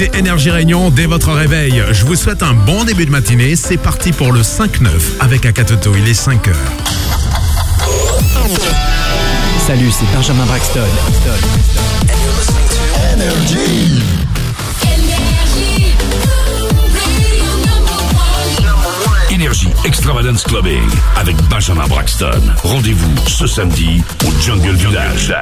d'écouter Énergie Réunion dès votre réveil. Je vous souhaite un bon début de matinée. C'est parti pour le 5-9 avec Akatoto. Il est 5 heures. Salut, c'est Benjamin Braxton. Énergie Extravagance Clubbing avec Benjamin Braxton. Rendez-vous ce samedi au Jungle Village.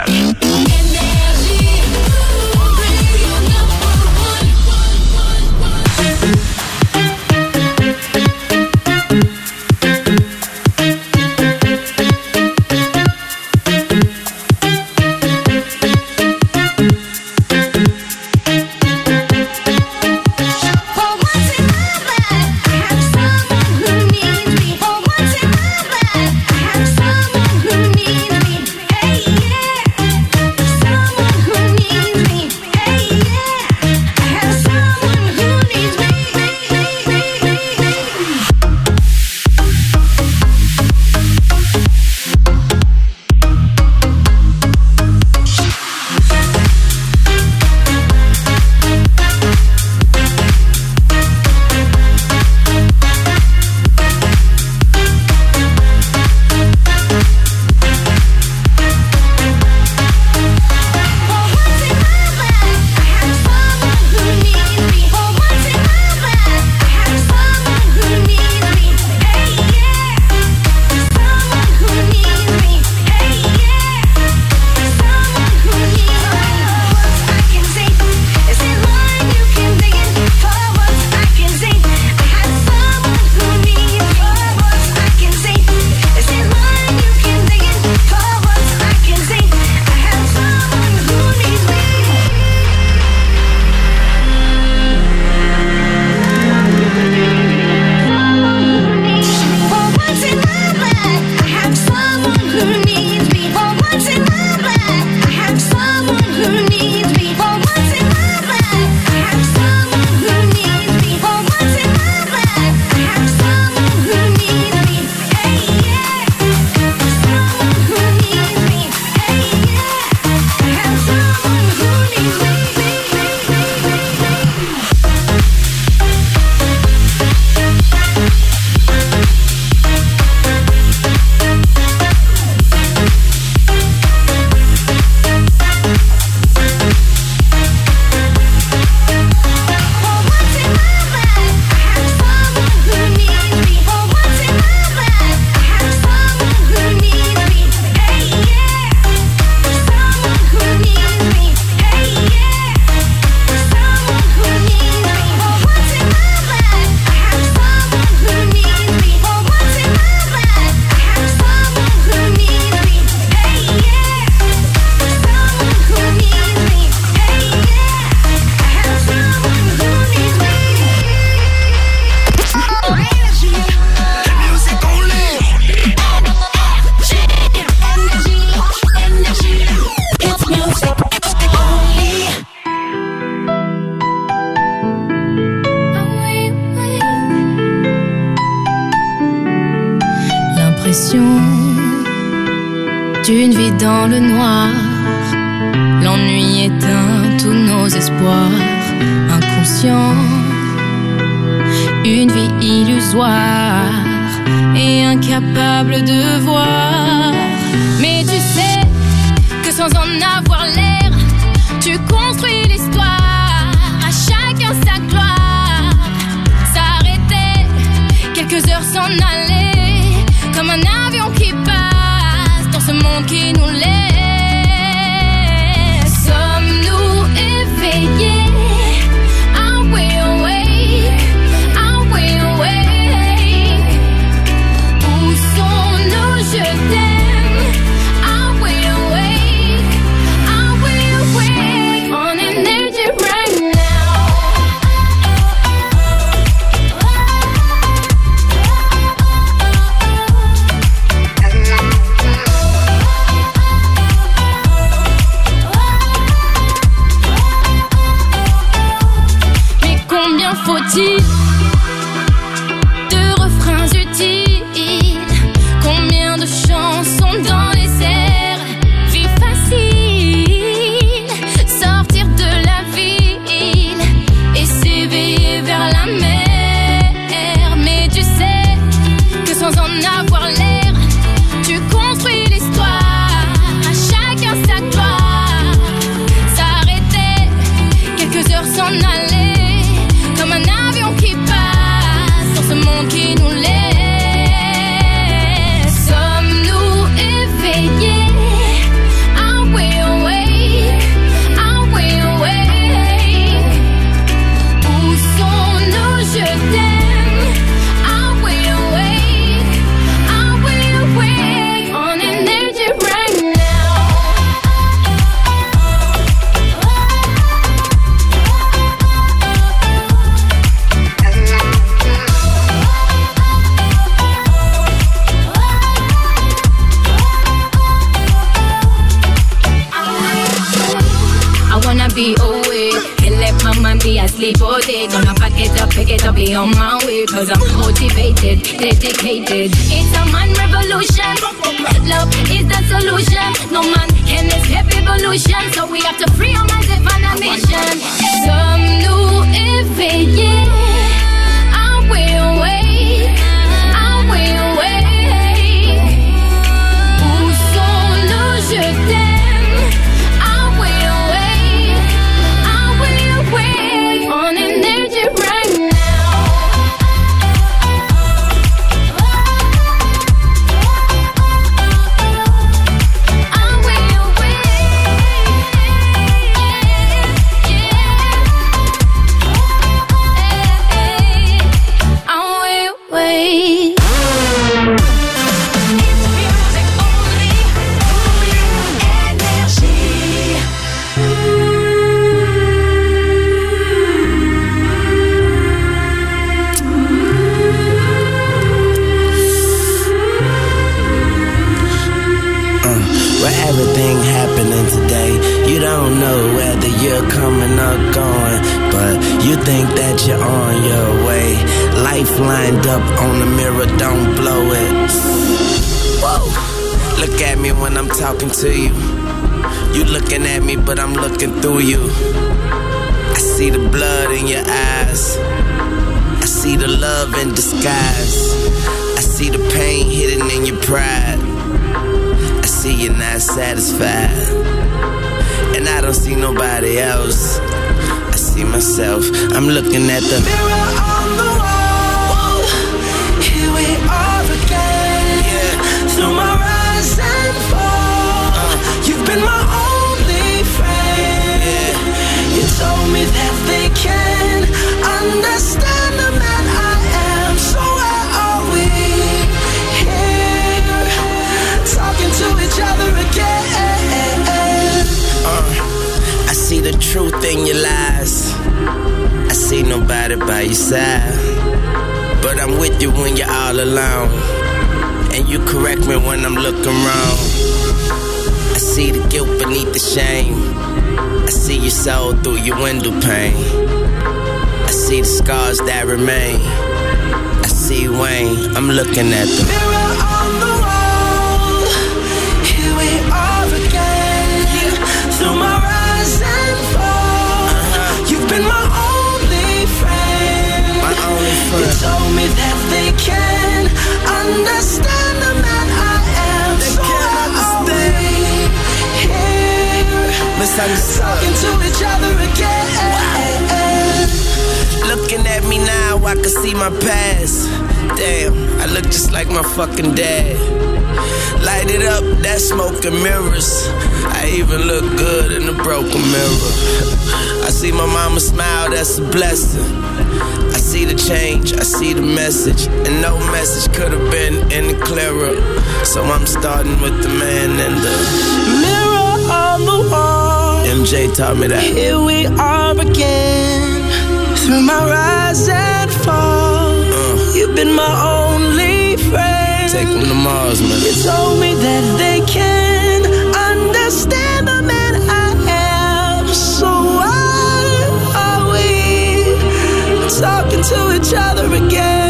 Talking to you. You looking at me, but I'm looking through you. I see the blood in your eyes. I see the love in disguise. I see the pain hidden in your pride. I see you're not satisfied. And I don't see nobody else. I see myself. I'm looking at the mirror on the wall. Here we are again. Yeah. Through my been my only friend. You told me that they can understand the man I am. So where are we? Here, talking to each other again. Uh, I see the truth in your lies. I see nobody by your side. But I'm with you when you're all alone. And you correct me when I'm looking wrong. I see the guilt beneath the shame. I see your soul through your window pane. I see the scars that remain. I see Wayne, I'm looking at the mirror on the wall. Here we are again. Through my rise and fall. You've been my only friend. My only friend. You told me that they can understand Here, talking to each other again. Looking at me now, I can see my past. Damn, I look just like my fucking dad. Light it up, that smoke and mirrors. I even look good in a broken mirror. I see my mama smile, that's a blessing. I see the change, I see the message, and no message could have been any clearer. So I'm starting with the man and the mirror. MJ taught me that. Here we are again, through my rise and fall. Uh. You've been my only friend. Take them to Mars, man. You told me that they can understand the man I am. So why are we talking to each other again?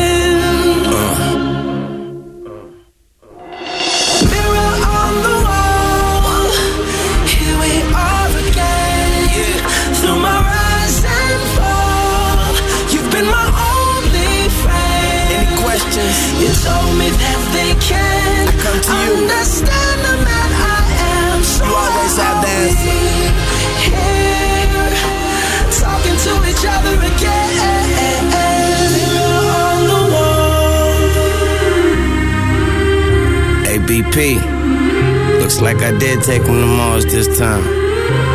Looks like I did take him to Mars this time.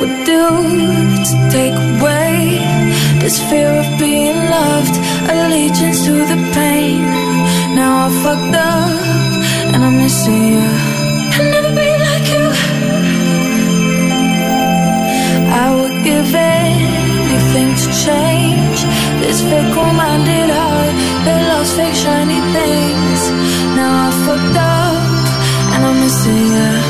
would do to take away this fear of being loved, allegiance to the pain. Now I fucked up and I'm missing you. I'll never be like you. I would give anything to change this fickle-minded heart that loves fake shiny things. Now I fucked up and I'm missing you.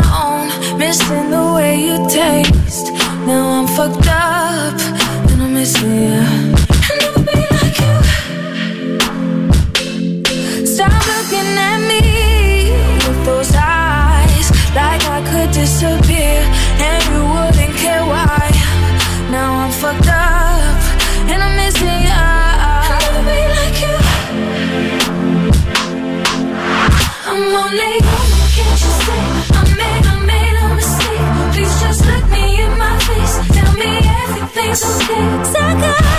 honest in the way you taste. Now I'm fucked up and I'm missing you. so good, so.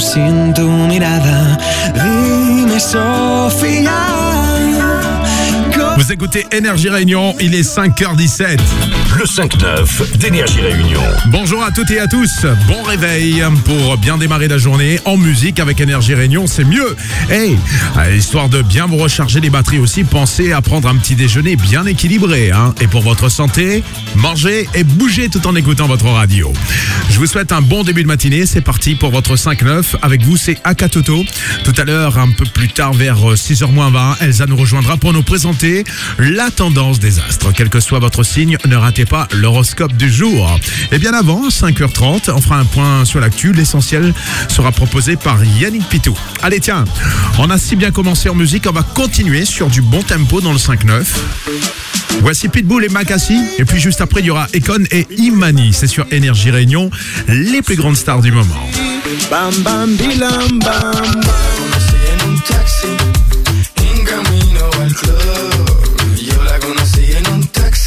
sin siento écoutez Énergie Réunion, il est 5h17. Le 5-9 d'Énergie Réunion. Bonjour à toutes et à tous, bon réveil pour bien démarrer la journée en musique avec Énergie Réunion, c'est mieux. Hey, histoire de bien vous recharger les batteries aussi, pensez à prendre un petit déjeuner bien équilibré. Hein. Et pour votre santé, mangez et bougez tout en écoutant votre radio. Je vous souhaite un bon début de matinée, c'est parti pour votre 5-9. Avec vous, c'est Akatoto. Tout à l'heure, un peu plus tard, vers 6h moins 20, Elsa nous rejoindra pour nous présenter la tendance des astres. Quel que soit votre signe, ne ratez pas l'horoscope du jour. Et bien avant, 5h30, on fera un point sur l'actu. L'essentiel sera proposé par Yannick Pitou. Allez, tiens, on a si bien commencé en musique, on va continuer sur du bon tempo dans le 5-9. Voici Pitbull et Makassi. Et puis juste après, il y aura Econ et Imani. C'est sur Énergie Réunion, les plus grandes stars du moment.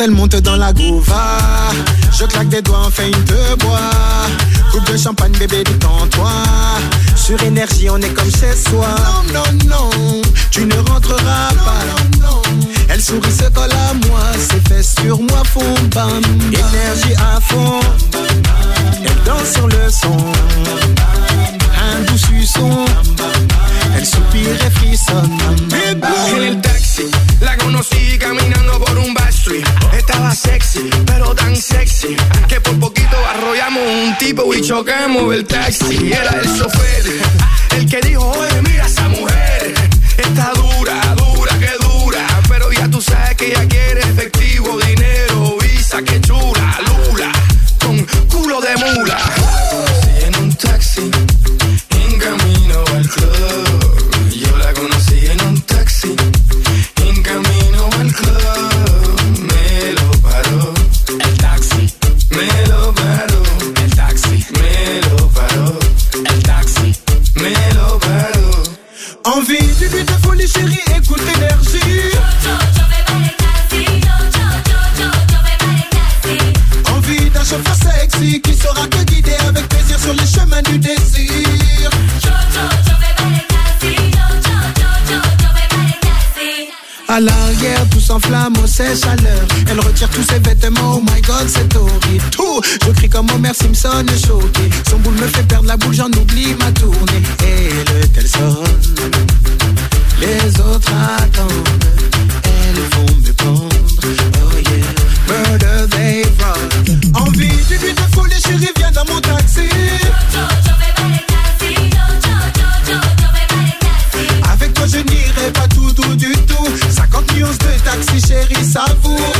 Quand elle monte dans la gouva, je claque des doigts, on fait une te bois. Coupe de champagne, bébé, détends-toi. Sur énergie, on est comme chez soi. Non, non, non, tu ne rentreras pas. Elle sourit, se colle à moi, ses fesses sur moi font bam. Énergie à fond, elle danse sur le son. Un doux suçon, elle soupire et frissonne. En el taxi, la conocí caminando por un backstreet. Estaba sexy, pero tan sexy que por poquito arrollamos un tipo y chocamos el taxi. Era el chofer, el que dijo, oye, mira esa mujer. Está dura, dura, que dura. Pero ya tú sabes que ella quiere efectivo, s'enflamme aux ses chaleurs. Elle retire tous ses vêtements, oh my god, c'est horrible. Tout, je crie comme Homer Simpson, choqué. Son boule me fait perdre la boule, j'en oublie ma tournée. Et le tel sonne, les autres attendent. Elles vont me prendre, oh yeah. Murder they run. Envie nuit de folie, chérie, viens dans mon taxi. Chérie savoure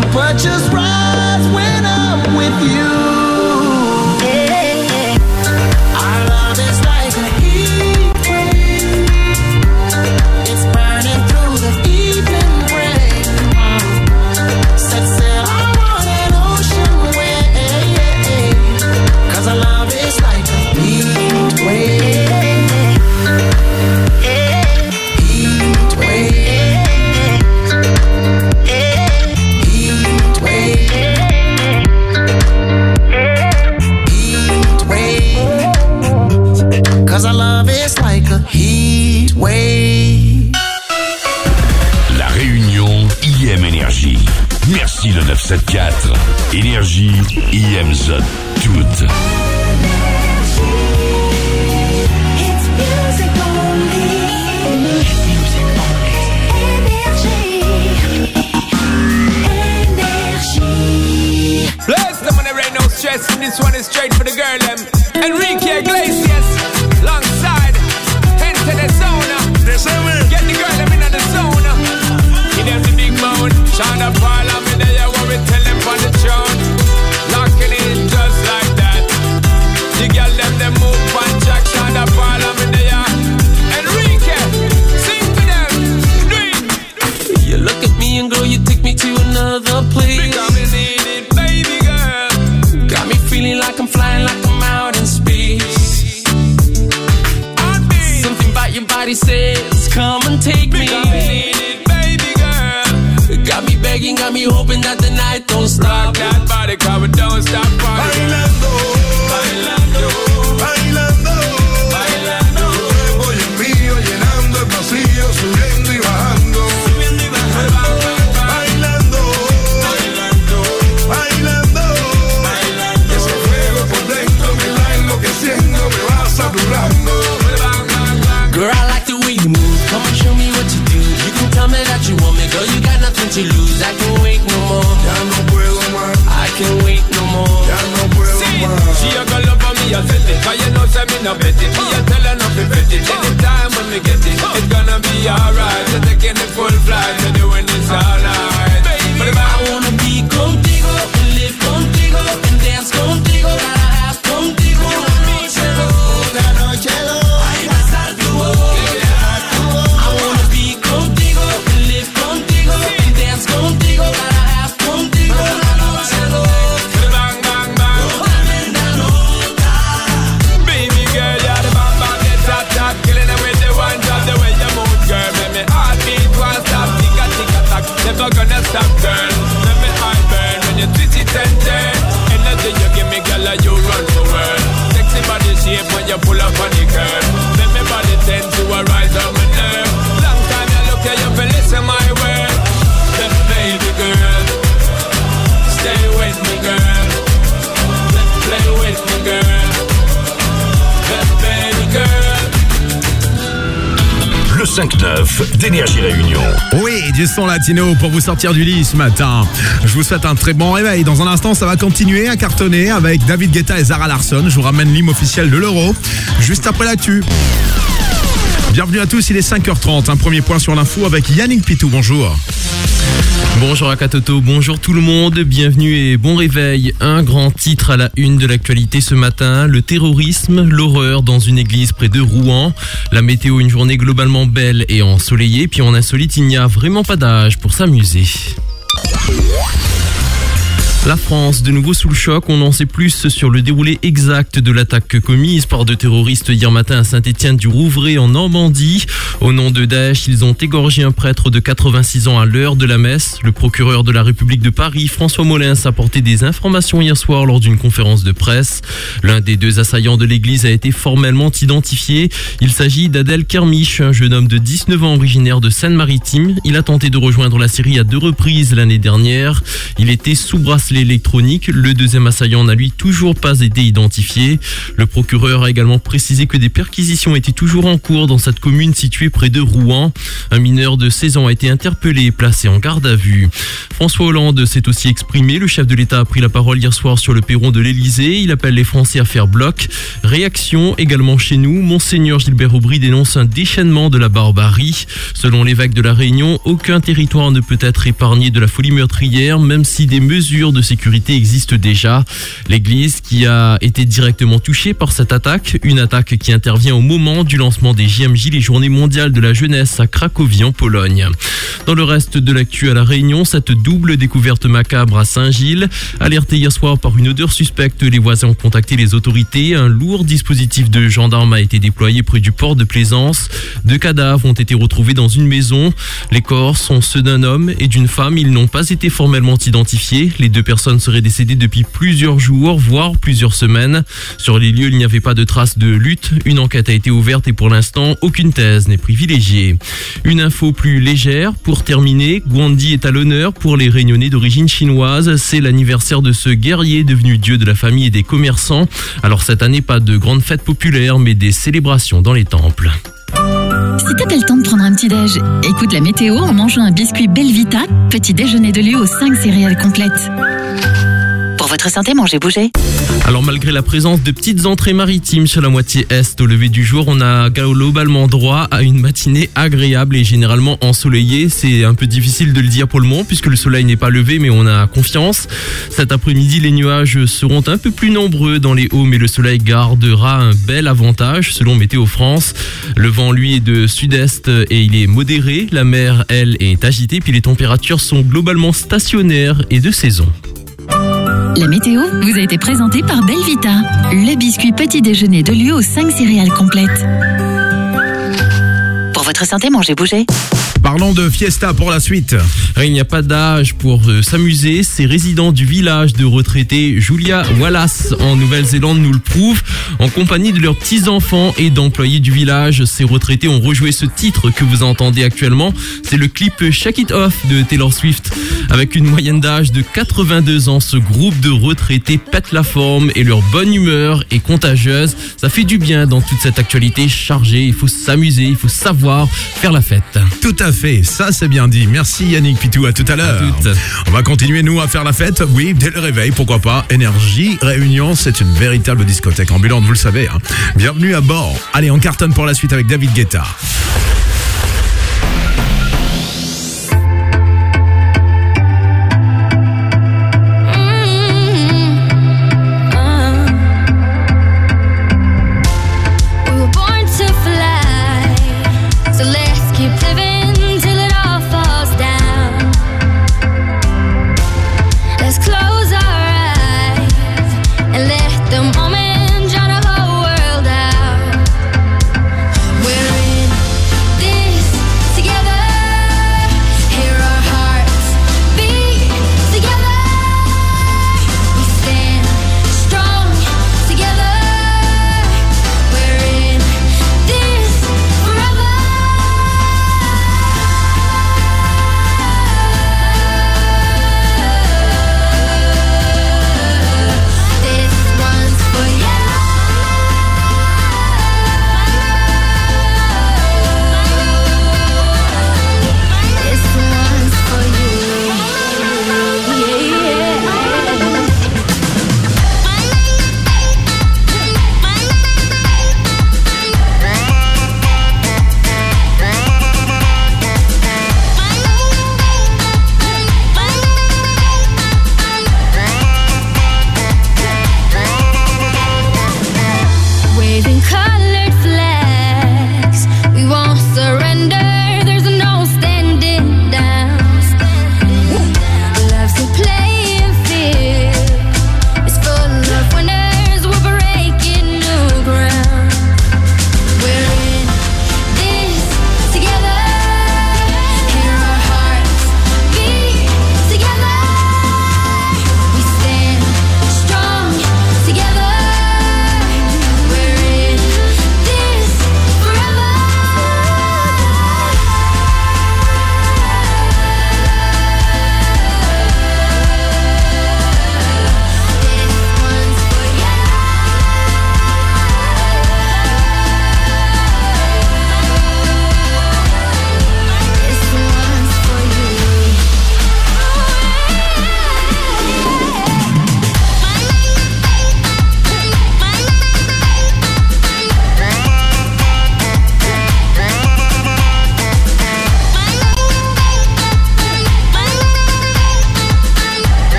temperatures rise when I'm with you. 974. Énergie, il aime ça tout. Bless no money, rain, no stress. and This one is straight for the girl, them. Enrique Iglesias. les sons latinos pour vous sortir du lit ce matin. Je vous souhaite un très bon réveil. Dans un instant, ça va continuer à cartonner avec David Guetta et Zara Larson. Je vous ramène l'hymne officiel de l'Euro juste après l'actu. Bienvenue à tous, il est 5h30. Un premier point sur l'info avec Yannick Pitou. Bonjour. Bonjour Akatoto, bonjour tout le monde, bienvenue et bon réveil. Un grand titre à la une de l'actualité ce matin, le terrorisme, l'horreur dans une église près de Rouen. La météo, une journée globalement belle et ensoleillée, puis en insolite, il n'y a vraiment pas d'âge pour s'amuser. La France, de nouveau sous le choc, on en sait plus sur le déroulé exact de l'attaque commise par deux terroristes hier matin à Saint-Étienne du Rouvray en Normandie. Au nom de Daesh, ils ont égorgé un prêtre de 86 ans à l'heure de la messe. Le procureur de la République de Paris, François Molins, a porté des informations hier soir lors d'une conférence de presse. L'un des deux assaillants de l'église a été formellement identifié. Il s'agit d'Adel Kermiche, un jeune homme de 19 ans originaire de Seine-Maritime. Il a tenté de rejoindre la Syrie à deux reprises l'année dernière. Il était sous bracelet électronique. Le deuxième assaillant n'a lui toujours pas été identifié. Le procureur a également précisé que des perquisitions étaient toujours en cours dans cette commune située près de Rouen. Un mineur de 16 ans a été interpellé et placé en garde à vue. François Hollande s'est aussi exprimé. Le chef de l'État a pris la parole hier soir sur le perron de l'Elysée. Il appelle les Français à faire bloc. Réaction également chez nous. Monseigneur Gilbert Aubry dénonce un déchaînement de la barbarie. Selon l'évêque de la Réunion, aucun territoire ne peut être épargné de la folie meurtrière, même si des mesures de sécurité existent déjà. L'église qui a été directement touchée par cette attaque, une attaque qui intervient au moment du lancement des JMJ, les Journées mondiales de la jeunesse à Cracovie en Pologne. Dans le reste de l'actu à la Réunion, cette double découverte macabre à Saint-Gilles, alerté hier soir par une odeur suspecte, les voisins ont contacté les autorités. Un lourd dispositif de gendarmes a été déployé près du port de Plaisance. Deux cadavres ont été retrouvés dans une maison. Les corps sont ceux d'un homme et d'une femme. Ils n'ont pas été formellement identifiés. Les deux personnes seraient décédées depuis plusieurs jours, voire plusieurs semaines. Sur les lieux, il n'y avait pas de traces de lutte. Une enquête a été ouverte et pour l'instant, aucune thèse n'est Une info plus légère. Pour terminer, Guandi est à l'honneur pour les réunionnais d'origine chinoise. C'est l'anniversaire de ce guerrier devenu dieu de la famille et des commerçants. Alors cette année, pas de grandes fêtes populaires, mais des célébrations dans les temples. Si t'as pas le temps de prendre un petit déj, écoute la météo en mangeant un biscuit Belvita, petit déjeuner de lieu aux 5 céréales complètes. Alors malgré la présence de petites entrées maritimes sur la moitié est au lever du jour, on a globalement droit à une matinée agréable et généralement ensoleillée. C'est un peu difficile de le dire pour le moment puisque le soleil n'est pas levé mais on a confiance. Cet après-midi, les nuages seront un peu plus nombreux dans les hauts mais le soleil gardera un bel avantage selon Météo France. Le vent lui est de sud-est et il est modéré. La mer, elle, est agitée puis les températures sont globalement stationnaires et de saison. La météo vous a été présentée par Belvita, le biscuit petit déjeuner de lieu aux 5 céréales complètes. Votre santé, mangez bouger. Parlons de fiesta pour la suite. Il n'y a pas d'âge pour euh, s'amuser. Ces résidents du village de retraités Julia Wallace en Nouvelle-Zélande nous le prouvent. En compagnie de leurs petits-enfants et d'employés du village, ces retraités ont rejoué ce titre que vous entendez actuellement. C'est le clip Shake It Off de Taylor Swift. Avec une moyenne d'âge de 82 ans, ce groupe de retraités pète la forme et leur bonne humeur est contagieuse. Ça fait du bien dans toute cette actualité chargée. Il faut s'amuser, il faut savoir faire la fête. Tout à fait, ça c'est bien dit. Merci Yannick Pitou, à tout à l'heure. On va continuer nous à faire la fête, oui, dès le réveil, pourquoi pas. Énergie, Réunion, c'est une véritable discothèque ambulante, vous le savez. hein. Bienvenue à bord. Allez, on cartonne pour la suite avec David Guetta.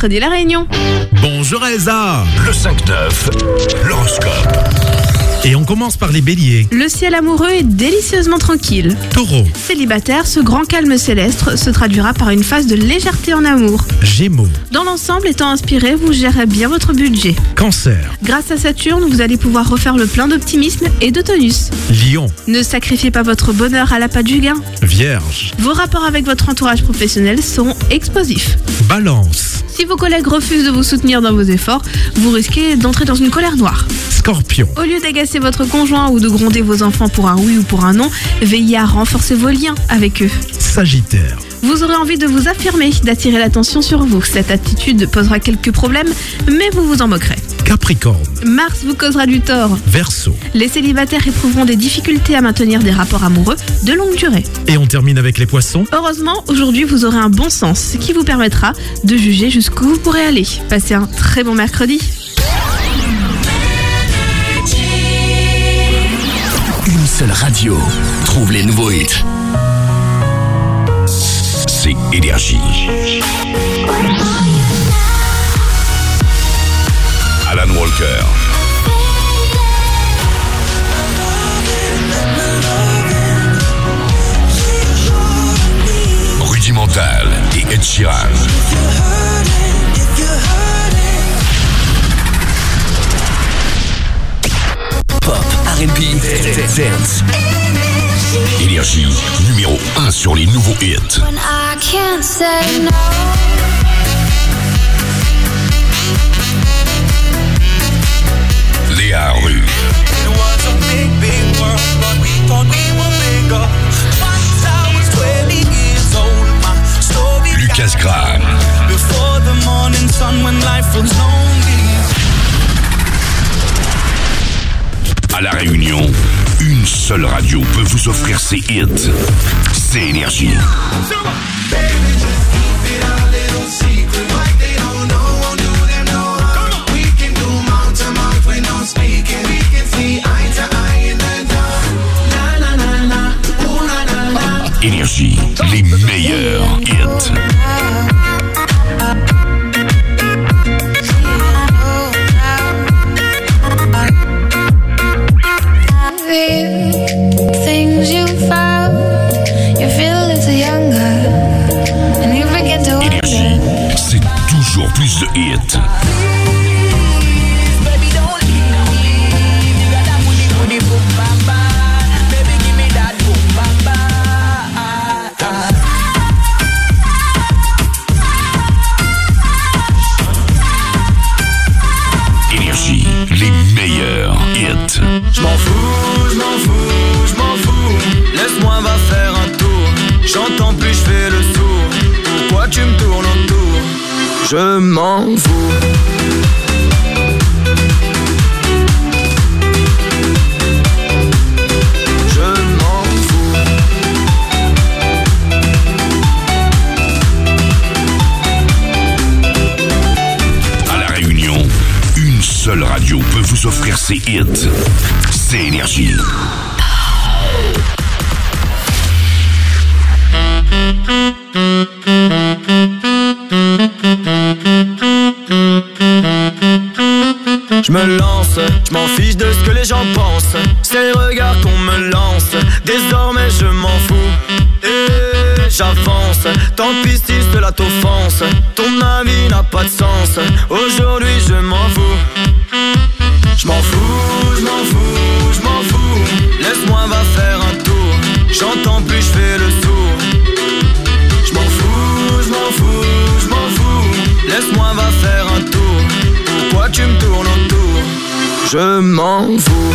Mercredi la réunion. Bonjour Elsa Le 5-9, l'horoscope. Et on commence par les béliers. Le ciel amoureux est délicieusement tranquille. Taureau, Célibataire, ce grand calme céleste se traduira par une phase de légèreté en amour. Gémeaux, Dans l'ensemble, étant inspiré, vous gérez bien votre budget. Cancer, Grâce à Saturne, vous allez pouvoir refaire le plein d'optimisme et de tonus. Lion, Ne sacrifiez pas votre bonheur à l'appât du gain. Vierge, Vos rapports avec votre entourage professionnel seront explosifs. Balance, Si vos collègues refusent de vous soutenir dans vos efforts, vous risquez d'entrer dans une colère noire. Scorpion, Au lieu d'agacer votre conjoint ou de gronder vos enfants pour un oui ou pour un non, veillez à renforcer vos liens avec eux. Sagittaire, Vous aurez envie de vous affirmer, d'attirer l'attention sur vous. Cette attitude posera quelques problèmes, mais vous vous en moquerez. Capricorne, Mars vous causera du tort. Verseau. Les célibataires éprouveront des difficultés à maintenir des rapports amoureux de longue durée. Et on termine avec les poissons. Heureusement, aujourd'hui, vous aurez un bon sens qui vous permettra de juger jusqu'où vous pourrez aller. Passez un très bon mercredi. Une seule radio trouve les nouveaux hits. C'est Énergie. Alan Walker. Rudimental et Ed Sheeran. Pop, R&B, dance. Énergie numéro 1 sur les nouveaux hits. When I can't say no. À La Réunion, une seule radio peut vous offrir ses hits. C'est Énergie. Énergie, les meilleurs hits. Ses hits. C'est Énergie. Je me lance, je m'en fiche de ce que les gens pensent. C'est les regards qu'on me lance. Désormais je m'en fous. Et j'avance. Tant pis si cela t'offense. Ton avis n'a pas de sens. Aujourd'hui je m'en fous. Je m'en fous, je m'en fous, je m'en fous. Laisse-moi va faire un tour. J'entends plus, je fais le sourd. Je m'en fous, je m'en fous, je m'en fous. Laisse-moi va faire un tour. Pourquoi tu me tournes autour? Je m'en fous.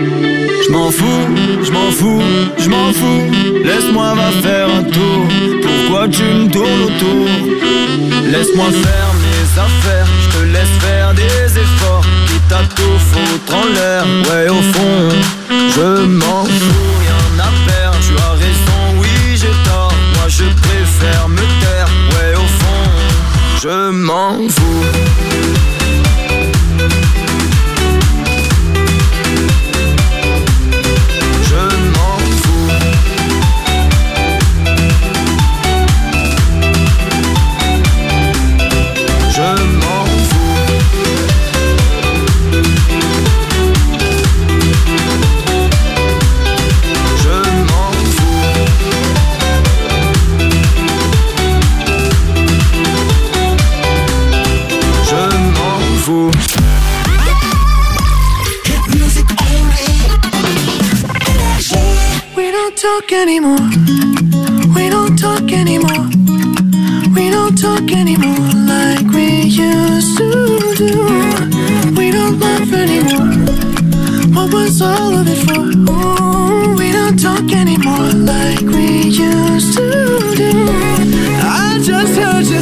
Je m'en fous, je m'en fous, je m'en fous. Laisse-moi va faire un tour. Pourquoi tu me tournes autour? Laisse-moi faire mes affaires. Je te laisse faire des efforts. Quitte à tout foutre en l'air. Ouais, au fond, je m'en fous. Talk anymore. We don't talk anymore. We don't talk anymore like we used to do. We don't laugh anymore. What was all of it for? Ooh, we don't talk anymore like we used to do. I just heard you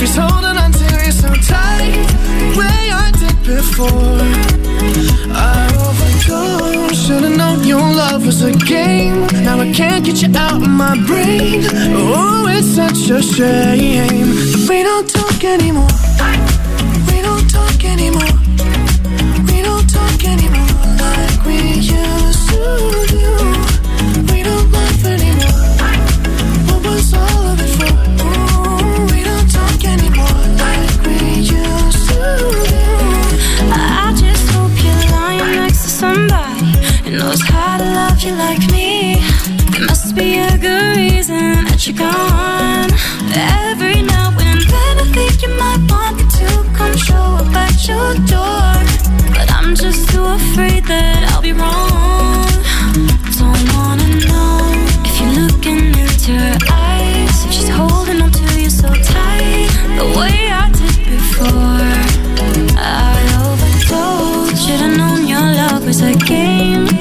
He's holding on to you so tight, the way I did before. I overdosed. Should've known your love was a game. Now I can't get you out of my brain. Oh, it's such a shame. We don't talk anymore. We don't talk anymore. down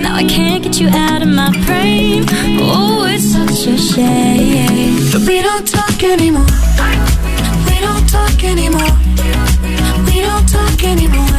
Now I can't get you out of my brain. Oh, it's such a shame. We don't talk anymore. We don't talk anymore. We don't talk anymore.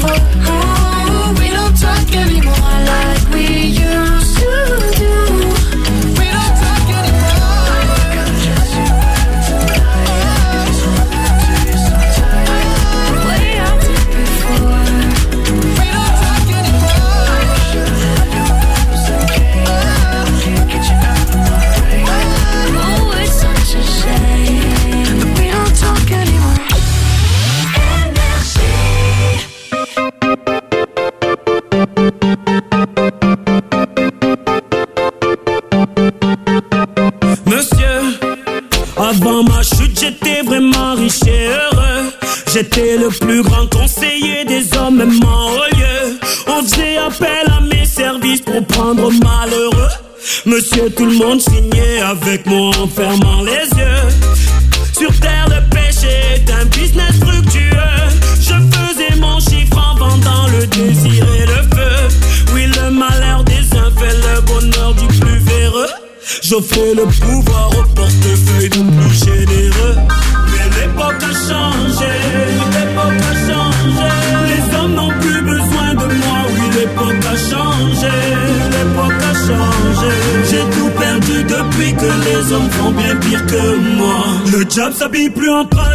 Oh. not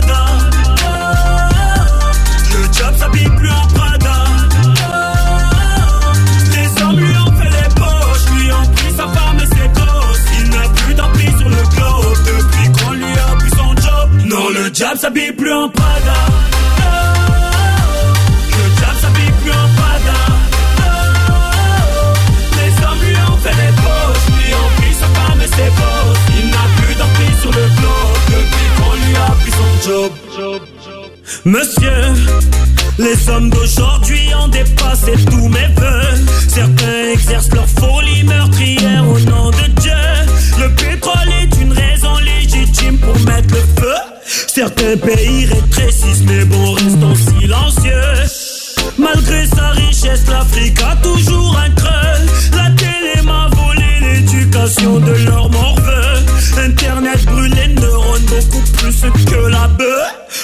Monsieur, les hommes d'aujourd'hui ont dépassé tous mes voeux. Certains exercent leur folie meurtrière au nom de Dieu. Le pétrole est une raison légitime pour mettre le feu. Certains pays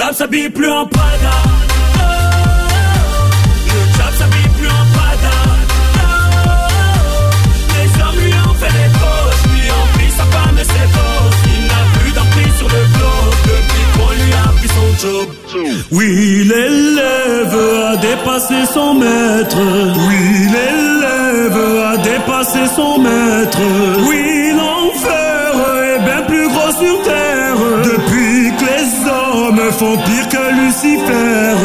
Job s'habille plus en Prada. Le job s'habille plus en Prada. Les hommes lui ont fait les poches, lui ont pris sa femme et ses gosses. Il n'a plus d'emprise sur le globe depuis qu'on lui a pris son job. Oui, l'élève a dépassé son maître. Oui, l'élève a dépassé son maître. Oui, l'enfer est bien plus gros sur terre. Font pire que Lucifer.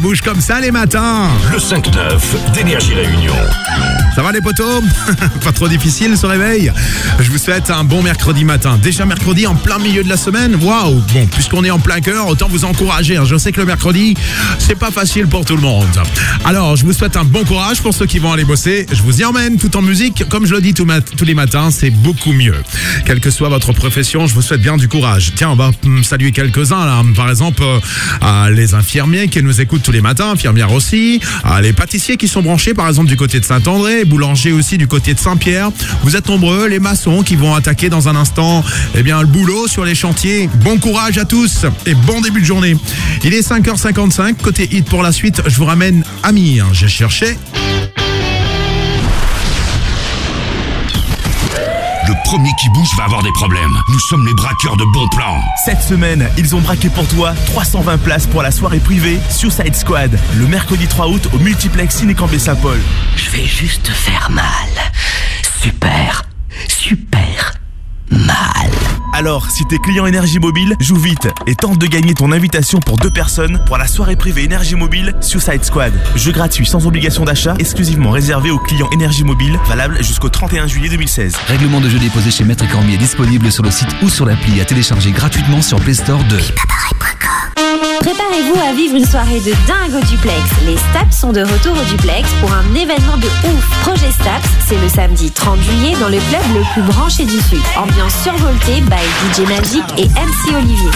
Bouge comme ça les matins. Le 5-9 d'Énergie Réunion. Ça va les potos Pas trop difficile ce réveil Je vous souhaite un bon mercredi matin. Déjà mercredi en plein milieu de la semaine Waouh Bon, puisqu'on est en plein cœur, autant vous encourager. hein. Je sais que le mercredi, c'est pas facile pour tout le monde. Alors, je vous souhaite un bon courage pour ceux qui vont aller bosser. Je vous y emmène tout en musique. Comme je le dis tous les matins, c'est beaucoup mieux. Quelle que soit votre profession, je vous souhaite bien du courage. Tiens, on va hum, saluer quelques-uns. Par exemple, euh, les infirmiers qui nous écoutent tous les matins, infirmières aussi, les pâtissiers qui sont branchés par exemple du côté de Saint-André, boulangers aussi du côté de Saint-Pierre. Vous êtes nombreux, les maçons qui vont attaquer dans un instant eh bien, le boulot sur les chantiers. Bon courage à tous et bon début de journée. Il est 5h55, côté hit pour la suite, je vous ramène Amir. J'ai cherché. Premier qui bouge va avoir des problèmes. Nous sommes les braqueurs de bons plans. Cette semaine, ils ont braqué pour toi 320 places pour la soirée privée Suicide Squad, le mercredi 3 août au multiplex Ciné-Cambé Saint-Paul. Je vais juste te faire mal. Super. Alors, si t'es client Énergie Mobile, joue vite et tente de gagner ton invitation pour deux personnes pour la soirée privée Énergie Mobile Suicide Squad. Jeu gratuit sans obligation d'achat, exclusivement réservé aux clients Énergie Mobile, valable jusqu'au 31 juillet 2016. Règlement de jeu déposé chez Maître Cormier disponible sur le site ou sur l'appli à télécharger gratuitement sur Play Store de Préparez-vous à vivre une soirée de dingue au duplex. Les Staps sont de retour au duplex pour un événement de ouf. Projet Staps, c'est le samedi 30 juillet dans le club le plus branché du Sud. Ambiance survoltée by DJ Magic et MC Olivier.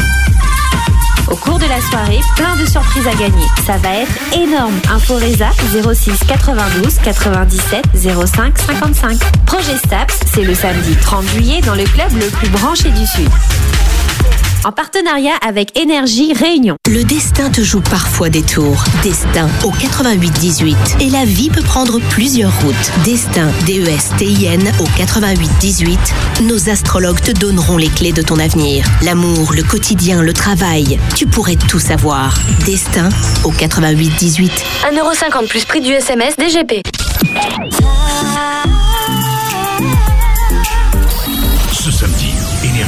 Au cours de la soirée, plein de surprises à gagner. Ça va être énorme. Info Reza 06 92 97 05 55. Projet Staps, c'est le samedi 30 juillet dans le club le plus branché du Sud. En partenariat avec Énergie Réunion. Le destin te joue parfois des tours. Destin au 88-18. Et la vie peut prendre plusieurs routes. Destin, D-E-S-T-I-N au 88-18. Nos astrologues te donneront les clés de ton avenir. L'amour, le quotidien, le travail. Tu pourrais tout savoir. Destin au 88-18. 1,50€ plus prix du SMS DGP. Ce samedi,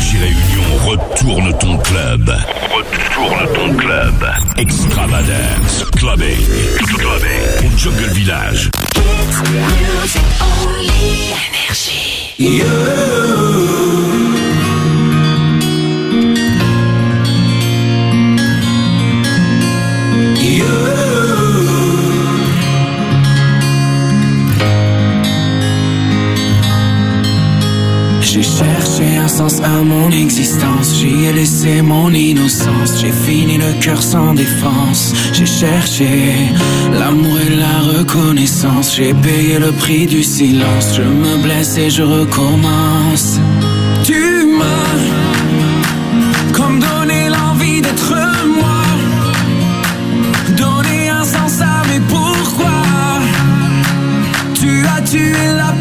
Énergie Réunion retourne ton club. Retourne ton club. Extravagance Clubbing. Clubbing. Au Jungle Village. J'ai sens à mon existence, j'y ai laissé mon innocence, j'ai fini le cœur sans défense, j'ai cherché l'amour et la reconnaissance, j'ai payé le prix du silence, je me blesse et je recommence. Tu m'as comme donné l'envie d'être moi, donné un sens à mes pourquoi. Tu as tué la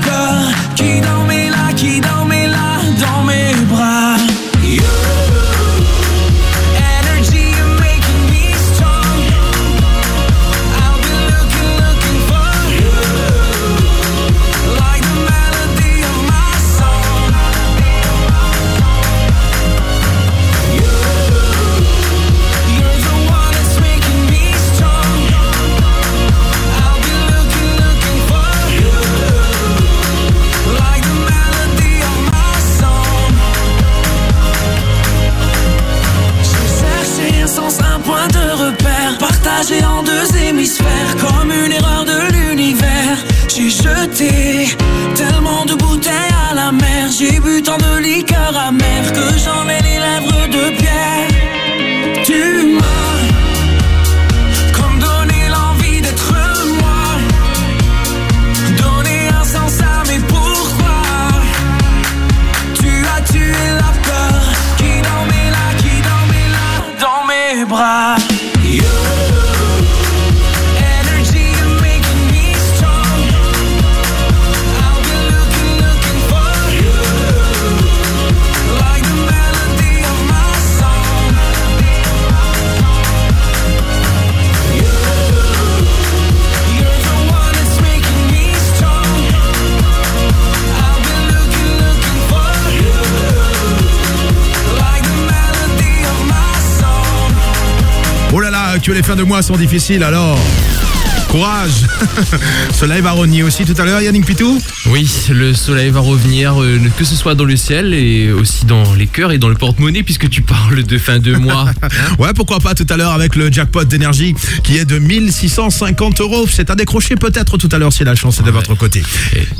fins de mois sont difficiles alors. Courage Soleil va revenir aussi tout à l'heure, Yannick Pitou Oui, le soleil va revenir, euh, que ce soit dans le ciel et aussi dans les cœurs et dans le porte-monnaie, puisque tu parles de fin de mois. Ouais, pourquoi pas tout à l'heure avec le jackpot d'énergie qui est de 1650 euros. C'est à décrocher peut-être tout à l'heure si la chance est de votre côté.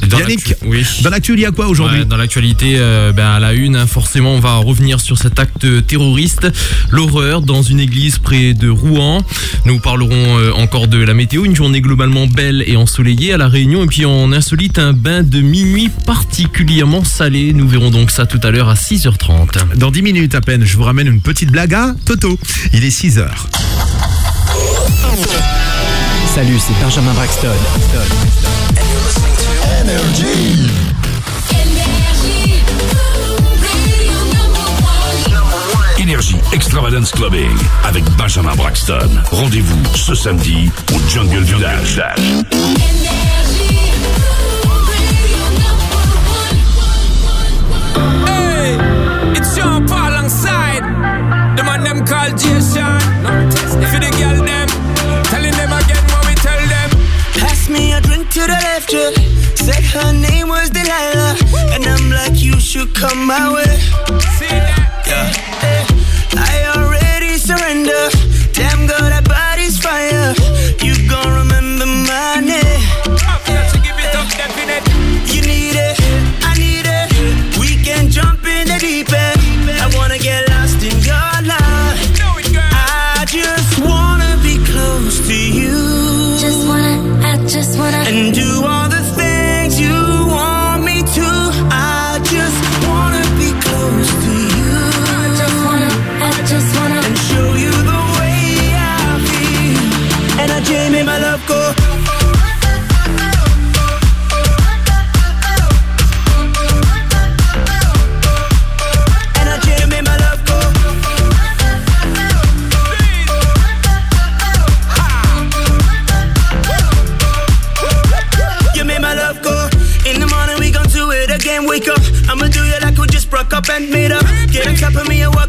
Dans Yannick, oui. dans l'actu, il y a quoi aujourd'hui Ouais, Dans l'actualité, euh, ben, à la une, hein, forcément, on va revenir sur cet acte terroriste, l'horreur dans une église près de Rouen. Nous parlerons euh, encore de la météo, une journée globalement belle et ensoleillée à la Réunion, et puis en insolite, un bain de minuit particulièrement salé. Nous verrons donc ça tout à l'heure à 6h30. Dans 10 minutes à peine, je vous ramène une petite blague à Toto. Il est 6 heures. Salut, c'est Benjamin Braxton. Extravagance Clubbing avec Benjamin Braxton. Rendez-vous ce samedi au Jungle Village. Hey, it's Sean Paul alongside the man them called Jason. For the girl them, telling them again what we tell them. Pass me a drink to the left, yeah. Said her name was Delilah. And I'm like, you should come my way. See that? Yeah. I already surrender. Damn girl, that body's fire. You gon' remember my name. You need it, I need it. We can jump in the deep end. I wanna get lost in your love. I just wanna be close to you. Just wanna, I just wanna. And do all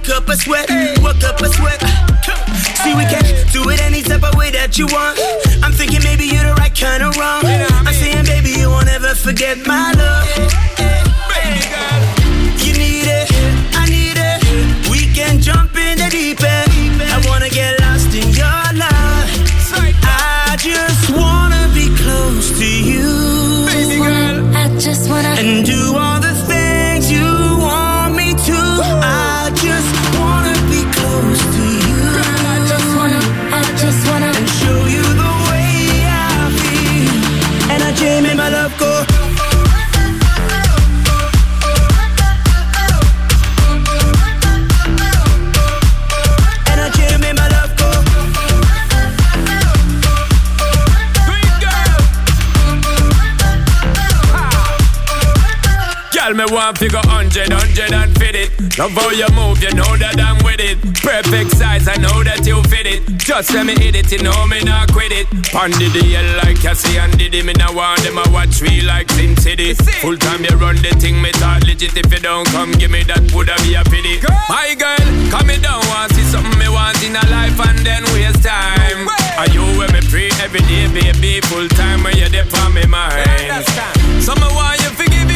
top of me and walk up a sweat, walk up a sweat. See we can do it any type of way that you want. I'm thinking maybe you're the right kind of wrong. I'm saying baby you won't ever forget my love. You need it, I need it. We can jump in the deep end. I wanna get lost in your love. I just wanna be close to you. Just wanna, I just wanna. And do all Girl, want figure hundred, hundred and fit it. Love how you move, you know that I'm with it. Perfect size, I know that you fit it. Just let me hit it, you know me not quit it. Pondy the hell like Cassie and Diddy. Me now want them a watch me like Sin City. Full time you run the thing, me talk legit. If you don't come, give me that, woulda be a pity. My girl, come me down, want see something me want in a life and then waste time. Are you when me pray every day, baby? Full time when you're there for me mind. So me want you forgive me,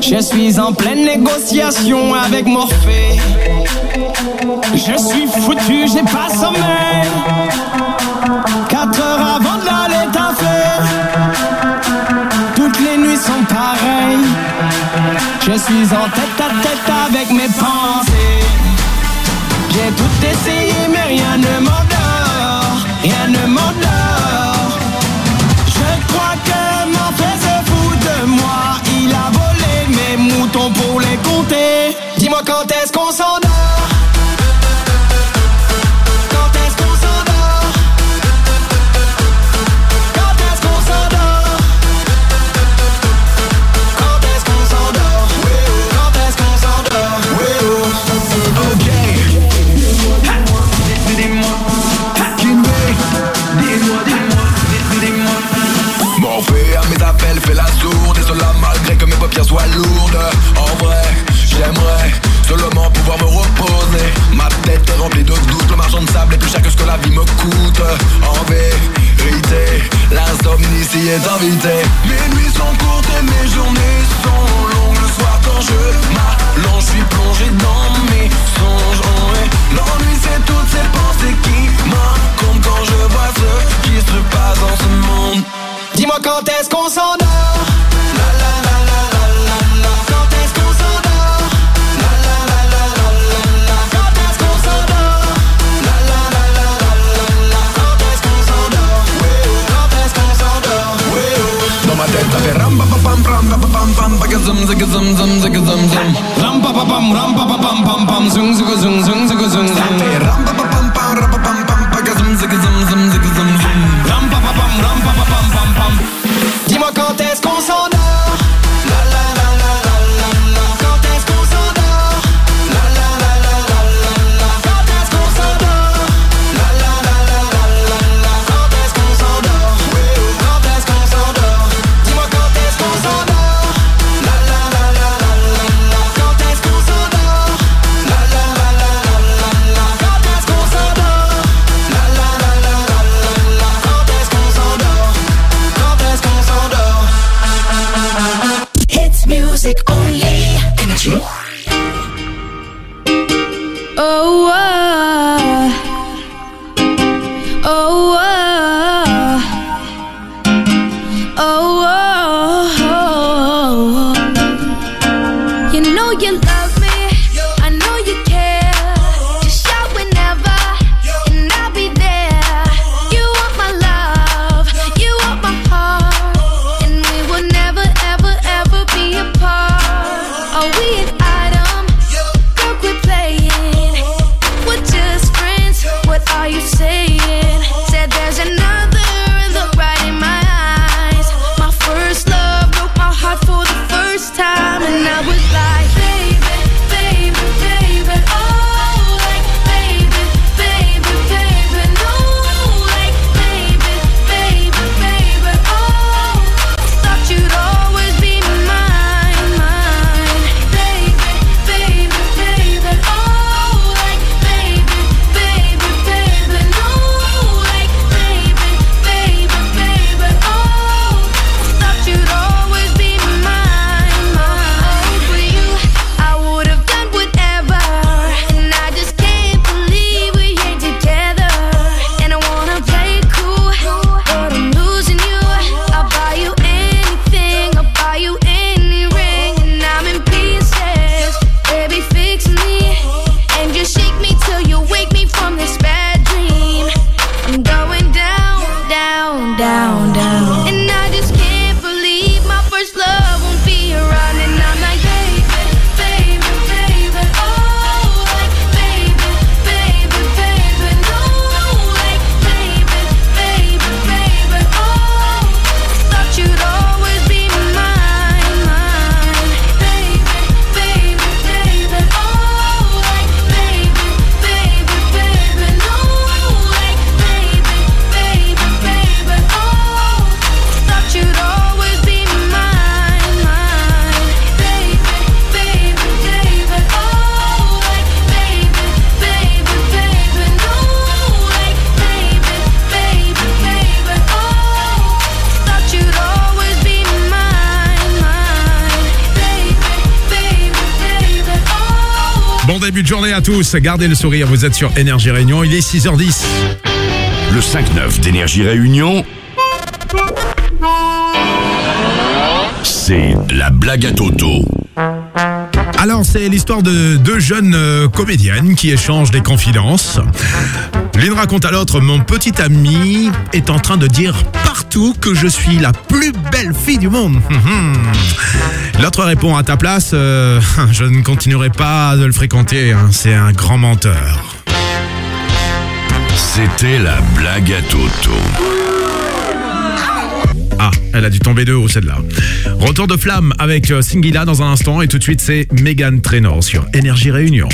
Je suis en pleine négociation avec Morphée. Je suis foutu, j'ai pas sommeil. Quatre heures avant d'aller taffer. Toutes les nuits sont pareilles. Je suis en tête à tête avec mes pensées. J'ai tout essayé, mais rien ne m'endort. Rien ne m'endort. Que ce que la vie me coûte En vérité, l'insomnie s'y est invitée. Mes nuits sont courtes et mes journées sont longues. Le soir quand je m'allonge, je suis plongé dans mes songes. Oh. L'ennui c'est toutes ces pensées qui m'incombent Quand je vois ce qui se passe dans ce monde. Dis-moi quand est-ce qu'on s'endort? La la la la fait ram pa pa pam pam pa pa pam pam pa ka zum zig zum zum zig zum zum Ram pa pa pam ram pa pa pam pam pam zung zung zung zung Ça fait ram pa pa pam pam ra pa pam pam pa ka zum zig zum zum zig zum zum Ram pa pa pam ram pa pa pam pam pam Dis-moi quand est-ce qu'on s'endort only. gardez le sourire, vous êtes sur Énergie Réunion, il est 6h10. Le 5-9 d'Énergie Réunion, c'est la blague à Toto. Alors c'est l'histoire de deux jeunes euh, comédiennes qui échangent des confidences. L'une raconte à l'autre Mon petit ami est en train de dire partout que je suis la plus belle fille du monde. L'autre répond À ta place, euh, je ne continuerai pas de le fréquenter, hein, c'est un grand menteur. C'était la blague à Toto. Ah, elle a dû tomber de haut celle-là. Retour de flamme avec euh, Singila dans un instant et tout de suite c'est Megan Trainor sur Énergie Réunion.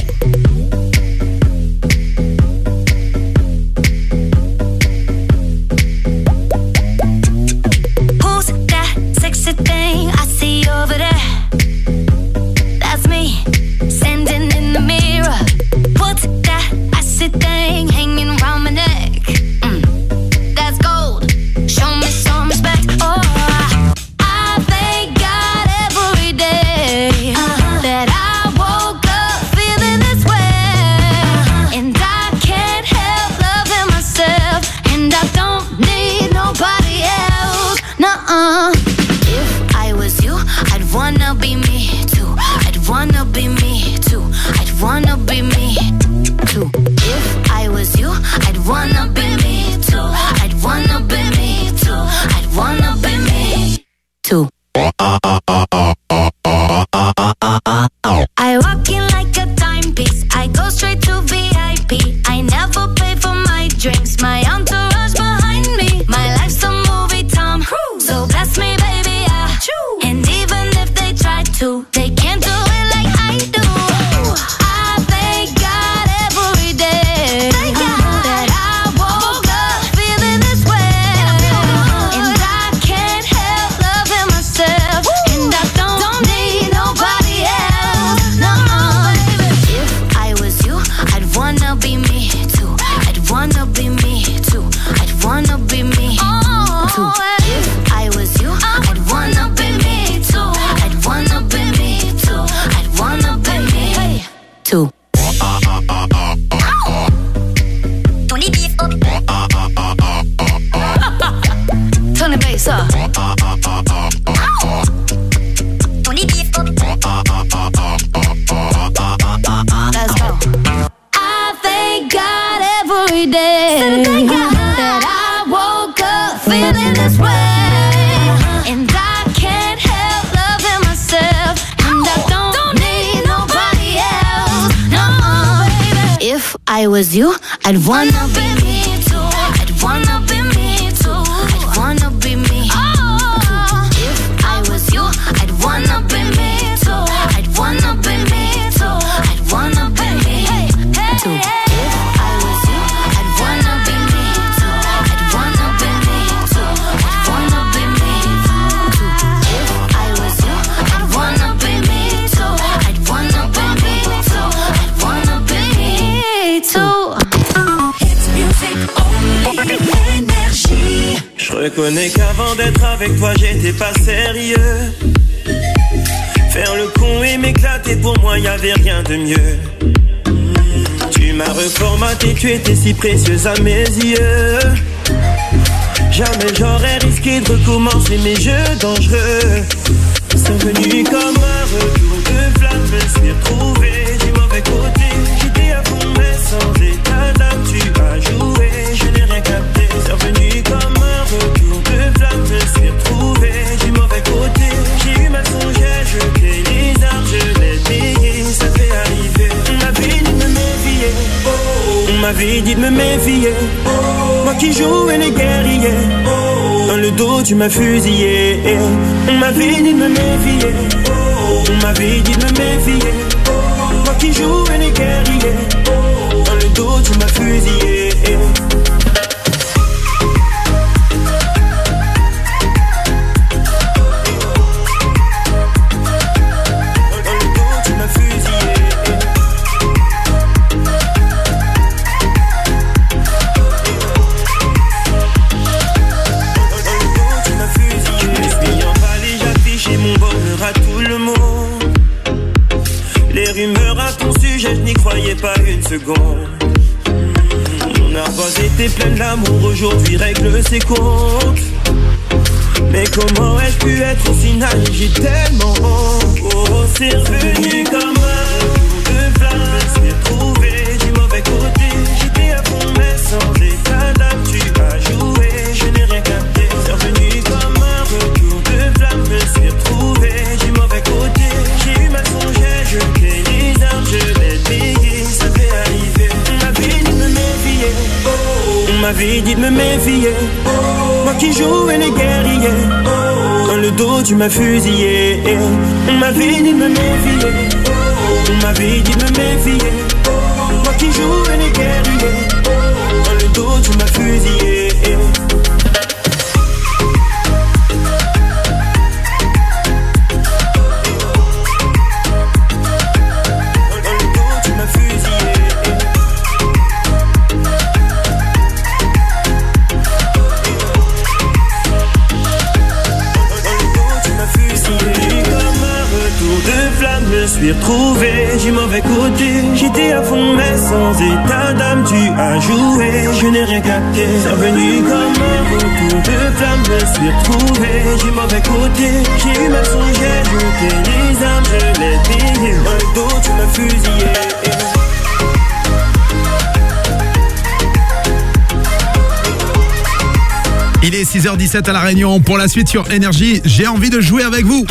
suite sur Énergie. J'ai envie de jouer avec vous.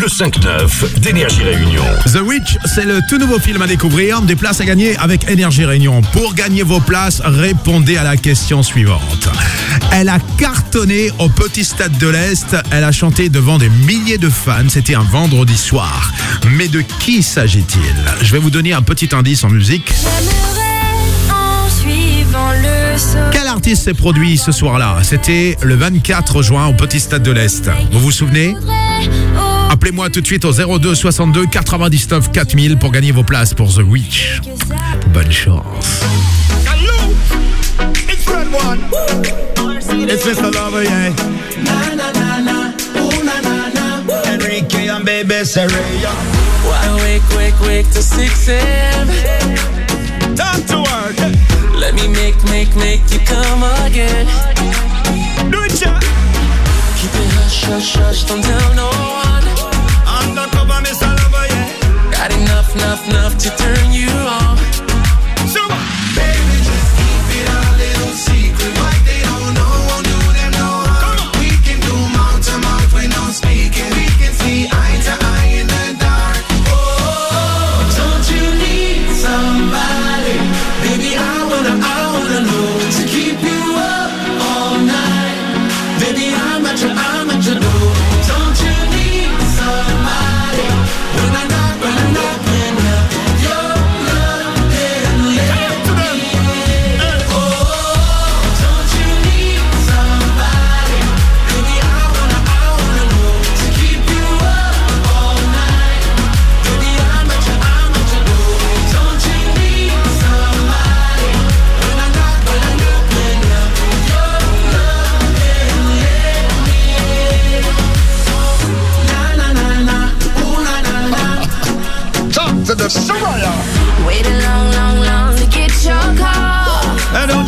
Le 5-9 d'Énergie Réunion. The Witch, c'est le tout nouveau film à découvrir. Des places à gagner avec Énergie Réunion. Pour gagner vos places, répondez à la question suivante. Elle a cartonné au petit stade de l'Est. Elle a chanté devant des milliers de fans. C'était un vendredi soir. Mais de qui s'agit-il? Je vais vous donner un petit indice en musique. Quel artiste s'est produit ce soir-là? C'était le 24 juin au Petit Stade de l'Est. Vous vous souvenez? Appelez-moi tout de suite au 02 62 99 4000 pour gagner vos places pour The Witch. Bonne chance. It's time to work. Let me make, make, make you come again. Do it, yeah. Keep it hush, hush, hush, don't tell no one. Undercover, Mr. Lover, yeah. Got enough, enough, enough to turn you on.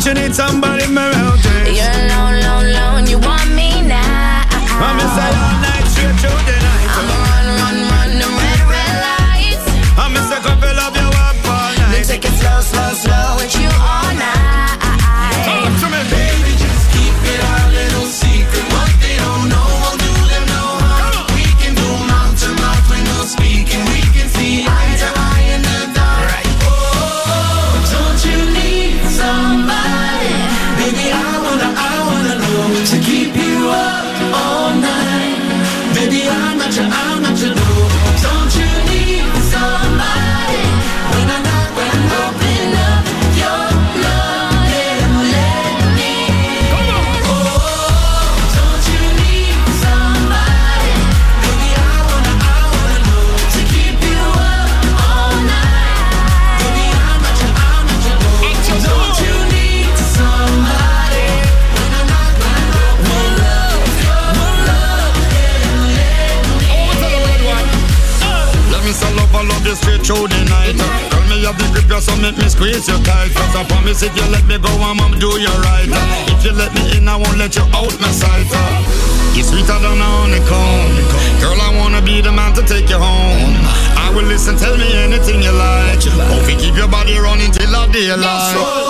you need somebody squeeze you tight. Cause I promise if you let me go, I'm gonna do you right. If you let me in, I won't let you out my sight You're sweeter than a honeycomb. Girl, I wanna be the man to take you home. I will listen, tell me anything you like. Hope we keep your body running till our daylight.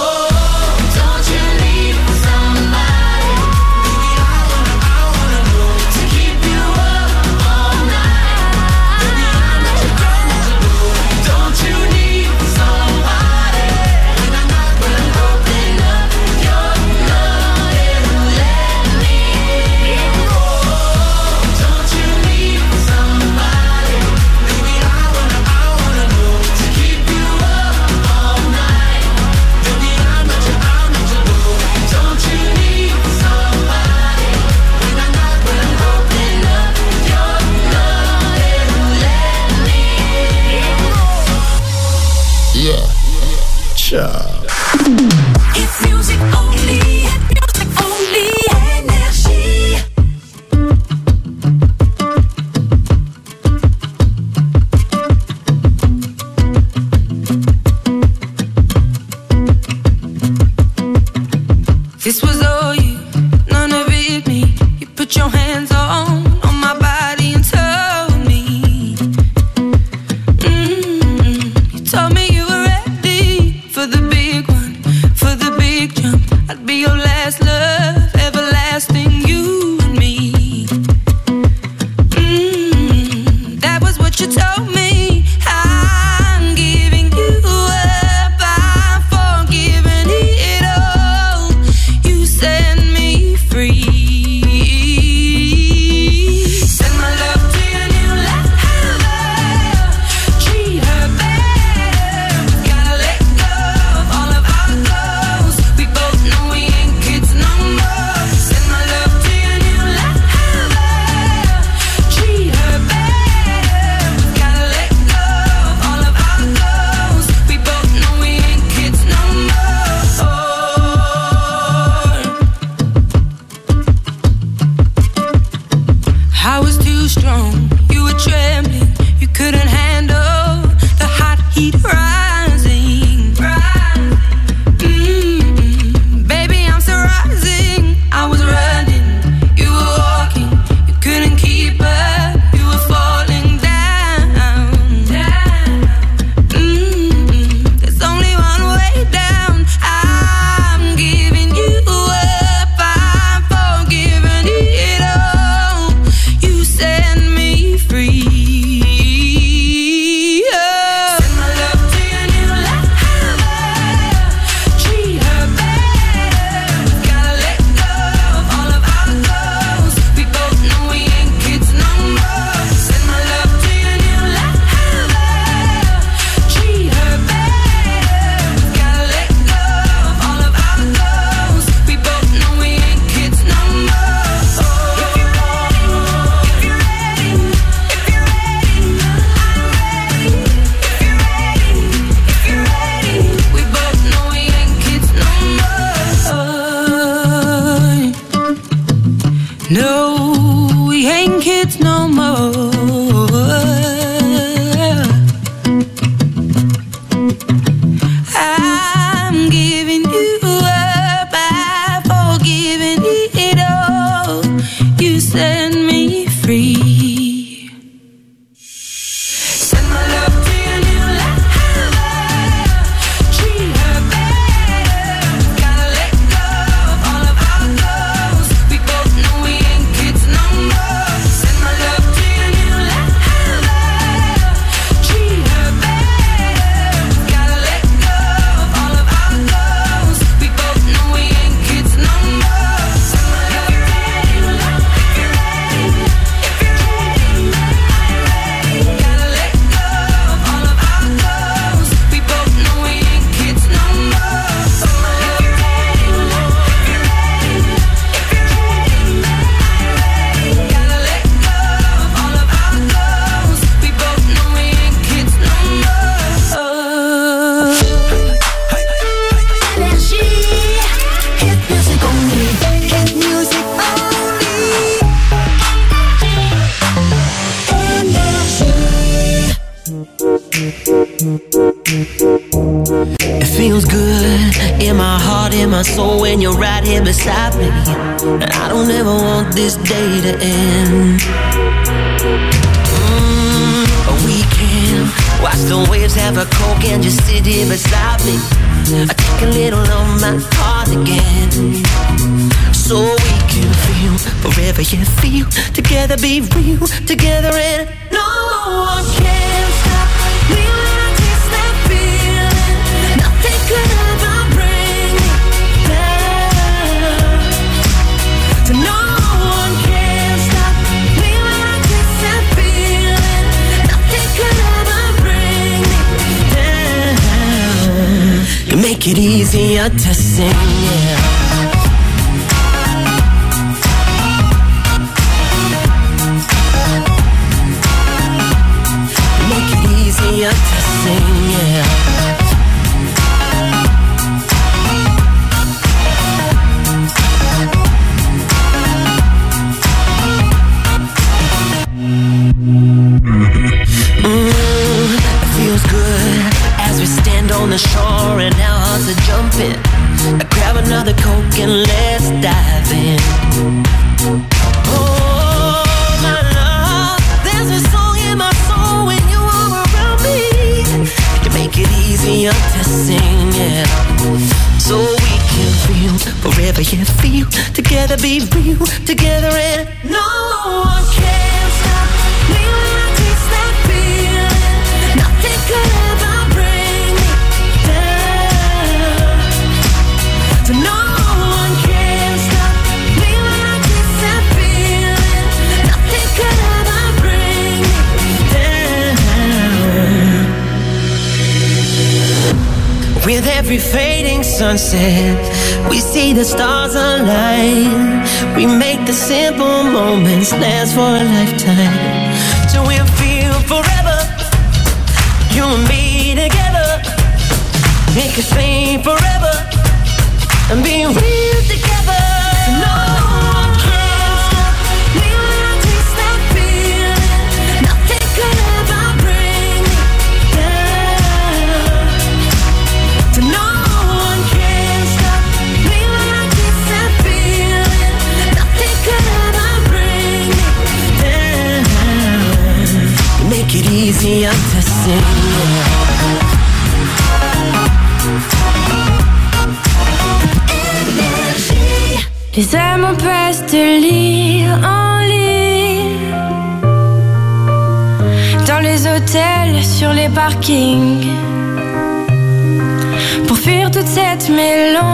Pour fuir toute cette mélancolie.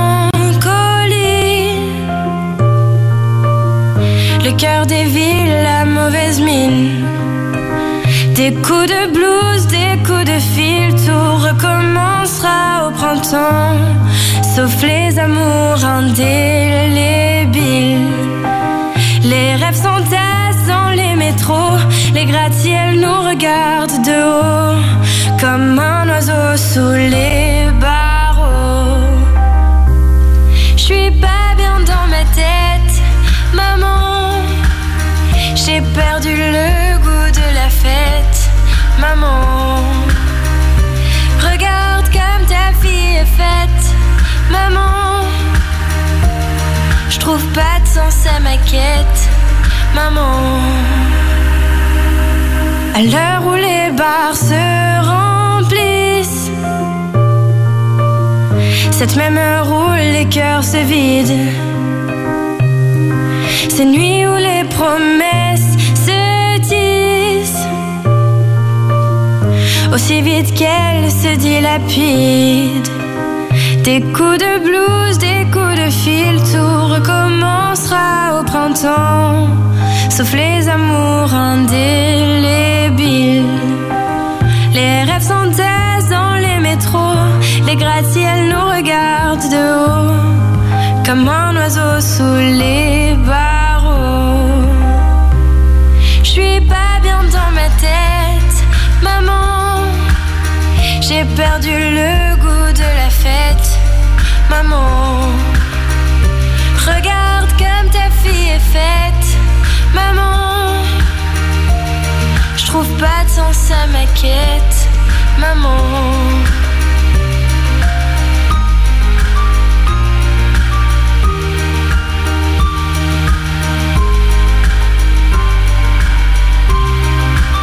Le cœur des villes, la mauvaise mine, des coups de blues, des coups de fil, tout recommencera au printemps, sauf les cette même heure où les cœurs se vident. Ces nuits où les promesses se disent. Aussi vite qu'elles se dilapident. Des coups de blouse, des coups de fil, tout recommencera au printemps. Sauf les amours indélébiles. comme un oiseau sous les barreaux. Je suis pas bien dans ma tête, maman. J'ai perdu le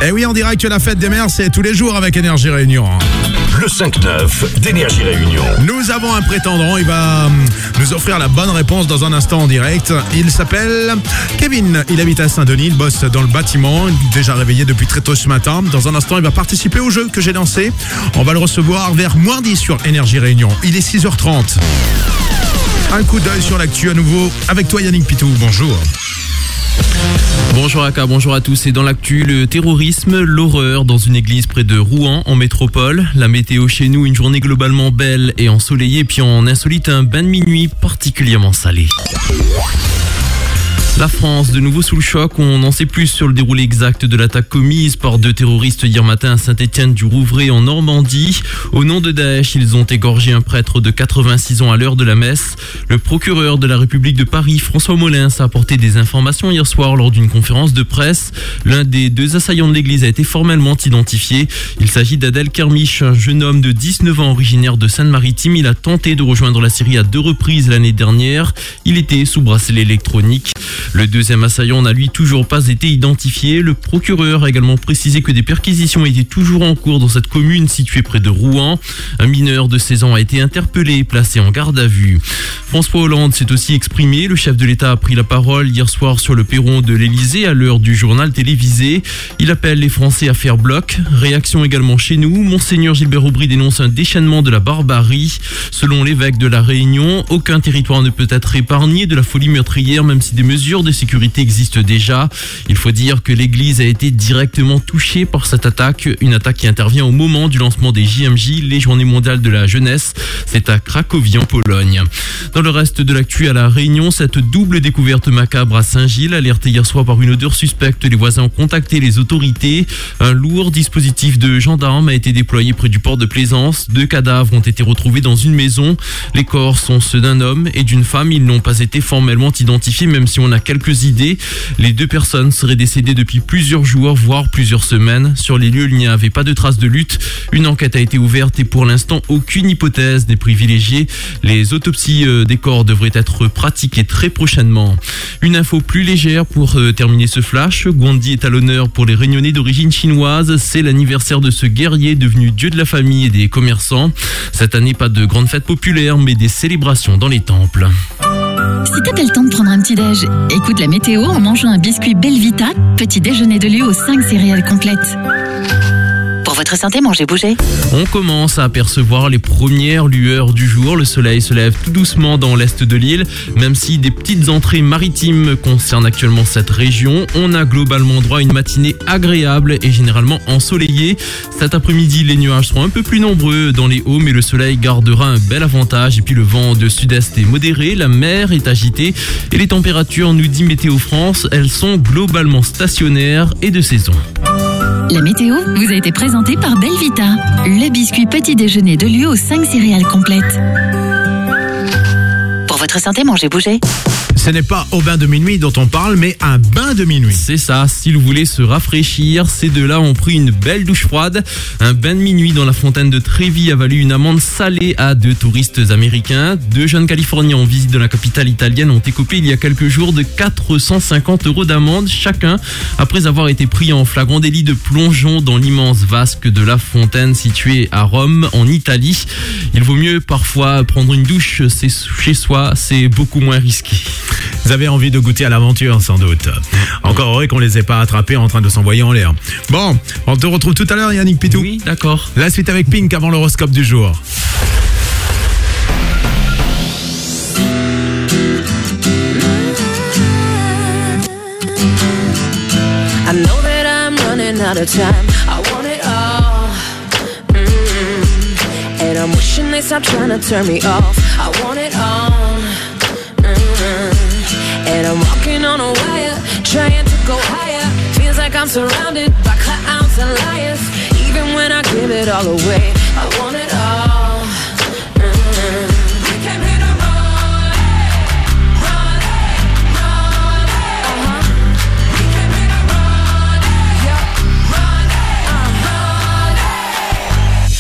Et oui, en direct, la fête des mères, c'est tous les jours avec Énergie Réunion. hein. Le 5-9 d'Énergie Réunion. Nous avons un prétendant, il va hum, nous offrir la bonne réponse dans un instant en direct. Il s'appelle Kevin, il habite à Saint-Denis, il bosse dans le bâtiment, déjà réveillé depuis très tôt ce matin. Dans un instant, il va participer au jeu que j'ai lancé. On va le recevoir vers moins 10 sur Énergie Réunion. Il est 6h30. Un coup d'œil sur l'actu à nouveau avec toi Yannick Pitou, bonjour. Bonjour Aka, bonjour à tous. Et dans l'actu, le terrorisme, l'horreur dans une église près de Rouen, en métropole. La météo chez nous, une journée globalement belle et ensoleillée, puis en insolite, un bain de minuit particulièrement salé. La France, de nouveau sous le choc, on n'en sait plus sur le déroulé exact de l'attaque commise par deux terroristes hier matin à Saint-Étienne du Rouvray en Normandie. Au nom de Daesh, ils ont égorgé un prêtre de 86 ans à l'heure de la messe. Le procureur de la République de Paris, François Molins, a apporté des informations hier soir lors d'une conférence de presse. L'un des deux assaillants de l'église a été formellement identifié. Il s'agit d'Adel Kermiche, un jeune homme de 19 ans originaire de Seine-Maritime. Il a tenté de rejoindre la Syrie à deux reprises l'année dernière. Il était sous bracelet électronique. Le deuxième assaillant n'a lui toujours pas été identifié. Le procureur a également précisé que des perquisitions étaient toujours en cours dans cette commune située près de Rouen. Un mineur de 16 ans a été interpellé et placé en garde à vue. François Hollande s'est aussi exprimé. Le chef de l'État a pris la parole hier soir sur le perron de l'Élysée à l'heure du journal télévisé. Il appelle les Français à faire bloc. Réaction également chez nous. Monseigneur Gilbert Aubry dénonce un déchaînement de la barbarie. Selon l'évêque de la Réunion, aucun territoire ne peut être épargné de la folie meurtrière, même si des mesures de sécurité existent déjà. Il faut dire que l'église a été directement touchée par cette attaque, une attaque qui intervient au moment du lancement des JMJ, les Journées mondiales de la jeunesse. C'est à Cracovie en Pologne. Dans le reste de l'actu à la Réunion, cette double découverte macabre à Saint-Gilles, alertée hier soir par une odeur suspecte, les voisins ont contacté les autorités. Un lourd dispositif de gendarmes a été déployé près du port de Plaisance. Deux cadavres ont été retrouvés dans une maison. Les corps sont ceux d'un homme et d'une femme. Ils n'ont pas été formellement identifiés, même si on a quelques idées. Les deux personnes seraient décédées depuis plusieurs jours, voire plusieurs semaines. Sur les lieux, il n'y avait pas de traces de lutte. Une enquête a été ouverte et pour l'instant, aucune hypothèse n'est privilégiée. Les autopsies euh, des corps devraient être pratiquées très prochainement. Une info plus légère pour euh, terminer ce flash. Guandi est à l'honneur pour les réunionnais d'origine chinoise. C'est l'anniversaire de ce guerrier devenu dieu de la famille et des commerçants. Cette année, pas de grandes fêtes populaires, mais des célébrations dans les temples. Pas le temps de prendre un petit déj, écoute la météo en mangeant un biscuit Belvita, petit déjeuner de lieu aux 5 céréales complètes. Votre santé, mangez, bougez. On commence à apercevoir les premières lueurs du jour. Le soleil se lève tout doucement dans l'est de l'île. Même si des petites entrées maritimes concernent actuellement cette région, on a globalement droit à une matinée agréable et généralement ensoleillée. Cet après-midi, les nuages seront un peu plus nombreux dans les hauts, mais le soleil gardera un bel avantage. Et puis le vent de sud-est est modéré, la mer est agitée et les températures, nous dit Météo France, elles sont globalement stationnaires et de saison. La météo vous a été présentée par Belvita, le biscuit petit déjeuner de lieu aux 5 céréales complètes. Pour votre santé, mangez, bougez. Ce n'est pas au bain de minuit dont on parle, mais un bain de minuit. C'est ça, s'ils voulaient se rafraîchir, ces deux-là ont pris une belle douche froide. Un bain de minuit dans la fontaine de Trévis a valu une amende salée à deux touristes américains. Deux jeunes Californiens en visite de la capitale italienne ont écopé il y a quelques jours de 450 euros d'amende chacun, après avoir été pris en flagrant délit de plongeon dans l'immense vasque de la fontaine située à Rome, en Italie. Il vaut mieux parfois prendre une douche chez soi, c'est beaucoup moins risqué. Vous avez envie de goûter à l'aventure, sans doute. Encore heureux qu'on les ait pas attrapés en train de s'envoyer en l'air. Bon, on te retrouve tout à l'heure, Yannick Pitou. Oui, d'accord. La suite avec Pink avant l'horoscope du jour. I know that I'm running out of time. I want it all. Mm. And I'm wishing they stop trying to turn me off. I want it And I'm walking on a wire, trying to go higher. Feels like I'm surrounded by clowns and liars. Even when I give it all away, I want it all. We came here to run it, run it. We came here to run it, yeah,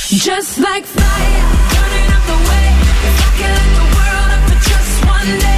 it. Just like fire, burning up the way. If I can light the world up for just one day,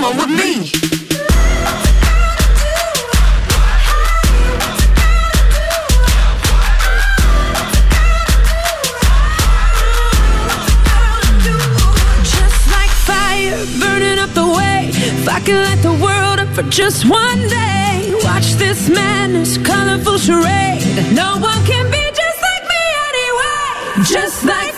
Come on, with me. Just like fire, burning up the way. If I could light the world up for just one day, watch this madness, colorful charade. No one can be just like me anyway. Just like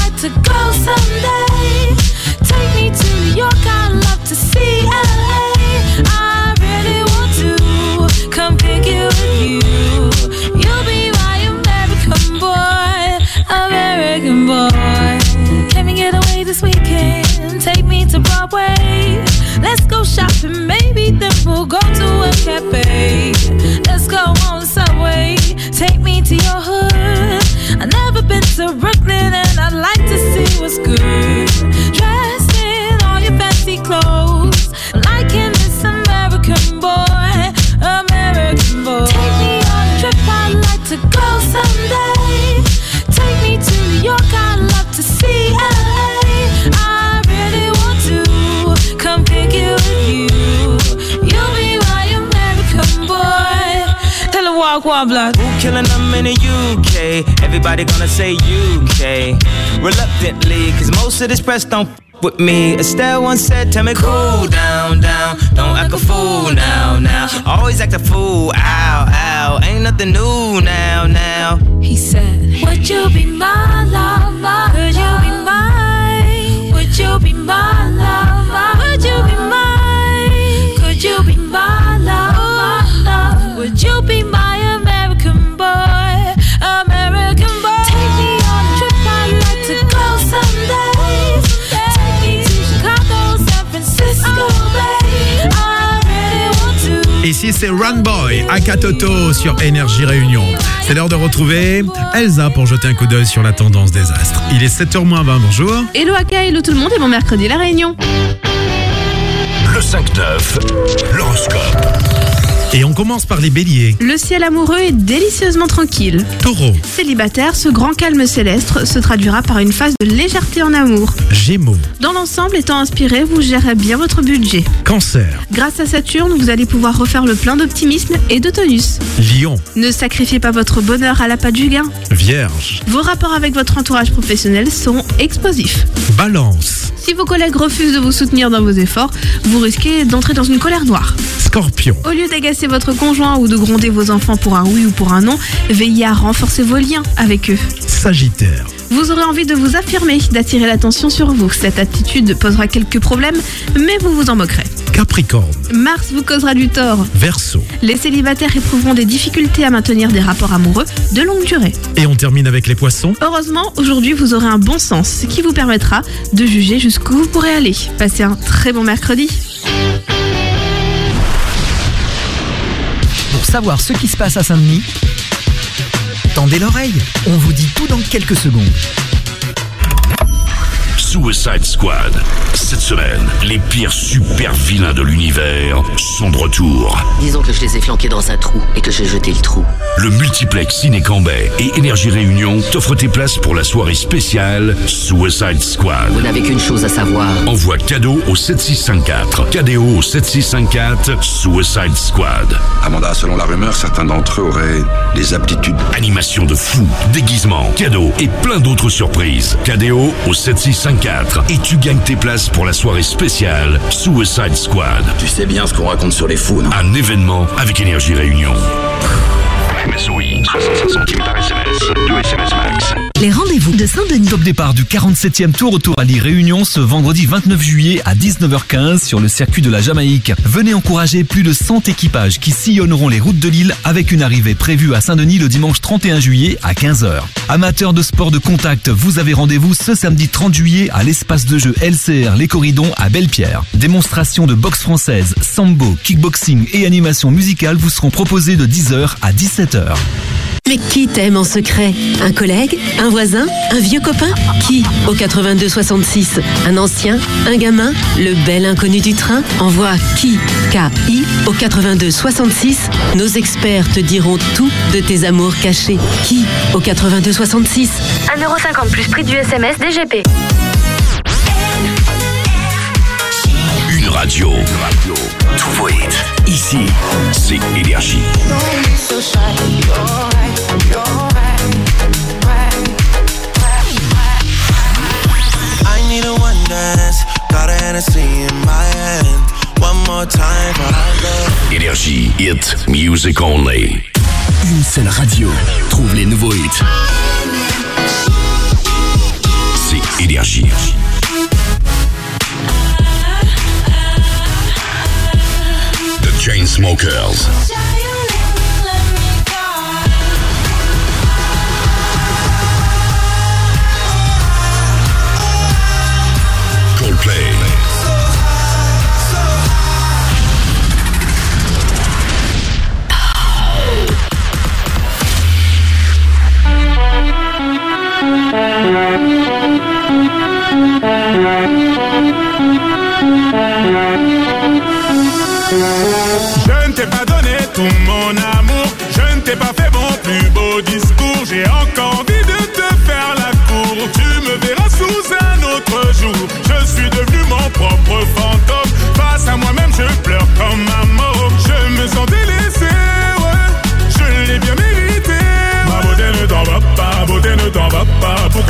to go someday. Take me to New York, I'd love to see LA. I really want to come pick you with you. You'll be my American boy, American boy. Can we get away this weekend? Take me to Broadway. Let's go shopping, maybe then we'll go to a cafe. Let's go on subway. Take me to your hood. I've never been to Brooklyn and I'd like to see what's good. Him walk. Who killing them in the UK? Everybody gonna say UK. Reluctantly, cause most of this press don't f- with me. Estelle once said, Tell me cool down, down. Don't act a fool now, now. Always act a fool, ow, ow. Ain't nothing new now, now. He said, Would you be my lover? Could you be mine? Would you be my Ici c'est Run Boy, Akatoto sur Énergie Réunion. C'est l'heure de retrouver Elsa pour jeter un coup d'œil sur la tendance des astres. Il est 7h20, bonjour. Hello Aka, hello tout le monde et bon mercredi la réunion. Le 5-9, l'horoscope. Et on commence par les béliers. Le ciel amoureux est délicieusement tranquille. Taureau, Célibataire, ce grand calme céleste se traduira par une phase de légèreté en amour. Gémeaux, Dans l'ensemble, étant inspiré, vous gérez bien votre budget. Cancer, Grâce à Saturne, vous allez pouvoir refaire le plein d'optimisme et de tonus. Lion, Ne sacrifiez pas votre bonheur à la l'appât du gain. Vierge, Vos rapports avec votre entourage professionnel seront explosifs. Balance, Si vos collègues refusent de vous soutenir dans vos efforts, vous risquez d'entrer dans une colère noire. Scorpion, Au lieu d'agacer votre conjoint ou de gronder vos enfants pour un oui ou pour un non, veillez à renforcer vos liens avec eux. Sagittaire, Vous aurez envie de vous affirmer, d'attirer l'attention sur vous. Cette attitude posera quelques problèmes, mais vous vous en moquerez. Capricorne, Mars vous causera du tort. Verseau. Les célibataires éprouveront des difficultés à maintenir des rapports amoureux de longue durée. Et on termine avec les poissons. Heureusement, aujourd'hui, vous aurez un bon sens, ce qui vous permettra de juger jusqu'où vous pourrez aller. Passez un très bon mercredi. Pour savoir ce qui se passe à Saint-Denis, tendez l'oreille. On vous dit tout dans quelques secondes. Suicide Squad. Cette semaine, les pires super vilains de l'univers sont de retour. Disons que je les ai flanqués dans un trou et que j'ai jeté le trou. Le multiplex Ciné Cambay et Énergie Réunion t'offrent tes places pour la soirée spéciale Suicide Squad. Vous n'avez qu'une chose à savoir. Envoie cadeau au 7654. Cadeau au 7654 Suicide Squad. Amanda, selon la rumeur, certains d'entre eux auraient des aptitudes. Animation de fou, déguisement, cadeaux et plein d'autres surprises. Cadeau au 7654 et tu gagnes tes places pour la soirée spéciale Suicide Squad. Tu sais bien ce qu'on raconte sur les fous, non? Un événement avec Énergie Réunion. MSOI, 65 centimes par SMS, 2 SMS max. Les rendez-vous de Saint-Denis. Top départ du 47e Tour autour à l'île Réunion ce vendredi 29 juillet à 19h15 sur le circuit de la Jamaïque. Venez encourager plus de 100 équipages qui sillonneront les routes de l'île avec une arrivée prévue à Saint-Denis le dimanche 31 juillet à 15h. Amateurs de sport de contact, vous avez rendez-vous ce samedi 30 juillet à l'espace de jeu LCR Les Corridons à Belle-Pierre. Démonstration de boxe française, sambo, kickboxing et animation musicale vous seront proposées de 10h à 17h. Mais qui t'aime en secret? Un collègue? Un voisin? Un vieux copain? Qui? Au 82 66 Un ancien? Un gamin? Le bel inconnu du train? Envoie qui? K-I au 82 66 Nos experts te diront tout de tes amours cachés. Qui? Au 82 66 1,50€ plus prix du SMS DGP. Radio. Tout vos hits. Ici, c'est Énergie. I need a one dance, got a Hennessy in my hand. One more time for I go. Énergie, hit, music only. Une seule radio trouve les nouveaux hits. C'est Énergie. Smokers. Coldplay.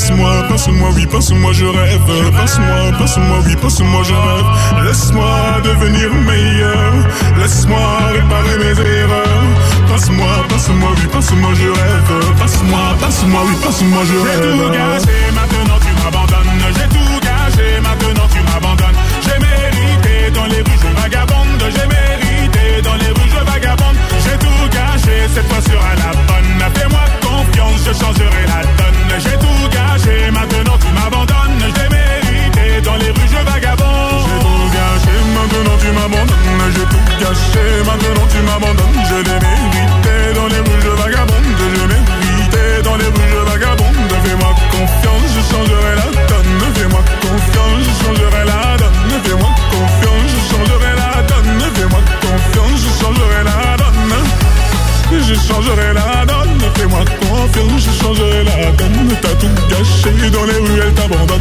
Passe-moi, passe-moi, oui, passe-moi, je rêve. Passe-moi, passe-moi, oui, passe-moi, je rêve. Laisse-moi devenir meilleur. Laisse-moi réparer mes erreurs. Passe-moi, passe-moi, oui, passe-moi, je rêve. Passe-moi, passe-moi, oui, passe-moi, je rêve. maintenant tu m'abandonnes, je l'ai mérité. Dans les rues, je vagabonde, je mérité. Dans les rues, je vagabonde, fais-moi confiance, je changerai la donne. Fais-moi confiance, je changerai la donne. Fais-moi confiance, je changerai la donne. Fais-moi confiance, je changerai la donne je changerai la donne. Fais-moi confiance, je changerai la donne. T'as tout gâché dans les rues, elle t'abandonne.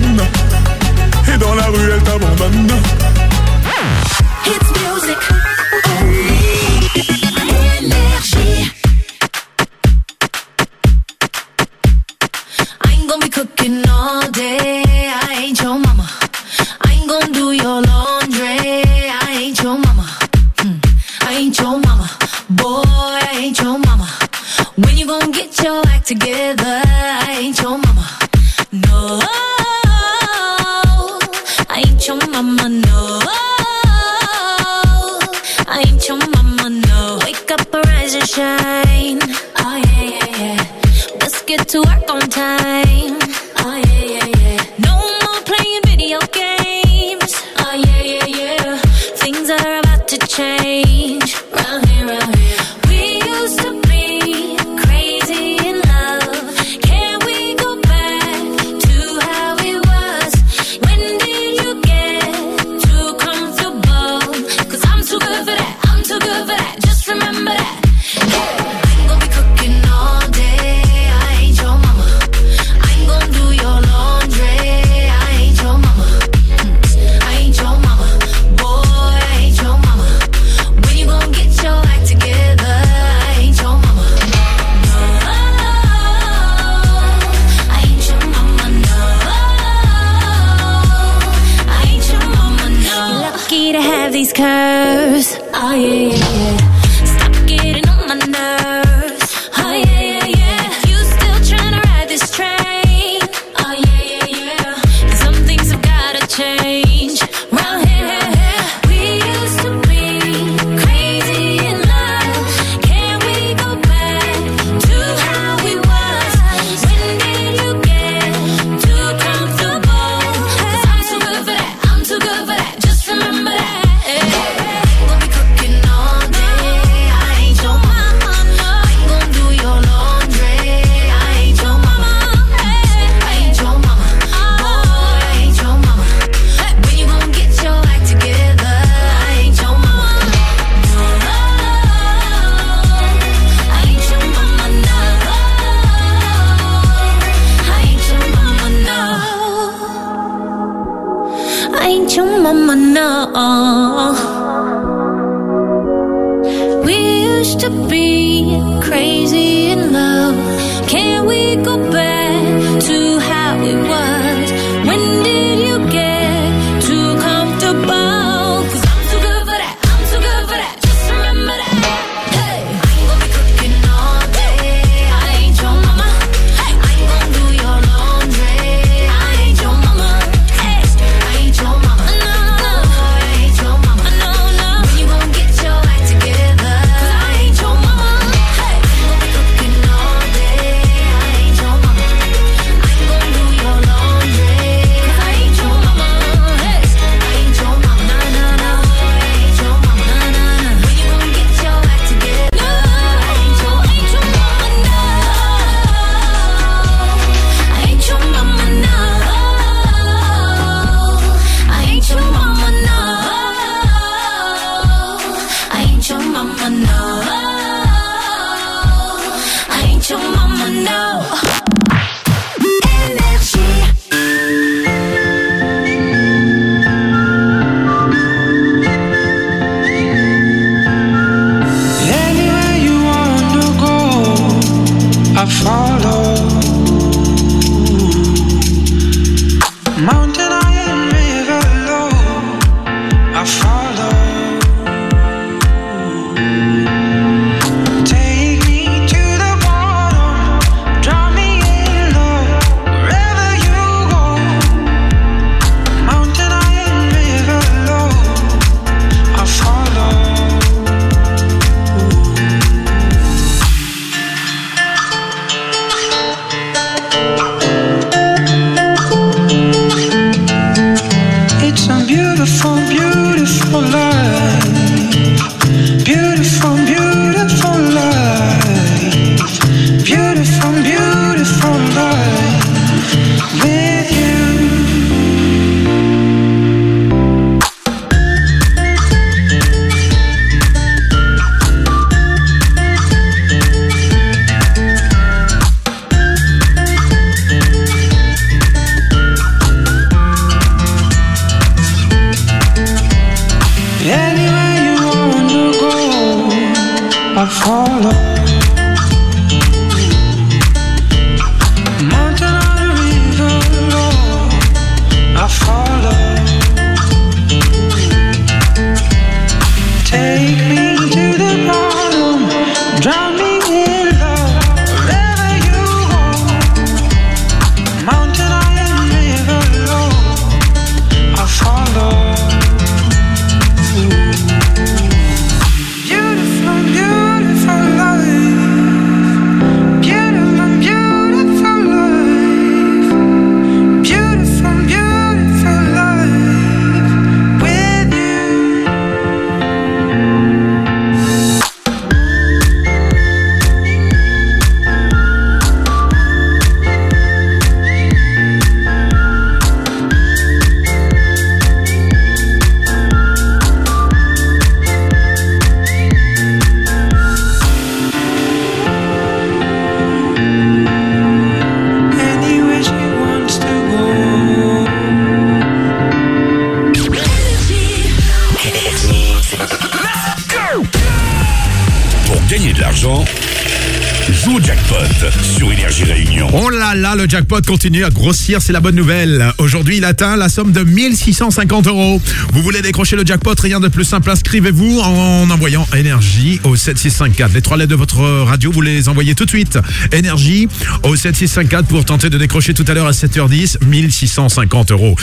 Jackpot continue à grossir, c'est la bonne nouvelle. Aujourd'hui, il atteint la somme de 1650 euros. Vous voulez décrocher le jackpot, rien de plus simple, inscrivez-vous en envoyant énergie au 7654. Les trois lettres de votre radio, vous les envoyez tout de suite. Énergie au 7654 pour tenter de décrocher tout à l'heure à 7h10, 1650 euros.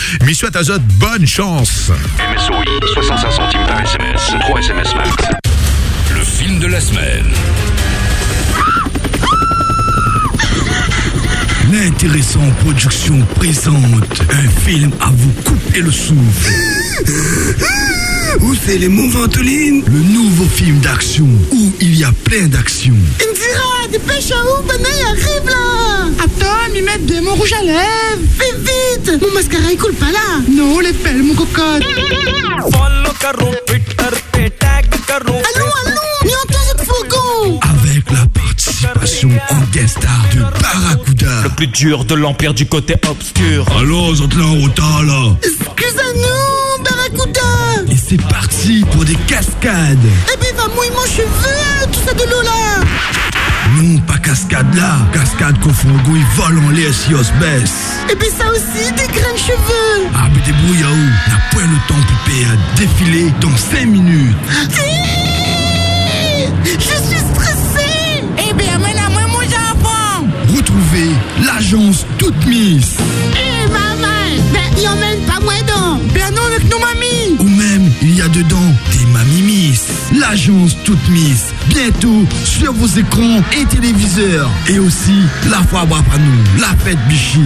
À Zot, bonne chance. MSOI, 65 centimes par SMS, 3 SMS max. Le film de la semaine. L'intéressant production présente un film à vous couper le souffle. Où c'est les Ventoline Le nouveau film d'action où il y a plein d'action. Indira, dépêche à où Banaï arrive là Attends, m'y mettre de mon rouge à lèvres Fais vite Mon mascara il coule pas là Non, les pelles, mon cocotte plus dur de l'empire du côté obscur. Alors, là, là. Excuse-nous, Barracuda Et c'est parti pour des cascades. Eh ben, va mouiller mon cheveu, tout ça de l'eau là Non, pas cascade là. Cascade qu'au fond, il vole en l'air si on se baisse. Et puis ça aussi, des grains de cheveux Ah, mais débrouille à où? N'a point le temps, Pépé, à défiler dans 5 minutes. L'agence toute Miss. Eh, maman Ben, y emmène pas moi donc Ben non, avec nos mamies Ou même, il y a dedans des Mamie Miss. L'agence toute Miss. Bientôt sur vos écrans et téléviseurs. Et aussi, la foi à boire à nous, la fête Bichy,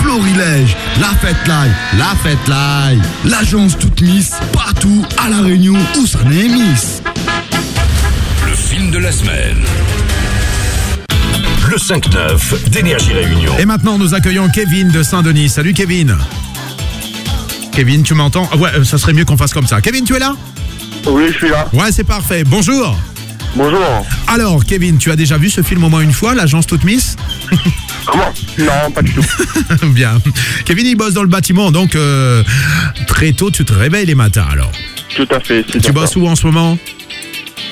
Florilège, la fête live, la fête live. L'agence toute Miss, partout à La Réunion où ça n'est Miss. Le film de la semaine. Le 5-9 d'Énergie Réunion. Et maintenant, nous accueillons Kevin de Saint-Denis. Salut Kevin. Kevin, tu m'entends? Ah Ouais, euh, ça serait mieux qu'on fasse comme ça. Kevin, tu es là? Oui, je suis là. Ouais, c'est parfait. Bonjour. Bonjour. Alors, Kevin, tu as déjà vu ce film au moins une fois, l'agence toute Miss? Comment? Non, pas du tout. Bien. Kevin, il bosse dans le bâtiment, donc euh, très tôt, tu te réveilles les matins alors. Tout à fait. Tu bosses où en ce moment?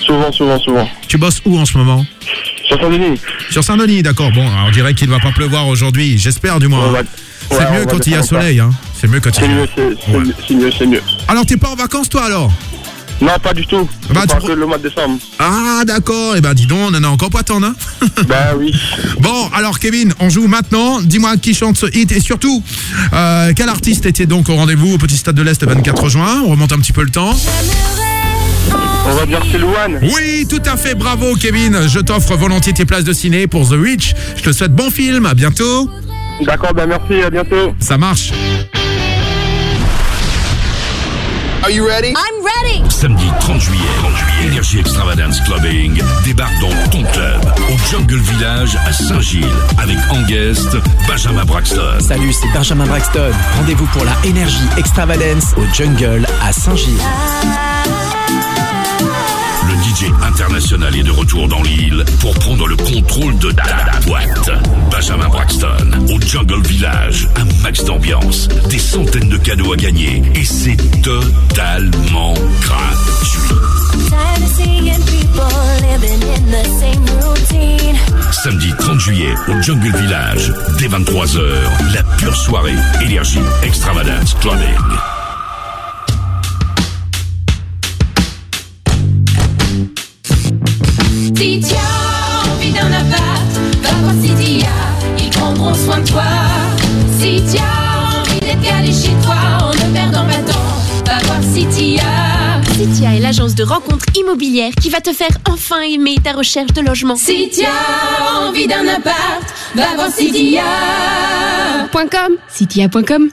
Souvent, souvent, souvent. Tu bosses où en ce moment? Sur Saint-Denis. Sur Saint-Denis, d'accord. Bon, on dirait qu'il ne va pas pleuvoir aujourd'hui. J'espère du moins. Va- C'est ouais, mieux quand il y a soleil. Hein. C'est mieux quand il C'est y a mieux, c'est c'est mieux, c'est mieux, c'est mieux. Alors, t'es pas en vacances toi alors? Non, pas du tout. Bah, tu que le mois de décembre. Ah, d'accord. Eh ben, dis donc, on en a encore pas tant, hein Bah oui. Bon, alors Kevin, on joue maintenant. Dis-moi qui chante ce hit et surtout, euh, quel artiste était donc au rendez-vous au Petit Stade de l'Est le 24 juin? On remonte un petit peu le temps. On va dire c'est Louane. Oui, tout à fait, bravo Kevin. Je t'offre volontiers tes places de ciné pour The Witch. Je te souhaite bon film, à bientôt. D'accord, ben merci, à bientôt. Ça marche. Are you ready? I'm ready. Samedi 30 juillet, 30 juillet, Énergie Extravagance Clubbing débarque dans ton club au Jungle Village à Saint-Gilles avec en guest Benjamin Braxton. Salut, c'est Benjamin Braxton. Rendez-vous pour la Énergie Extravagance au Jungle à Saint-Gilles. International est de retour dans l'île pour prendre le contrôle de ta boîte. Benjamin Braxton au Jungle Village, un max d'ambiance, des centaines de cadeaux à gagner et c'est totalement gratuit. Samedi 30 juillet au Jungle Village, dès 23h, la pure soirée énergie extravagance clubbing. Si tu as envie d'un appart, va voir Cydia, ils prendront soin de toi. Si tu as envie d'être calé chez toi en ne perdant pas de temps, va voir Cydia. Citia est l'agence de rencontres immobilières qui va te faire enfin aimer ta recherche de logement. As envie d'un appart, va voir Cydia.com. Citia.com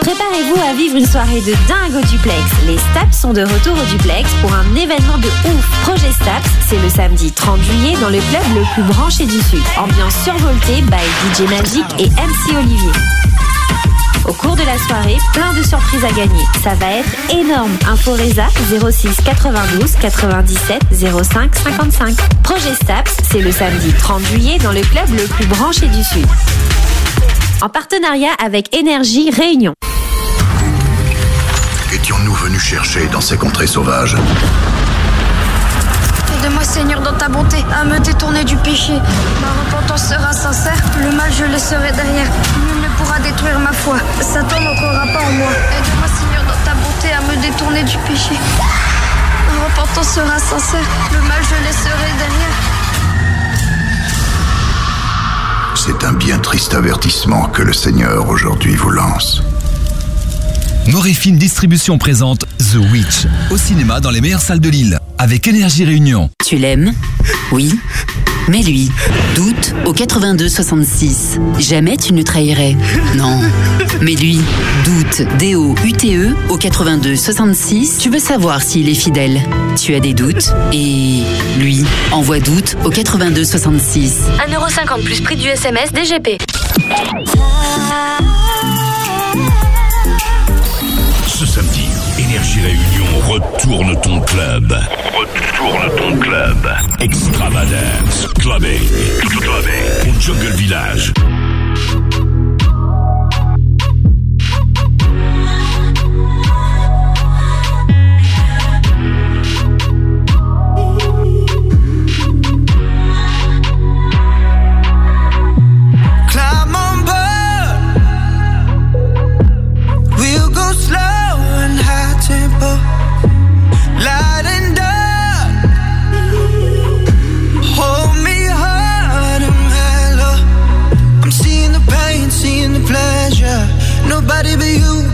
Préparez-vous à vivre une soirée de dingue au duplex. Les Staps sont de retour au duplex pour un événement de ouf. Projet Staps, c'est le samedi 30 juillet dans le club le plus branché du Sud. Ambiance survoltée by DJ Magic et MC Olivier. Au cours de la soirée, plein de surprises à gagner. Ça va être énorme. Info Reza 06 92 97 05 55. Projet Staps, c'est le samedi 30 juillet dans le club le plus branché du Sud. En partenariat avec Énergie Réunion. Étions-nous venus chercher dans ces contrées sauvages Aide-moi, Seigneur, dans ta bonté, à me détourner du péché. Ma repentance sera sincère, le mal je laisserai derrière. Nul ne pourra détruire ma foi. Satan n'entrera pas en moi. Aide-moi, Seigneur, dans ta bonté, à me détourner du péché. Ma repentance sera sincère, le mal je laisserai derrière. C'est un bien triste avertissement que le Seigneur aujourd'hui vous lance. Morefilm Distribution présente The Witch au cinéma dans les meilleures salles de Lille avec Énergie Réunion. Tu l'aimes? Oui? Mais lui, doute au 82 66. Jamais tu ne trahirais. Non. Mais lui, doute D-O-U-T-E au 82 66. Tu veux savoir s'il est fidèle. Tu as des doutes. Et lui, envoie doute au 82 66. 1,50€ plus prix du SMS DGP. Ce samedi, Énergie Réunion retourne ton club. Retourne ton club. Extravagance. Clubbing. Clubbing. Au Jungle Village.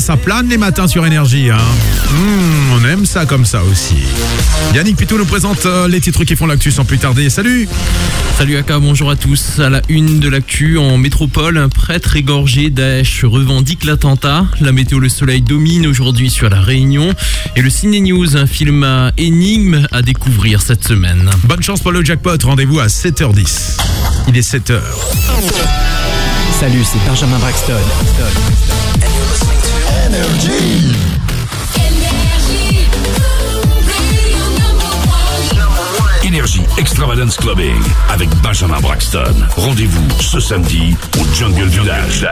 Ça plane les matins sur énergie. Hein. Hmm, on aime ça comme ça aussi. Yannick Pitou nous présente euh, les titres qui font l'actu sans plus tarder. Salut Salut Aka, bonjour à tous. À la une de l'actu, en métropole, un prêtre égorgé Daesh revendique l'attentat. La météo, le soleil domine aujourd'hui sur la Réunion. Et le Ciné News, un film à énigme à découvrir cette semaine. Bonne chance pour le jackpot, rendez-vous à 7h10. Il est 7h. Salut, c'est Benjamin Braxton. Énergie Extravagance Clubbing avec Benjamin Braxton. Rendez-vous ce samedi au Jungle Village.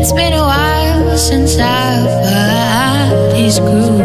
It's been a while since I've had these grooves.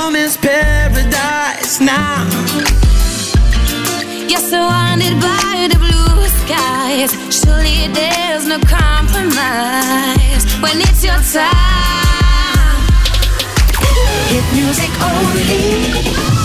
Every moment's paradise now. You're surrounded by the blue skies. Surely there's no compromise when it's your time. Hit music only.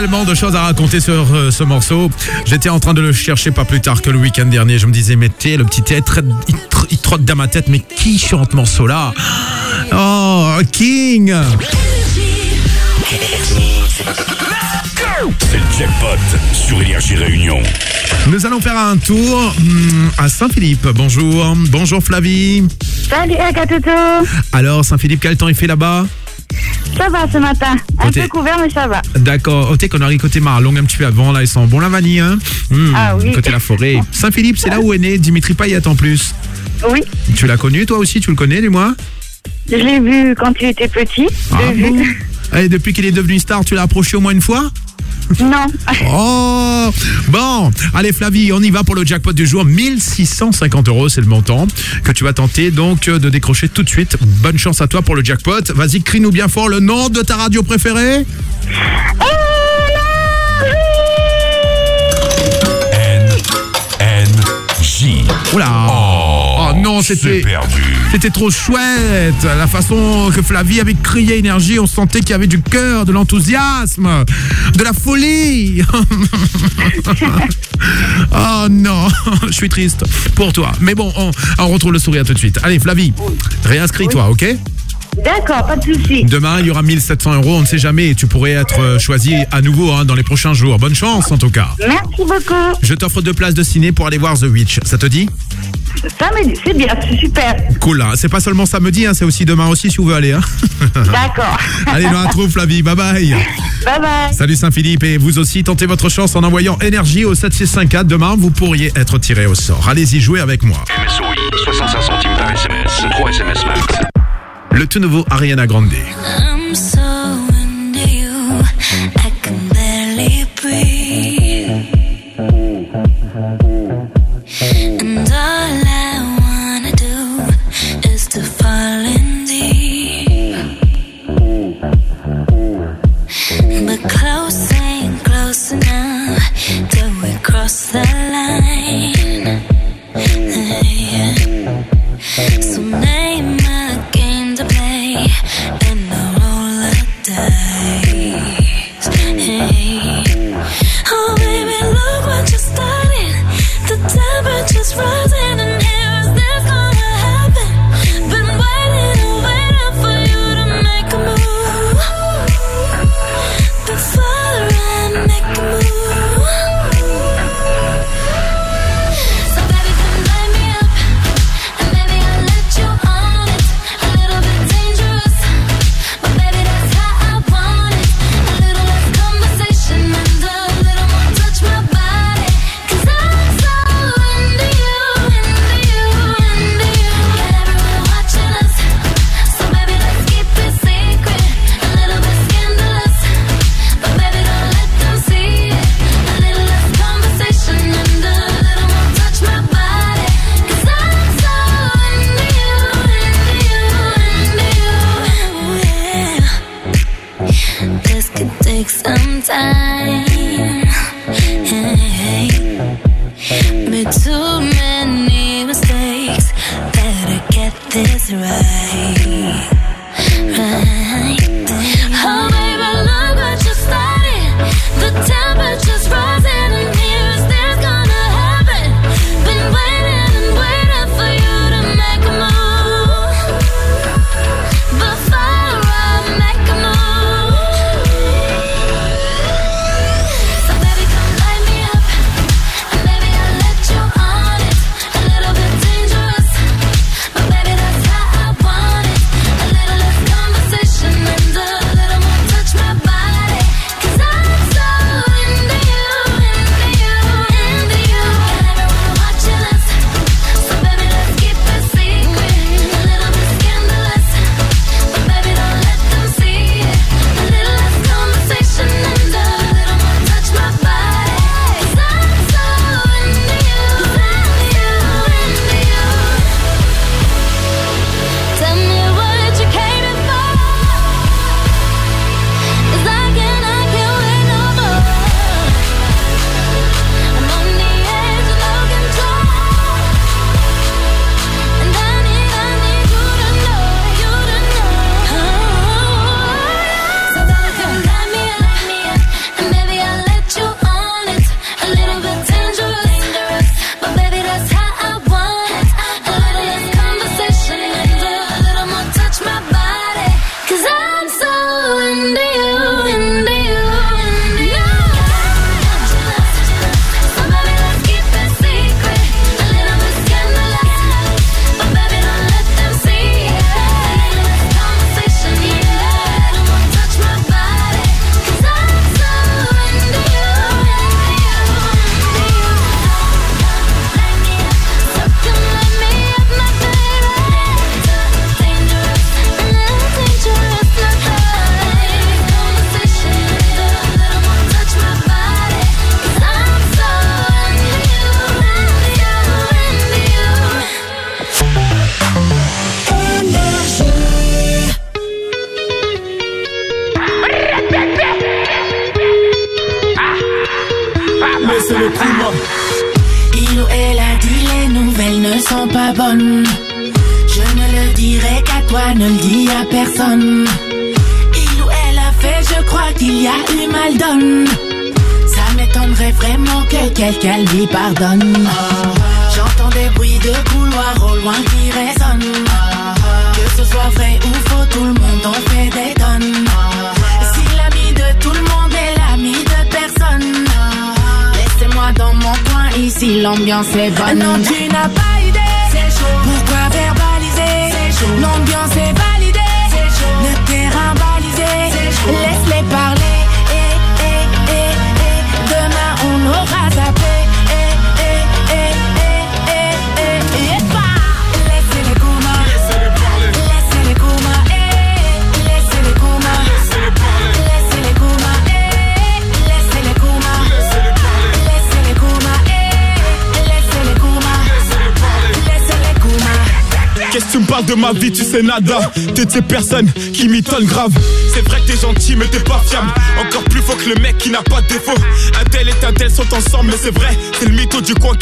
Tellement de choses à raconter sur euh, ce morceau. J'étais en train de le chercher pas plus tard que le week-end dernier. Je me disais, mais t'es le petit thé, il, tr- trotte dans ma tête, mais qui chante ce morceau-là? Oh, King C'est le jackpot sur Énergie Réunion. Nous allons faire un tour hum, à Saint-Philippe. Bonjour. Bonjour Flavie. Salut Akatoto Alors, Saint-Philippe, quel temps il fait là-bas? Ça va ce matin. Un Côté- peu couvert mais ça va. D'accord. Au qu'on arrive côté Marlong un petit peu avant, là, ils sont bons la vanille, hein Hum, Ah oui. Côté la forêt. Saint-Philippe, c'est là où est né Dimitri Payet en plus. Oui, Tu l'as connu toi aussi Tu le connais, dis-moi? Je l'ai vu quand il était petit. Ah bon vu. Et depuis qu'il est devenu star, tu l'as approché au moins une fois? Non. Oh Bon, allez Flavie, on y va pour le jackpot du jour. 1650 euros, c'est le montant que tu vas tenter donc euh, de décrocher tout de suite. Bonne chance à toi pour le jackpot. Vas-y, crie-nous bien fort le nom de ta radio préférée. N J. Oula Oh, non, c'était c'est perdu. C'était trop chouette. La façon que Flavie avait crié énergie, on sentait qu'il y avait du cœur, de l'enthousiasme, de la folie. oh non, je suis triste pour toi. Mais bon, on, on retrouve le sourire tout de suite. Allez Flavie, réinscris-toi, ok? D'accord, pas de souci. Demain, il y aura 1700 euros, on ne sait jamais, et tu pourrais être euh, choisi à nouveau hein, dans les prochains jours. Bonne chance en tout cas. Merci beaucoup. Je t'offre deux places de ciné pour aller voir The Witch. Ça te dit? Ça me- c'est bien, c'est super. Cool, hein. c'est pas seulement samedi, hein, c'est aussi demain aussi si vous voulez aller. Hein. D'accord. Allez, nous retrouve Flavie, bye bye. Bye bye. Salut Saint-Philippe et vous aussi tentez votre chance en envoyant énergie au 7654. Demain, vous pourriez être tiré au sort. Allez-y, jouez avec moi. MSOI, 65 centimes par SMS, 3 SMS max. Le tout nouveau Ariana Grande.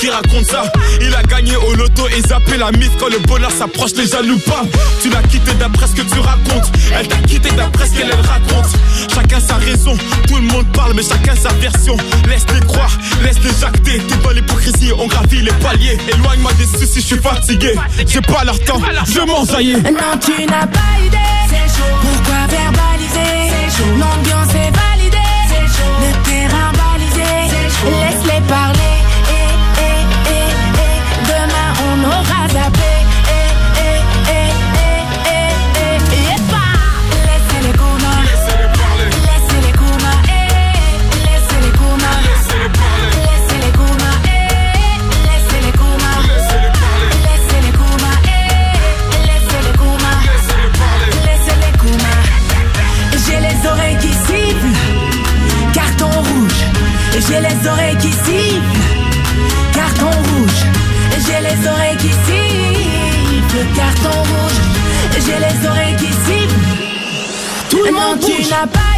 qui raconte ça. Il a gagné au loto et zappé la mythe Quand le bonheur s'approche les jaloux pas. Tu l'as quitté d'après ce que tu racontes. Elle t'a quitté d'après ce qu'elle raconte. Chacun sa raison, tout le monde parle mais chacun sa version. Laisse-les croire, laisse-les jacter. T'es dans l'hypocrisie, on gravit les paliers. Éloigne-moi des soucis, je suis fatigué. J'ai pas leur temps, je m'en saillais. Non tu n'as pas idée. Pourquoi verbaliser? L'ambiance est. I buy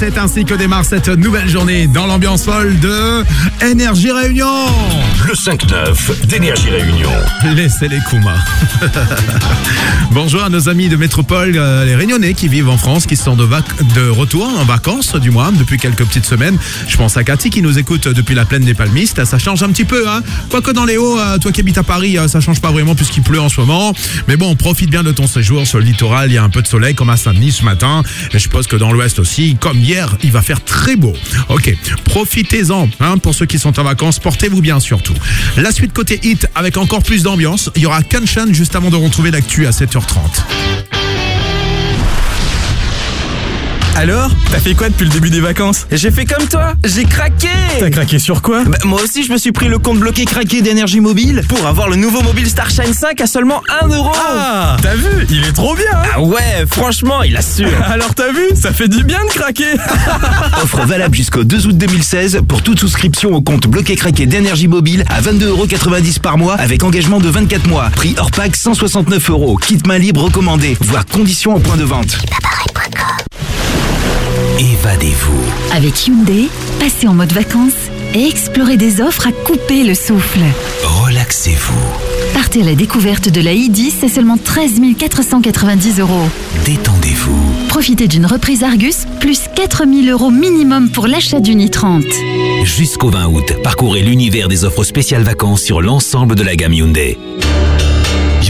c'est ainsi que démarre cette nouvelle journée dans l'ambiance folle de Énergie Réunion. Le 5-9 d'Énergie Réunion. Laissez les. Bonjour à nos amis de Métropole, euh, les Réunionnais qui vivent en France, qui sont de retour en vacances du moins depuis quelques petites semaines. Je pense à Cathy qui nous écoute depuis la plaine des Palmistes. Ça change un petit peu, hein. Quoique dans les hauts, euh, toi qui habites à Paris, euh, ça change pas vraiment puisqu'il pleut en ce moment. Mais bon, profite bien de ton séjour sur le littoral. Il y a un peu de soleil comme à Saint-Denis ce matin. Et je suppose que dans l'ouest aussi, comme hier, il va faire très beau. Ok, profitez-en hein, pour ceux qui sont en vacances. Portez-vous bien surtout. La suite côté hit avec encore plus d'ambiance. Il y aura Kanchan juste avant de retrouver l'actu à 7h30. Alors T'as fait quoi depuis le début des vacances J'ai fait comme toi, j'ai craqué T'as craqué sur quoi Bah, Moi aussi je me suis pris le compte bloqué craqué d'énergie mobile pour avoir le nouveau mobile Starshine 5 à seulement 1 euro Ah T'as vu Il est trop bien hein Ah ouais, franchement il assure Alors t'as vu Ça fait du bien de craquer Offre valable jusqu'au 2 août 2016 pour toute souscription au compte bloqué craqué d'énergie mobile à 22,90€ par mois avec engagement de 24 mois. Prix hors pack 169 euros. Kit main libre recommandé. Voir conditions au point de vente. Évadez-vous. Avec Hyundai, passez en mode vacances et explorez des offres à couper le souffle. Relaxez-vous. Partez à la découverte de la i10 à seulement 13 490 euros. Détendez-vous. Profitez d'une reprise Argus, plus 4 000 euros minimum pour l'achat d'une i30. Jusqu'au 20 août, parcourez l'univers des offres spéciales vacances sur l'ensemble de la gamme Hyundai.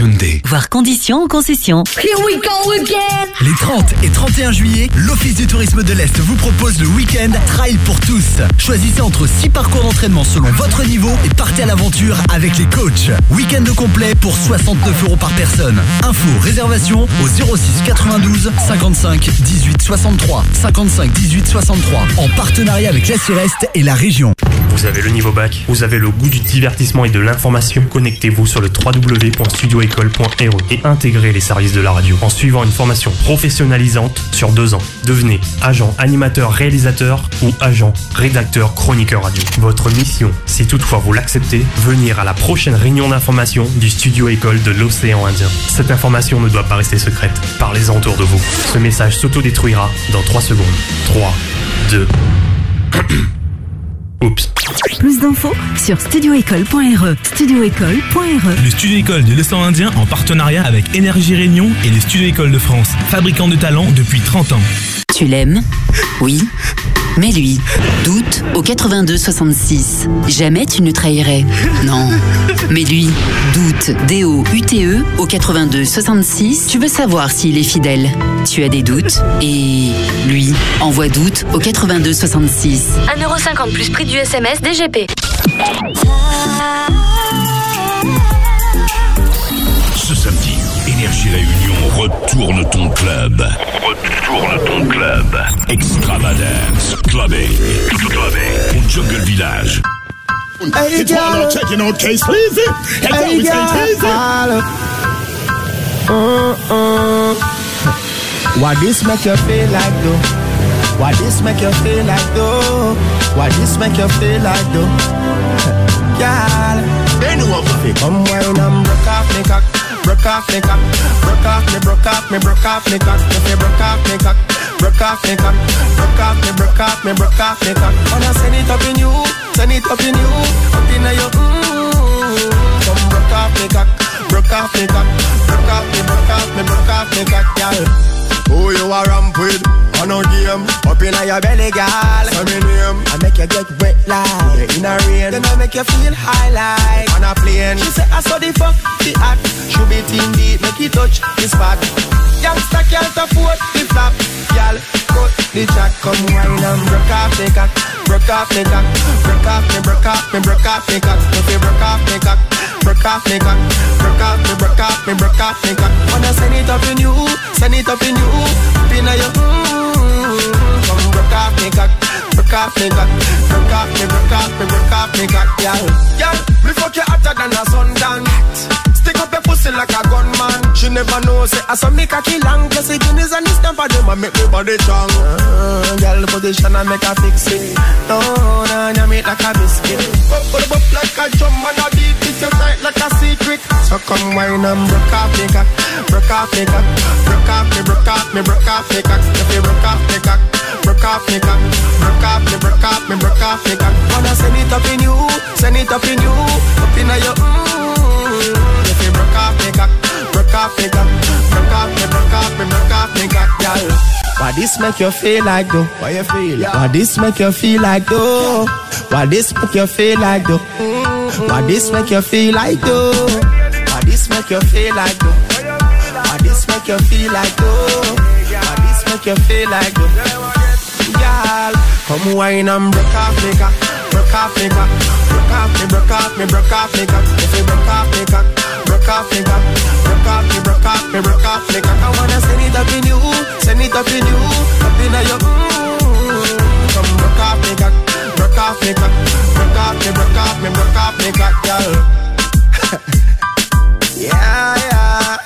Hyundai. Voir conditions en concession. Here we go again. Les 30 et 31 juillet, l'Office du tourisme de l'Est vous propose le week-end Trail pour tous. Choisissez entre 6 parcours d'entraînement selon votre niveau et partez à l'aventure avec les coachs. Week-end complet pour 69 euros par personne. Info, réservation au 06 92 55 18 63 55 18 63 en partenariat avec la Est et la région. Vous avez le niveau bac, vous avez le goût du divertissement et de l'information. Connectez-vous sur le et intégrez les services de la radio en suivant une formation professionnalisante sur deux ans. Devenez agent animateur réalisateur ou agent rédacteur chroniqueur radio. Votre mission, si toutefois vous l'acceptez, venir à la prochaine réunion d'information du studio école de l'océan Indien. Cette information ne doit pas rester secrète. Parlez-en autour de vous. Ce message s'autodétruira dans 3 secondes. 3, 2, Oups. Plus d'infos sur studioécole.re. Studioécole.re. Le Studio École de l'Océan Indien en partenariat avec Énergie Réunion et le Studio École de France, fabricant de talents depuis 30 ans. Tu l'aimes? Oui. Mais lui, doute au 82 66. Jamais tu ne trahirais. Non. Mais lui, doute D-O-U-T-E E au 82 66. Tu veux savoir s'il est fidèle. Tu as des doutes? Et lui, envoie doute au 82 66. 1,50€ plus prix du SMS DGP. Ce samedi, Énergie Réunion retourne ton club. Retourne ton club. Extravagance. Clubbing. Clubbing. Au Jungle Village. Hey, It's Marlo checking out Case Easy. Hey, Hey. Why this make you feel like though? Why this make you feel like though? Why this make you feel like though? Girl, bend over. Fi Come wine and broke off me cock, broke off me cock, broke off me, broke off me, broke off me cock. If you broke off me cock, broke off me cock, broke off me, broke off me, broke off me cock. Wanna send it up in you, send it up in you, up in your mm. Come broke off me cock, broke off me cock, broke off me, broke off me, broke off me cock, girl. Who you a ramp with? On a game, up in your belly, girl. Say me name, I make you get wet like yeah, in a rain. Then I make you feel high like on a plane. She say I saw the fuck the act. Should be team deep, make it touch the spot. Youngster can't afford the flap, girl. Cut the track, come wine and broke off the cock, broke off the cock, broke off me, broke off me, broke off me cock. If you broke off me cock, broke off me cock, broke off me, broke off me, broke off me cock. Wanna send it up in you, send it up in you, up in your mm. Me cock, broke off me cock, broke off me, broke off me, broke off me cock, girl. Girl, me fuck you hotter than a sundown. Stick up your pussy like a gunman. She never knows it. I saw me cocky long, plus the guineas and the stamp for them. I make me body strong. Uh, girl, position I make her fix it. No, no, no, make like a biscuit. Up, up, up like a drum and a beat it you tight like a secret. So come wine and broke off me cock, broke off me cock, broke off me, broke off me, broke off me cock. If you broke off me cock, broke off me cock. Broke off me, broke off me, broke off me cock. Wanna send it up in you, send it up in you, up in your mmm. If you broke off me cock, broke off me cock, broke off me, broke off me, broke off me cock, girl. Why this make you feel like though? Why you feel? Why this make you feel like though? Why this make you feel like though? Why this make you feel like though? Why this make you feel like though? Why this make you feel like though? Why this make you feel like though? Girl, come wine and broke off me cock, broke off me cock, broke off me, broke off me, broke off me cock. If you broke off me cock, broke off me cock, broke off me, broke off me, broke off me cock. I wanna send it up in you, send it up in you, up in your mmm. Come broke off me cock, broke off me cock, broke off me, broke off me, broke off me cock, girl. yeah, yeah.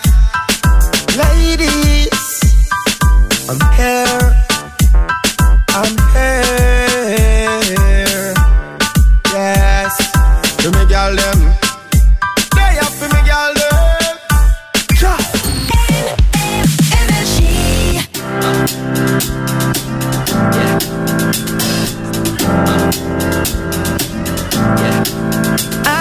Ladies, I'm here.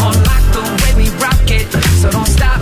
More like the way we rock it, so don't stop.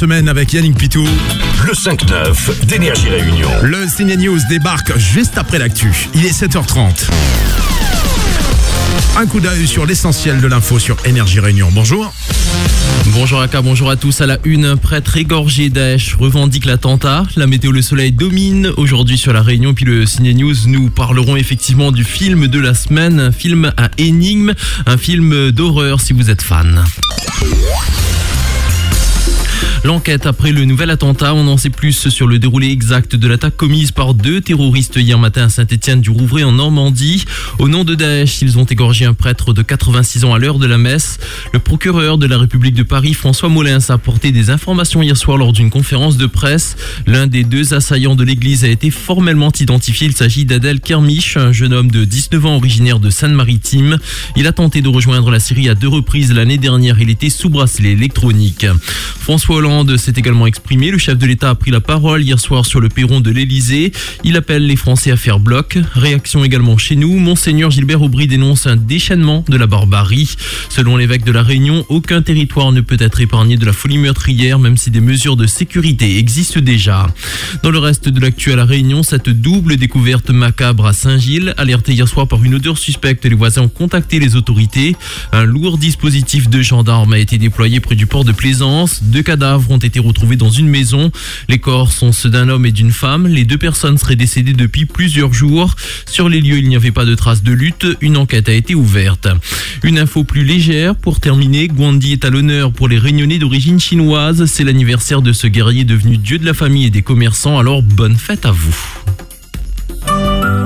Semaine avec Yannick Pitou. Le 5-9 d'Énergie Réunion. Le Ciné News débarque juste après l'actu. Il est 7h30. Un coup d'œil sur l'essentiel de l'info sur Énergie Réunion. Bonjour. Bonjour Aka, bonjour à tous. À la une, un prêtre égorgé Daesh revendique l'attentat. La météo, le soleil domine aujourd'hui sur la Réunion. Puis le Ciné News, nous parlerons effectivement du film de la semaine, un film à énigme, un film d'horreur si vous êtes fan. L'enquête après le nouvel attentat, on en sait plus sur le déroulé exact de l'attaque commise par deux terroristes hier matin à Saint-Étienne du Rouvray en Normandie. Au nom de Daesh, ils ont égorgé un prêtre de 86 ans à l'heure de la messe. Le procureur de la République de Paris, François Molins, a apporté des informations hier soir lors d'une conférence de presse. L'un des deux assaillants de l'église a été formellement identifié. Il s'agit d'Adel Kermiche, un jeune homme de 19 ans originaire de Seine-Maritime. Il a tenté de rejoindre la Syrie à deux reprises l'année dernière. Il était sous bracelet électronique. François Hollande s'est également exprimé. Le chef de l'État a pris la parole hier soir sur le perron de l'Élysée. Il appelle les Français à faire bloc. Réaction également chez nous. Monseigneur Gilbert Aubry dénonce un déchaînement de la barbarie. Selon l'évêque de la Réunion, aucun territoire ne peut être épargné de la folie meurtrière, même si des mesures de sécurité existent déjà. Dans le reste de l'actu à Réunion, cette double découverte macabre à Saint-Gilles, alertée hier soir par une odeur suspecte, les voisins ont contacté les autorités. Un lourd dispositif de gendarmes a été déployé près du port de Plaisance. Cadavres ont été retrouvés dans une maison. Les corps sont ceux d'un homme et d'une femme. Les deux personnes seraient décédées depuis plusieurs jours. Sur les lieux, il n'y avait pas de traces de lutte. Une enquête a été ouverte. Une info plus légère pour terminer. Guandi est à l'honneur pour les réunionnais d'origine chinoise. C'est l'anniversaire de ce guerrier devenu dieu de la famille et des commerçants. Alors bonne fête à vous.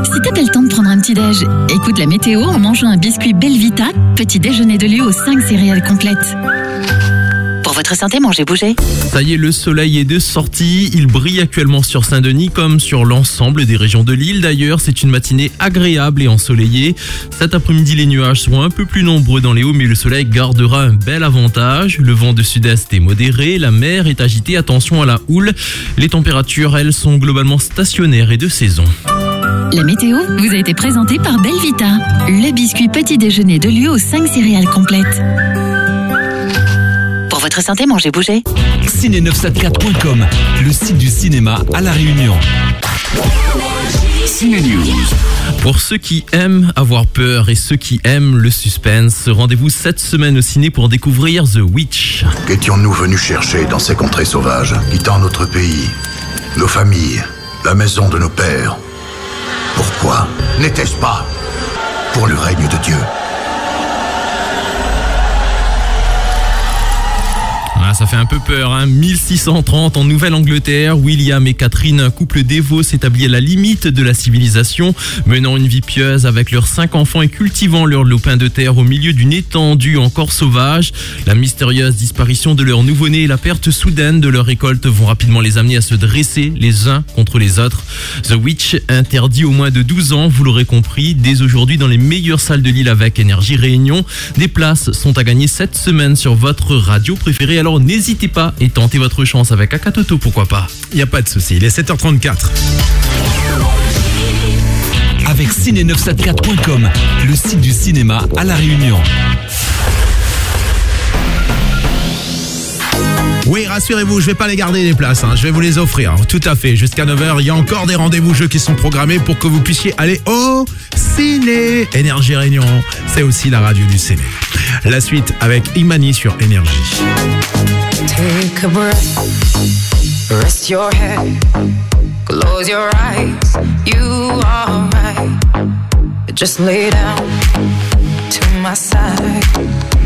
Si t'as pas le temps de prendre un petit déj, écoute la météo en mangeant un biscuit Belvita, petit déjeuner de lieu aux 5 céréales complètes. Pour votre santé, mangez, bougez. Ça y est, le soleil est de sortie. Il brille actuellement sur Saint-Denis comme sur l'ensemble des régions de l'île. D'ailleurs, c'est une matinée agréable et ensoleillée. Cet après-midi, les nuages seront un peu plus nombreux dans les hauts, mais le soleil gardera un bel avantage. Le vent de sud-est est modéré. La mer est agitée. Attention à la houle. Les températures, elles, sont globalement stationnaires et de saison. La météo vous a été présentée par Belvita, le biscuit petit déjeuner de lieu aux 5 céréales complètes. Votre santé, mangez, bougez. Ciné974.com, le site du cinéma à La Réunion. Ciné News. Pour ceux qui aiment avoir peur et ceux qui aiment le suspense, rendez-vous cette semaine au ciné pour découvrir The Witch. Qu'étions-nous venus chercher dans ces contrées sauvages, quittant notre pays, nos familles, la maison de nos pères? Pourquoi N'était-ce pas pour le règne de Dieu? Ça fait un peu peur, hein. 1630 en Nouvelle-Angleterre, William et Catherine, un couple dévot, s'établit à la limite de la civilisation, menant une vie pieuse avec leurs cinq enfants et cultivant leur lopin de terre au milieu d'une étendue encore sauvage. La mystérieuse disparition de leur nouveau-né et la perte soudaine de leur récolte vont rapidement les amener à se dresser les uns contre les autres. The Witch interdit au moins de 12 ans, vous l'aurez compris, dès aujourd'hui dans les meilleures salles de l'île avec Énergie Réunion. Des places sont à gagner cette semaine sur votre radio préférée, alors n'hésitez pas et tentez votre chance avec Akatoto, pourquoi pas. Il n'y a pas de souci, il est 7h34. Avec ciné974.com, le site du cinéma à La Réunion. Oui, rassurez-vous, je vais pas les garder les places, hein. je vais vous les offrir. Tout à fait, jusqu'à 9h, il y a encore des rendez-vous jeux qui sont programmés pour que vous puissiez aller au ciné. Énergie Réunion, c'est aussi la radio du ciné. La suite avec Imani sur Énergie. Take a breath, rest your head, close your eyes. You are right. Just lay down to my side.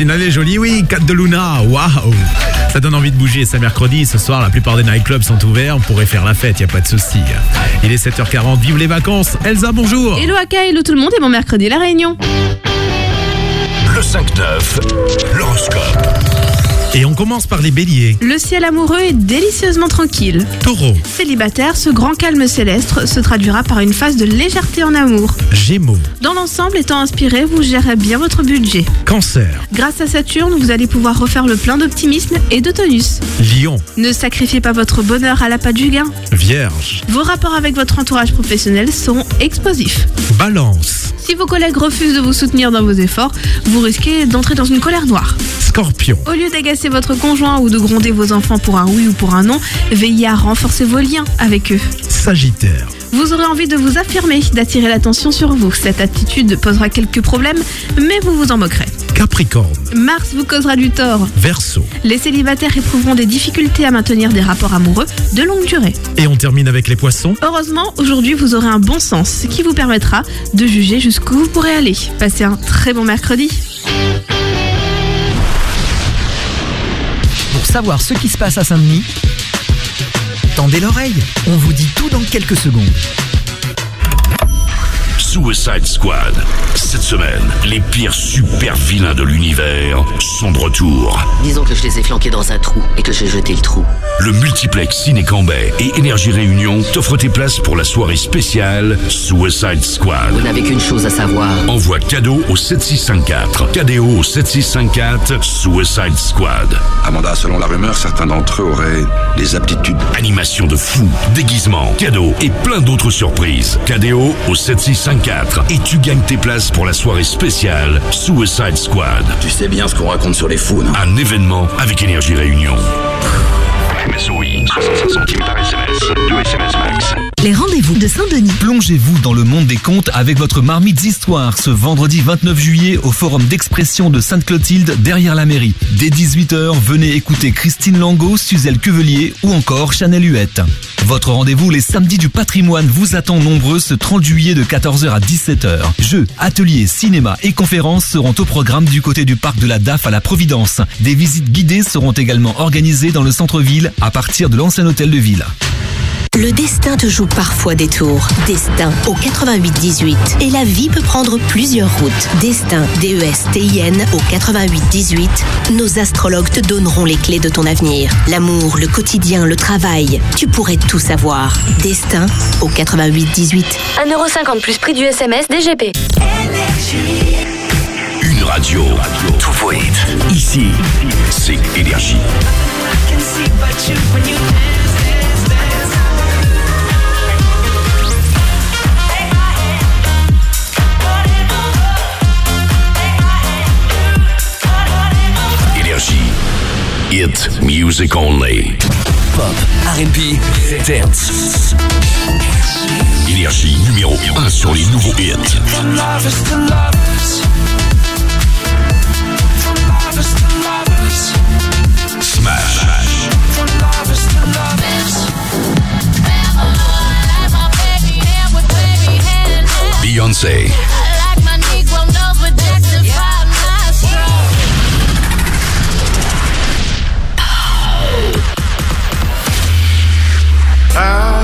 Tantine, elle est jolie, oui, 4 de Luna, waouh. Ça donne envie de bouger, c'est mercredi, ce soir la plupart des nightclubs sont ouverts, on pourrait faire la fête, y a pas de souci. Il est 7h40, vive les vacances. Elsa, bonjour. Hello Aka, hello tout le monde et bon mercredi la réunion. Le 5-9, l'horoscope. Et on commence par les béliers. Le ciel amoureux est délicieusement tranquille. Taureau, Célibataire, ce grand calme céleste se traduira par une phase de légèreté en amour. Gémeaux, Dans l'ensemble, étant inspiré, vous gérez bien votre budget. Cancer, Grâce à Saturne, vous allez pouvoir refaire le plein d'optimisme et de tonus. Lion, Ne sacrifiez pas votre bonheur à l'appât du gain. Vierge, Vos rapports avec votre entourage professionnel seront explosifs. Balance, Si vos collègues refusent de vous soutenir dans vos efforts, vous risquez d'entrer dans une colère noire. Scorpion, Au lieu d'agacer votre conjoint ou de gronder vos enfants pour un oui ou pour un non, veillez à renforcer vos liens avec eux. Sagittaire, Vous aurez envie de vous affirmer, d'attirer l'attention sur vous. Cette attitude posera quelques problèmes, mais vous vous en moquerez. Capricorne, Mars vous causera du tort. Verseau. Les célibataires éprouveront des difficultés à maintenir des rapports amoureux de longue durée. Et on termine avec les poissons. Heureusement, aujourd'hui, vous aurez un bon sens, ce qui vous permettra de juger jusqu'où vous pourrez aller. Passez un très bon mercredi. Savoir ce qui se passe à Saint-Denis, tendez l'oreille. On vous dit tout dans quelques secondes. Suicide Squad. Cette semaine, les pires super vilains de l'univers sont de retour. Disons que je les ai flanqués dans un trou et que j'ai jeté le trou. Le multiplex Ciné Cambay et Énergie Réunion t'offrent tes places pour la soirée spéciale Suicide Squad. Vous n'avez qu'une chose à savoir. Envoie cadeau au 7654. Cadeau au 7654 Suicide Squad. Amanda, selon la rumeur, certains d'entre eux auraient des aptitudes. Animation de fou, déguisement, cadeaux et plein d'autres surprises. Cadeau au 7654 et tu gagnes tes places pour la soirée spéciale Suicide Squad. Tu sais bien ce qu'on raconte sur les fous, non? Un événement avec Énergie Réunion. MSOI, 65 centimes par SMS, 2 SMS max. Les rendez-vous de Saint-Denis. Plongez-vous dans le monde des contes avec votre marmite d'histoire ce vendredi 29 juillet au forum d'expression de Sainte-Clotilde derrière la mairie. Dès 18h, venez écouter Christine Langot, Suzelle Quevelier ou encore Chanel Huette. Votre rendez-vous les samedis du patrimoine vous attend nombreux ce 30 juillet de 14h à 17h. Jeux, ateliers, cinéma et conférences seront au programme du côté du parc de la DAF à la Providence. Des visites guidées seront également organisées dans le centre-ville à partir de l'ancien hôtel de ville. Le destin te joue parfois des tours. Destin au 88-18. Et la vie peut prendre plusieurs routes. Destin, D-E-S-T-I-N au 88-18. Nos astrologues te donneront les clés de ton avenir. L'amour, le quotidien, le travail. Tu pourrais tout savoir. Destin au 88-18. 1,50€ plus prix du SMS DGP. Une radio. Tout for it. Ici, c'est Énergie. Hit music only. Pop, R&B, dance. Énergie numéro 1 sur les nouveaux hits. Smash. Beyoncé. I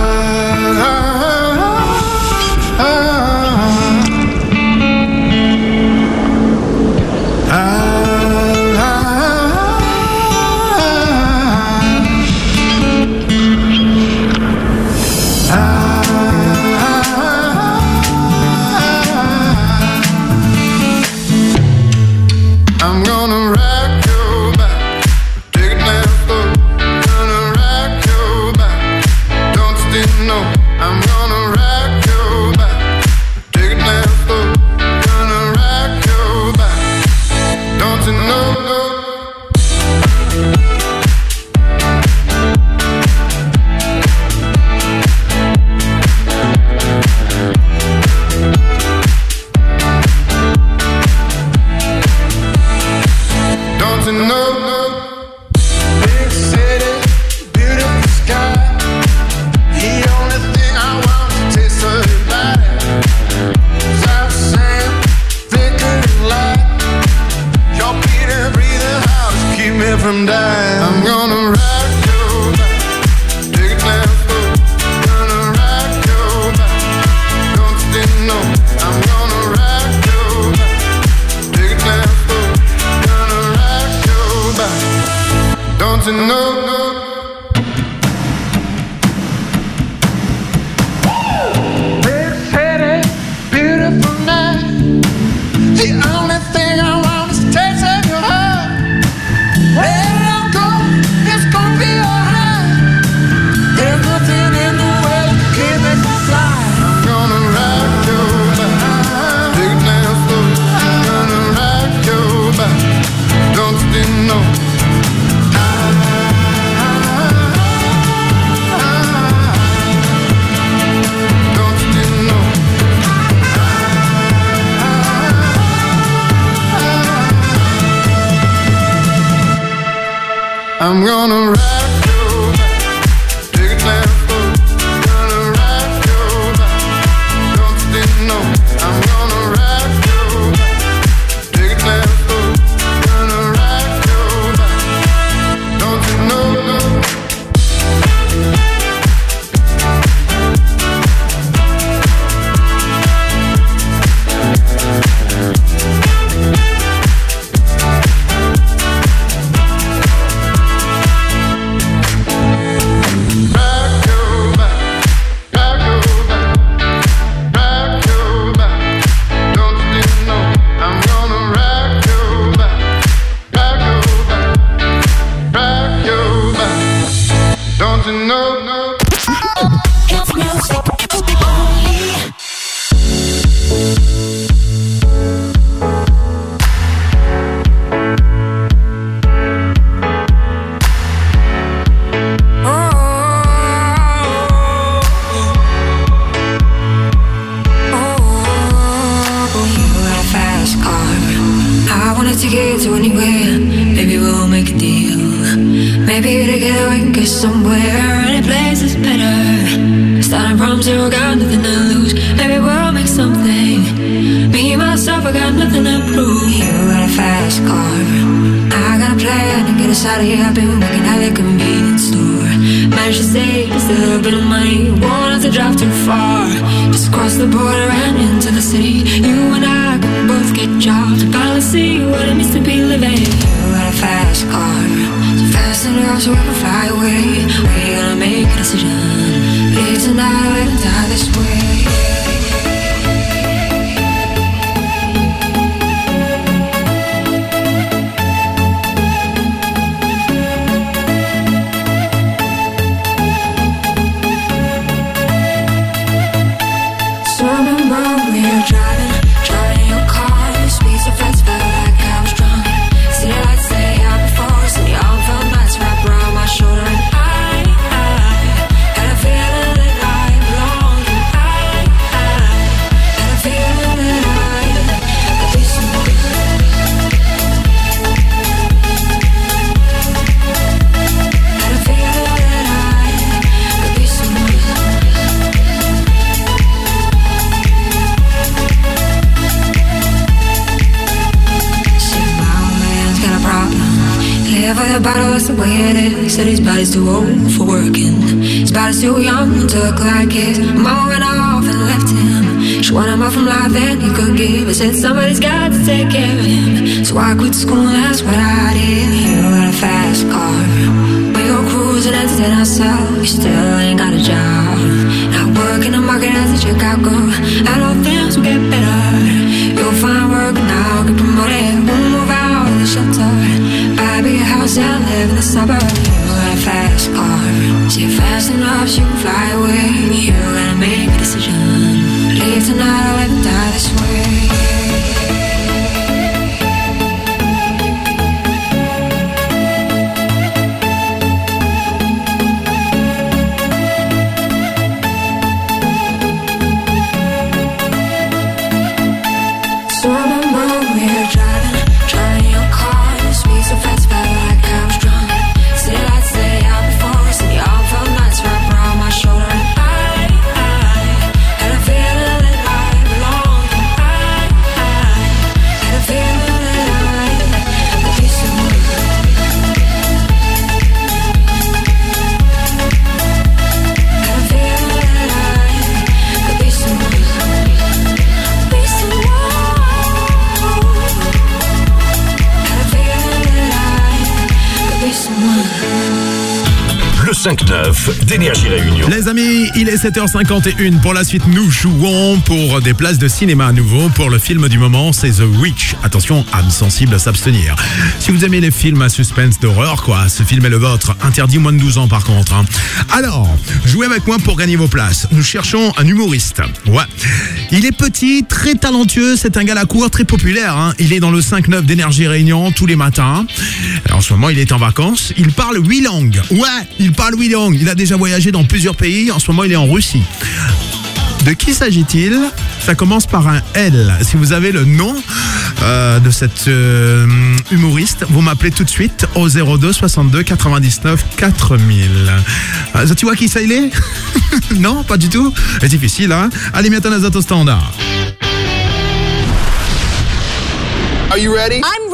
pour la suite, nous jouons pour des places de cinéma à nouveau. Pour le film du moment, c'est The Witch. Attention, âme sensible à s'abstenir. Si vous aimez les films à suspense d'horreur, quoi, ce film est le vôtre. Interdit moins de 12 ans par contre. Hein. Alors, jouez avec moi pour gagner vos places. Nous cherchons un humoriste. Ouais. Il est petit, très talentueux, c'est un gars à la cour, très populaire. Hein. Il est dans le 5-9 d'énergie réunion tous les matins. En ce moment, il est en vacances. Il parle huit langues. Ouais, il parle huit langues. Il a déjà voyagé dans plusieurs pays. En ce moment, il est en Russie. De qui s'agit-il? Ça commence par un L. Si vous avez le nom euh, de cet euh, humoriste, vous m'appelez tout de suite au 02 62 99 4000. Euh, tu vois qui ça il est? Non, pas du tout? C'est difficile, hein? Allez, maintenant les autos standards. Are you ready? I'm ready.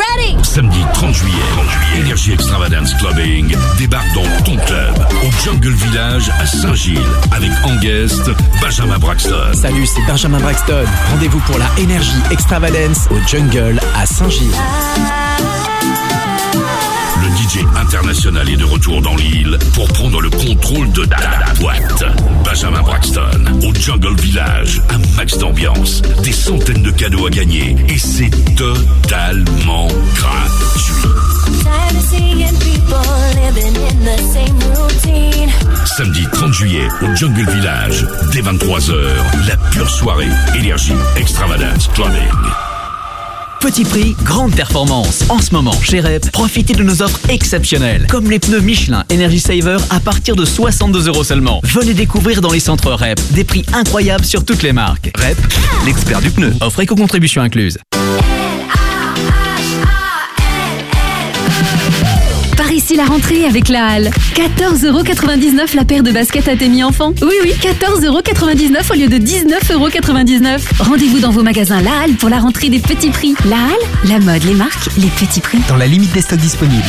Samedi 30 juillet, 30 juillet, Énergie Extravagance Clubbing débarque dans ton club au Jungle Village à Saint-Gilles avec en guest Benjamin Braxton. Salut, c'est Benjamin Braxton. Rendez-vous pour la Énergie Extravagance au Jungle à Saint-Gilles. International est de retour dans l'île pour prendre le contrôle de la, boîte. Benjamin Braxton au Jungle Village, un max d'ambiance, des centaines de cadeaux à gagner et c'est totalement gratuit. Samedi 30 juillet au Jungle Village, dès 23h, la pure soirée énergie extravagance clubbing. Petit prix, grande performance. En ce moment, chez REP, profitez de nos offres exceptionnelles, comme les pneus Michelin Energy Saver à partir de 62 euros seulement. Venez découvrir dans les centres REP des prix incroyables sur toutes les marques. REP, l'expert du pneu. Offre éco-contribution incluse. La rentrée avec la Halle. 14,99€ la paire de baskets à tes mi-enfants. Oui, oui, 14,99€ au lieu de 19,99€. Rendez-vous dans vos magasins La Halle pour la rentrée des petits prix. La Halle, la mode, les marques, les petits prix. Dans la limite des stocks disponibles.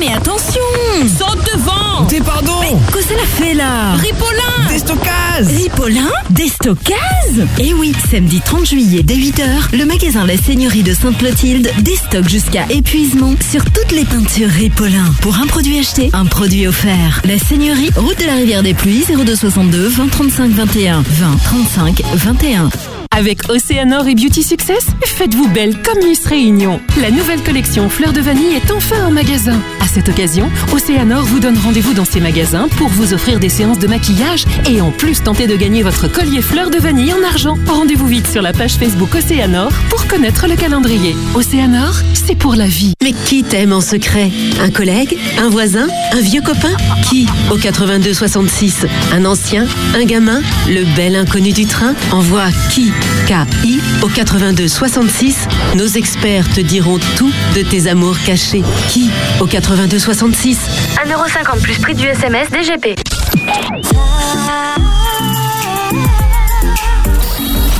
Mais attention Saute devant Pardon Mais que cela fait là Ripolin Déstockage Ripolin Déstockage Et oui, samedi 30 juillet dès 8h, le magasin La Seigneurie de Sainte-Clotilde déstocke jusqu'à épuisement sur toutes les peintures Ripolin. Pour un produit acheté, un produit offert. La Seigneurie, route de la Rivière des Pluies, 0262 20 35 21 20 35 21. Avec Océanor et Beauty Success, faites-vous belle comme Miss Réunion. La nouvelle collection Fleurs de Vanille est enfin en magasin. Cette occasion, Océanor vous donne rendez-vous dans ses magasins pour vous offrir des séances de maquillage et en plus tenter de gagner votre collier Fleurs de Vanille en argent. Rendez-vous vite sur la page Facebook Océanor pour connaître le calendrier. Océanor, c'est pour la vie. Mais qui t'aime en secret? Un collègue? Un voisin? Un vieux copain? Qui? Au 82 66 Un ancien? Un gamin? Le bel inconnu du train? Envoie qui? K-I au 82 66. Nos experts te diront tout de tes amours cachés. Qui? Au 82 66 1,50€ plus prix du SMS DGP.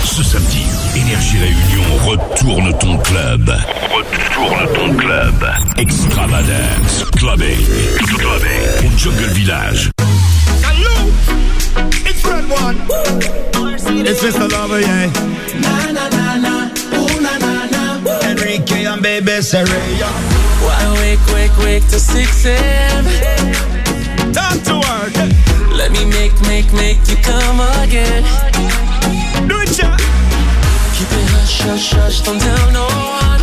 Ce samedi, Énergie Réunion Retourne ton club. Retourne ton club. Extravagance. Clubbing. Clubbing. Au Jungle Village. It's Red One. It's Mr. Lover, yeah. Na na na na, ooh na na na. Enrique and baby Serena. Why wake, wake, wake to 6 a.m. Time to work. Let me make, make, make you come again. Do it, yeah. Keep it hush, hush, hush, don't tell no one.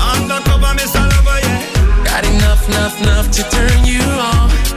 Undercover, Mr. Lover, yeah. Got enough, enough, enough to turn you on.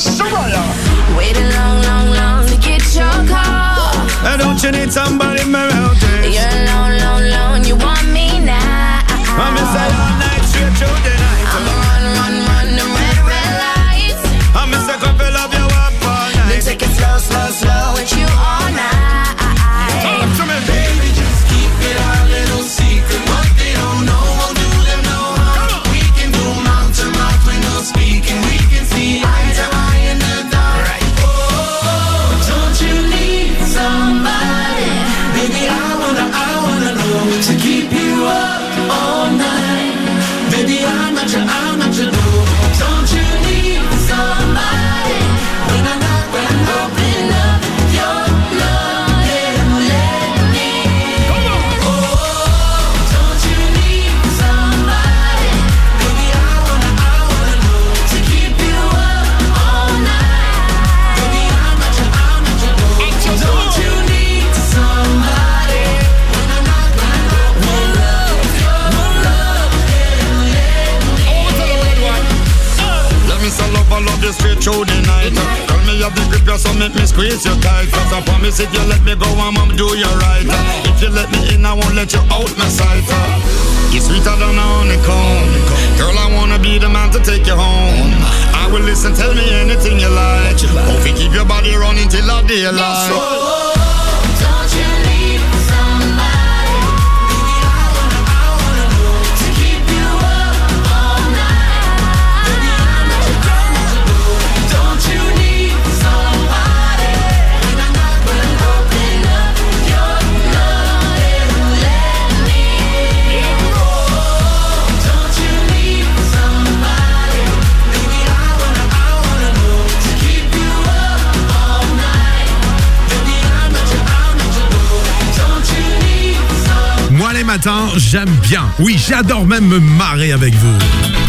Soraya. Waited long, long, long to get your call. And don't you need somebody around squeeze you tight. Cause I promise if you let me go, I'm gonna do you right. If you let me in, I won't let you out my sight. You're sweeter than a honeycomb. Girl, I wanna be the man to take you home. I will listen, tell me anything you like. Hope you keep your body running till the daylight. J'aime bien. Oui, j'adore même me marrer avec vous.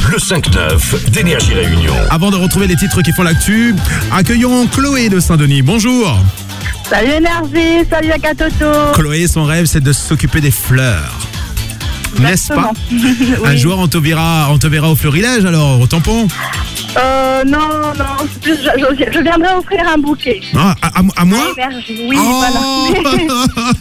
Le 5-9 d'Énergie Réunion. Avant de retrouver les titres qui font l'actu, accueillons Chloé de Saint-Denis. Bonjour. Salut Énergie, salut Akatoto. Chloé, son rêve, c'est de s'occuper des fleurs. N'est-ce pas? Un jour, on te verra, on te verra au fleurilège alors, au tampon. Euh, non, non, c'est plus, je, je- je viendrai offrir un bouquet. Ah, à, à- à moi oui, Oh. voilà.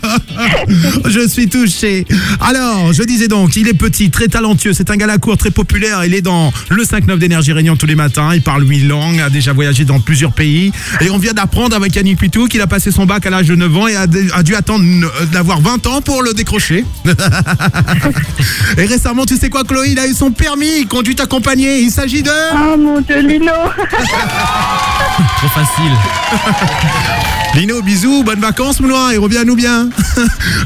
Je suis touché. Alors, je disais donc, il est petit, très talentueux, c'est un gars à la cour, très populaire. Il est dans le 5-9 d'énergie Réunion tous les matins. Il parle huit langues, a déjà voyagé dans plusieurs pays. Et on vient d'apprendre avec Yannick Pitou qu'il a passé son bac à l'âge de 9 ans et a, dû attendre euh, d'avoir 20 ans pour le décrocher. et récemment, tu sais quoi, Chloé, il a eu son permis, conduite accompagnée. Il s'agit de... Oh mon dieu, Lino. Trop facile. Lino, bisous, bonnes vacances, Mouloir, et reviens-nous bien.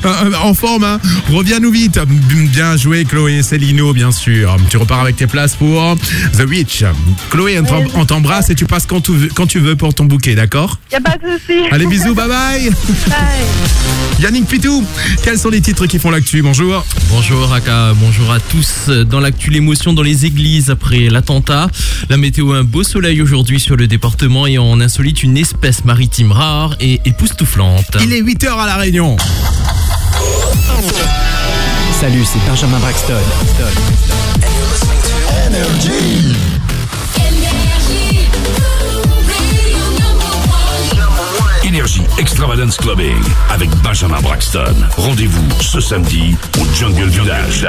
Euh, en forme, hein. Reviens-nous vite. Bien joué, Chloé, c'est Lino, bien sûr. Tu repars avec tes places pour The Witch. Chloé, on t'em- on t'embrasse et tu passes quand tu veux, quand tu veux pour ton bouquet, d'accord? Y a pas de souci. Allez, bisous, bye bye. Bye. Yannick Pitou, quels sont les titres qui font l'actu? Bonjour. Bonjour Aka, bonjour à tous. Dans l'actu, l'émotion dans les églises après l'attentat. La météo, un beau soleil aujourd'hui sur le département et on insolite une espèce maritime rare et époustouflante. Il est 8h à La Réunion. Salut, c'est Benjamin Braxton. Énergie Extravagance Clubbing avec Benjamin Braxton. Rendez-vous ce samedi au Jungle Village.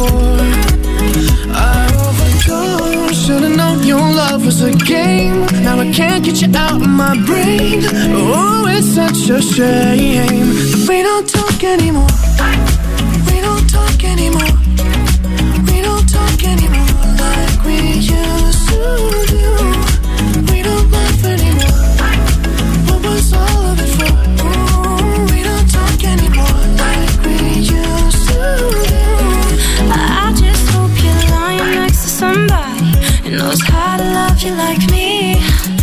before. I overdosed. Should've known your love was a game. Now I can't get you out of my brain. Oh, it's such a shame. We don't talk anymore. We don't talk anymore. We don't talk anymore like we used to love you like me.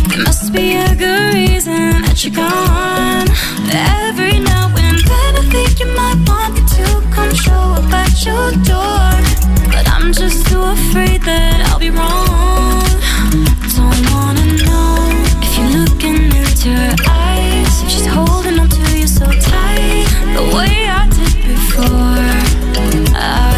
There must be a good reason that you're gone. Every now and then I think you might want me to come show up at your door. But I'm just too afraid that I'll be wrong. Don't wanna know if you're looking into her eyes. She's holding on to you so tight, the way I did before. I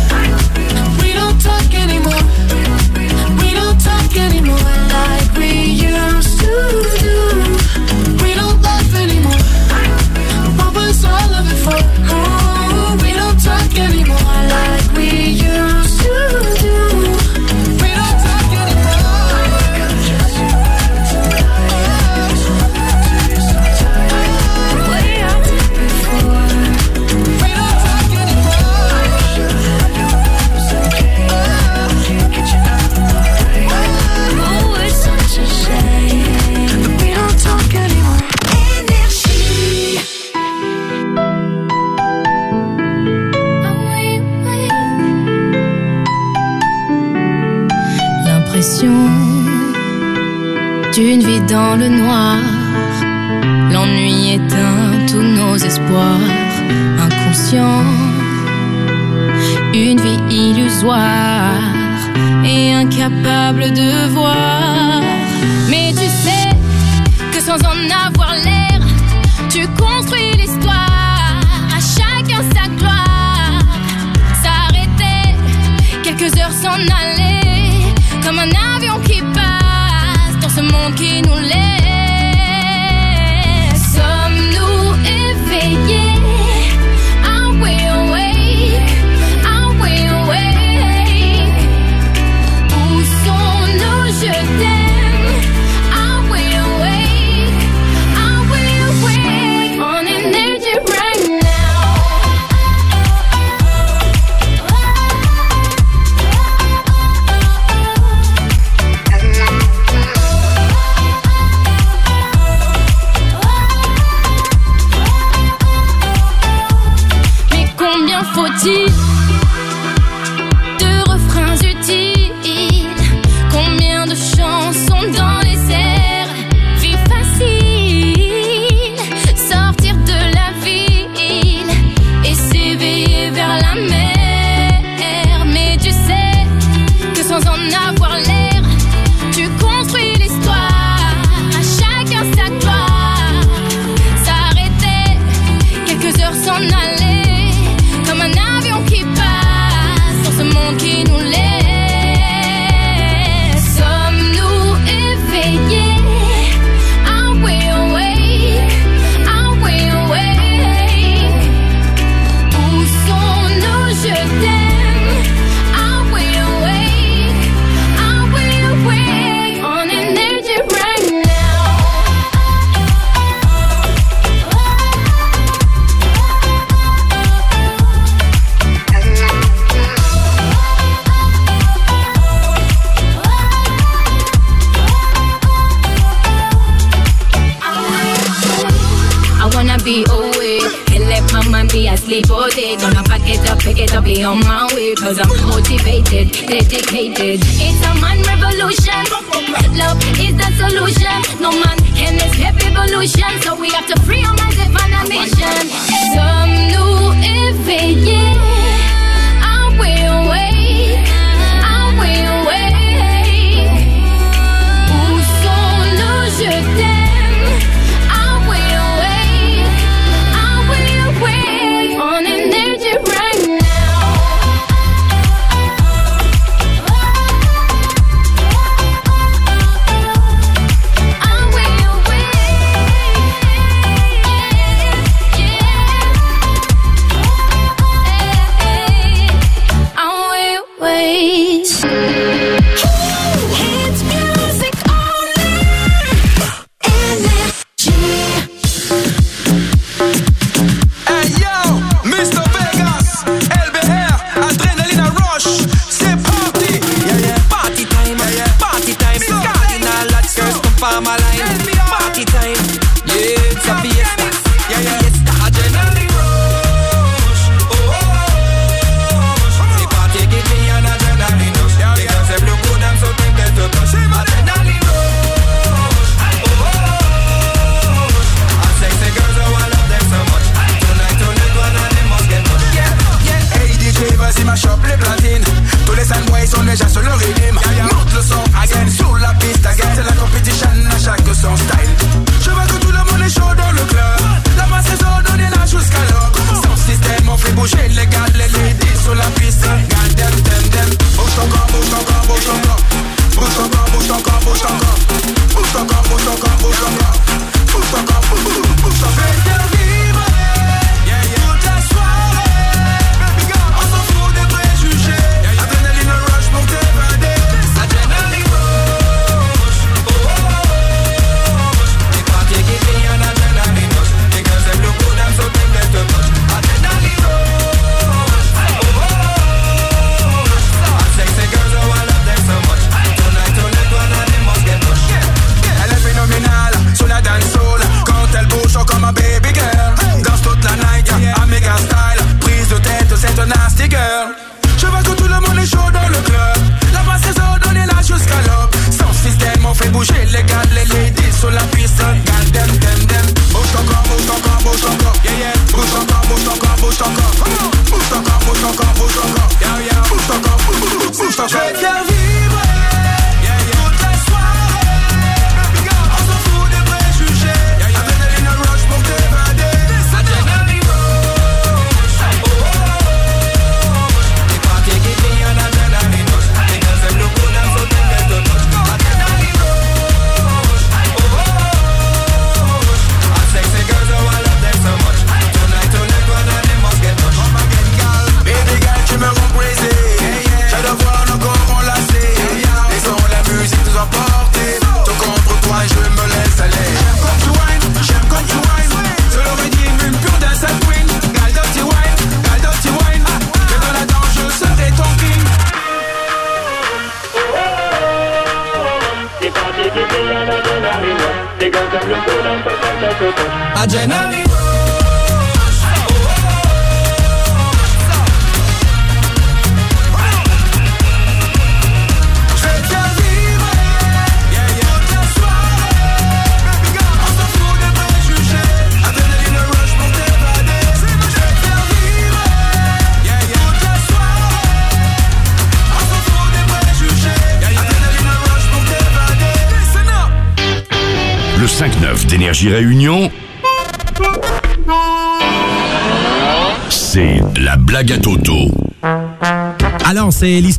All of it for? Oh, dans le noir. L'ennui éteint tous nos espoirs. Inconscient, une vie illusoire et incapable de voir. Mais tu sais que sans en avoir l'air, tu construis l'histoire. À chacun sa gloire. S'arrêter, quelques heures s'en aller, dans ce monde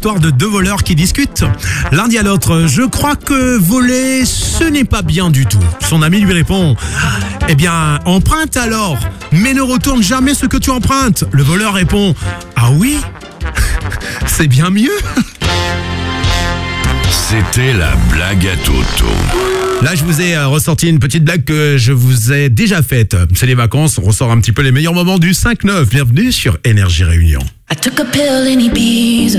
l'histoire de deux voleurs qui discutent. L'un dit à l'autre, je crois que voler, ce n'est pas bien du tout. Son ami lui répond, eh bien, emprunte alors, mais ne retourne jamais ce que tu empruntes. Le voleur répond, ah oui C'est bien mieux. C'était la blague à Toto. Là, je vous ai euh, ressorti une petite blague que je vous ai déjà faite. C'est les vacances, on ressort un petit peu les meilleurs moments du 5-9. Bienvenue sur Énergie Réunion. I took a pill in Ibiza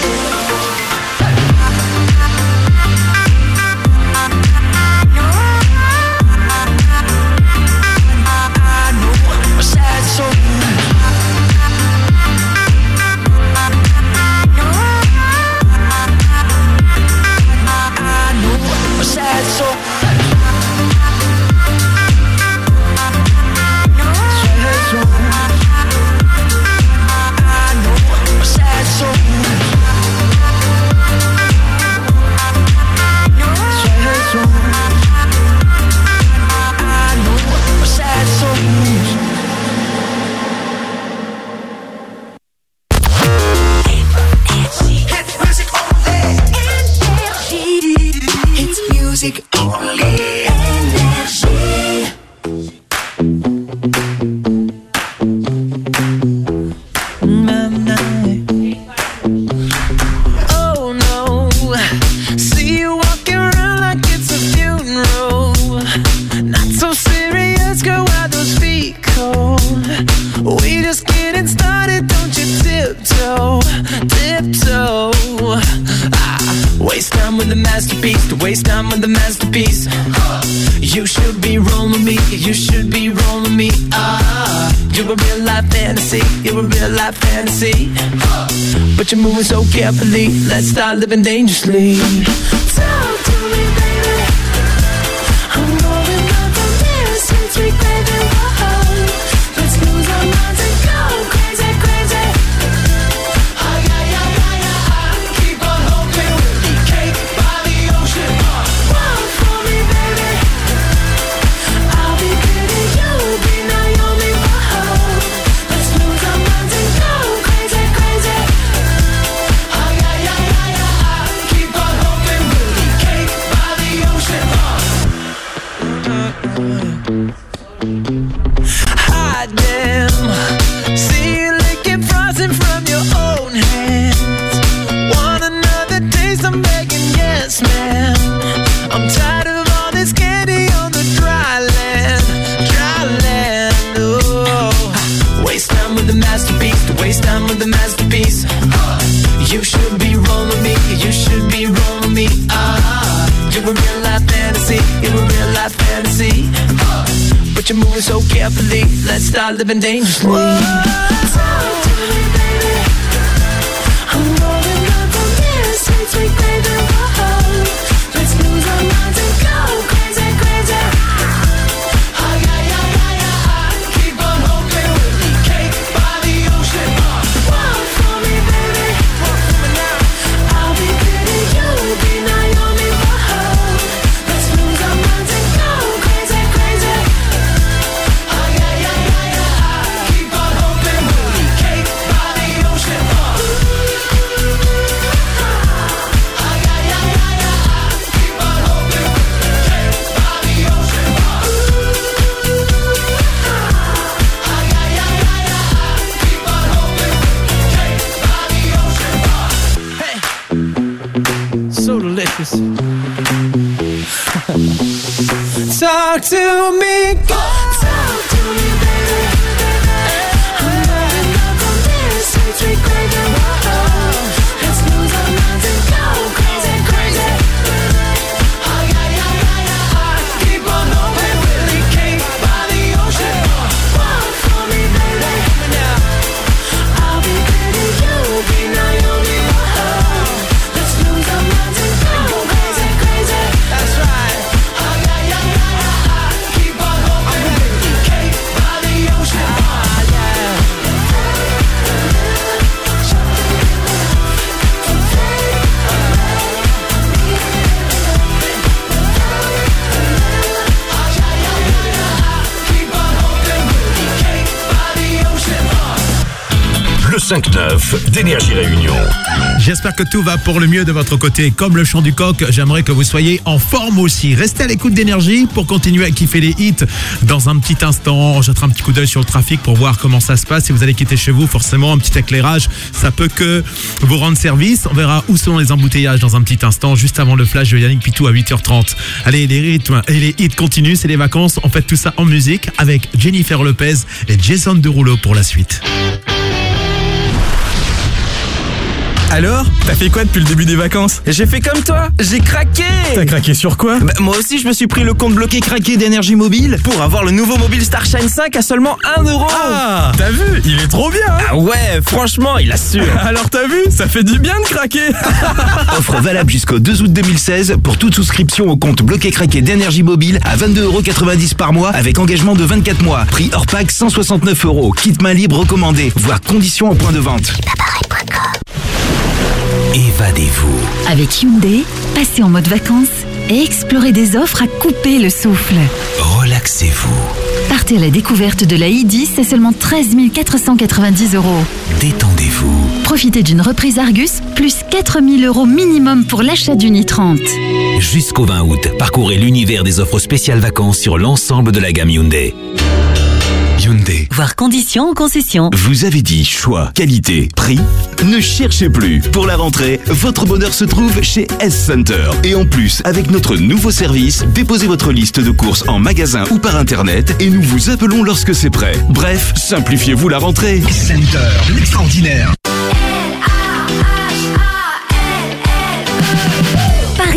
sleep. been dating. 1059 d'Énergie Réunion. J'espère que tout va pour le mieux de votre côté. Comme le chant du coq, j'aimerais que vous soyez en forme aussi. Restez à l'écoute d'énergie pour continuer à kiffer les hits. Dans un petit instant, on jettera un petit coup d'œil sur le trafic pour voir comment ça se passe. Si vous allez quitter chez vous, forcément, un petit éclairage, ça peut que vous rendre service. On verra où sont les embouteillages dans un petit instant, juste avant le flash de Yannick Pitou à 8h30. Allez, les rythmes et les hits continuent, c'est les vacances. On fait tout ça en musique avec Jennifer Lopez et Jason Derulo pour la suite. Alors T'as fait quoi depuis le début des vacances J'ai fait comme toi, j'ai craqué T'as craqué sur quoi Bah, Moi aussi je me suis pris le compte bloqué craqué d'énergie mobile pour avoir le nouveau mobile Starshine 5 à seulement 1 euro Ah T'as vu Il est trop bien hein Ah ouais, franchement, il assure Alors t'as vu Ça fait du bien de craquer Offre valable jusqu'au 2 août 2016 pour toute souscription au compte bloqué craqué d'énergie mobile à 22,90€ par mois avec engagement de 24 mois. Prix hors pack 169 euros. Kit main libre recommandé. Voir conditions en point de vente. Évadez-vous. Avec Hyundai, passez en mode vacances et explorez des offres à couper le souffle. Relaxez-vous. Partez à la découverte de la i10 à seulement 13 490 euros. Détendez-vous. Profitez d'une reprise Argus, plus 4 000 euros minimum pour l'achat d'une i30. Jusqu'au 20 août, parcourez l'univers des offres spéciales vacances sur l'ensemble de la gamme Hyundai. Hyundai. Voir conditions en concession. Vous avez dit choix, qualité, prix Ne cherchez plus. Pour la rentrée, votre bonheur se trouve chez S-Center. Et en plus, avec notre nouveau service, déposez votre liste de courses en magasin ou par internet et nous vous appelons lorsque c'est prêt. Bref, simplifiez-vous la rentrée. S-Center, l'extraordinaire.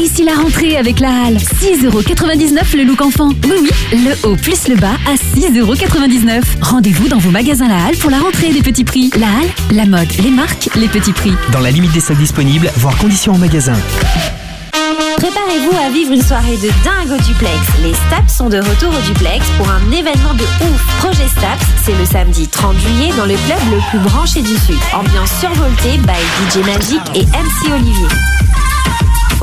Ici la rentrée avec la halle. 6,99€ le look enfant. Oui, oui, le haut plus le bas à 6,99€. Rendez-vous dans vos magasins La Halle pour la rentrée des petits prix. La Halle, la mode, les marques, les petits prix. Dans la limite des stocks disponibles, voir conditions en magasin. Préparez-vous à vivre une soirée de dingue au duplex. Les Staps sont de retour au duplex pour un événement de ouf. Projet Staps, c'est le samedi 30 juillet dans le club le plus branché du Sud. Ambiance survoltée by DJ Magic et MC Olivier.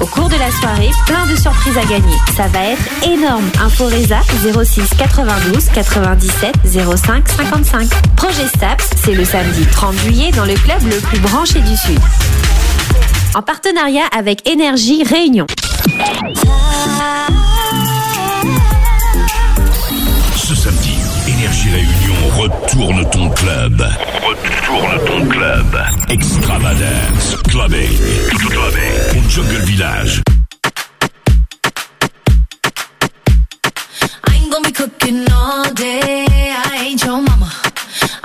Au cours de la soirée, plein de surprises à gagner. Ça va être énorme. Info Reza 06 92 97 05 55. Projet Staps, c'est le samedi 30 juillet dans le club le plus branché du Sud. En partenariat avec Énergie Réunion. Ce samedi, Énergie Réunion Retourne ton club. Retourne ton club. Extravagance. Clubbing. Clubbing. On jungle village. I ain't gonna be cooking all day. I ain't your mama.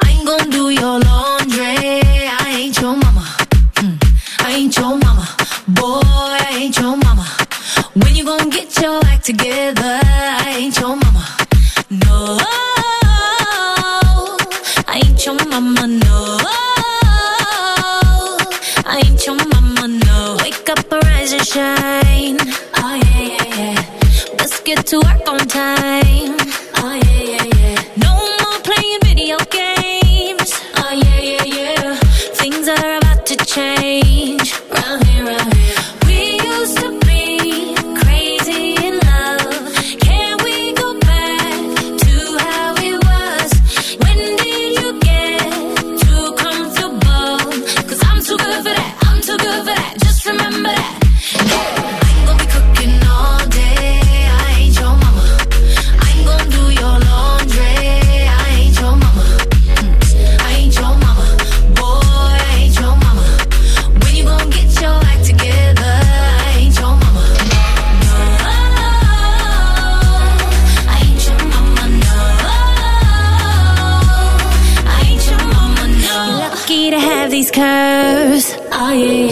I ain't gonna do your laundry. I ain't your mama. Hmm. I ain't your mama. Boy, I ain't your mama. When you gonna get your act together? I ain't your mama. No. mama, no. I ain't your mama, no. Wake up, arise and shine. Oh yeah, yeah, yeah. Let's get to work on time. cause I ain't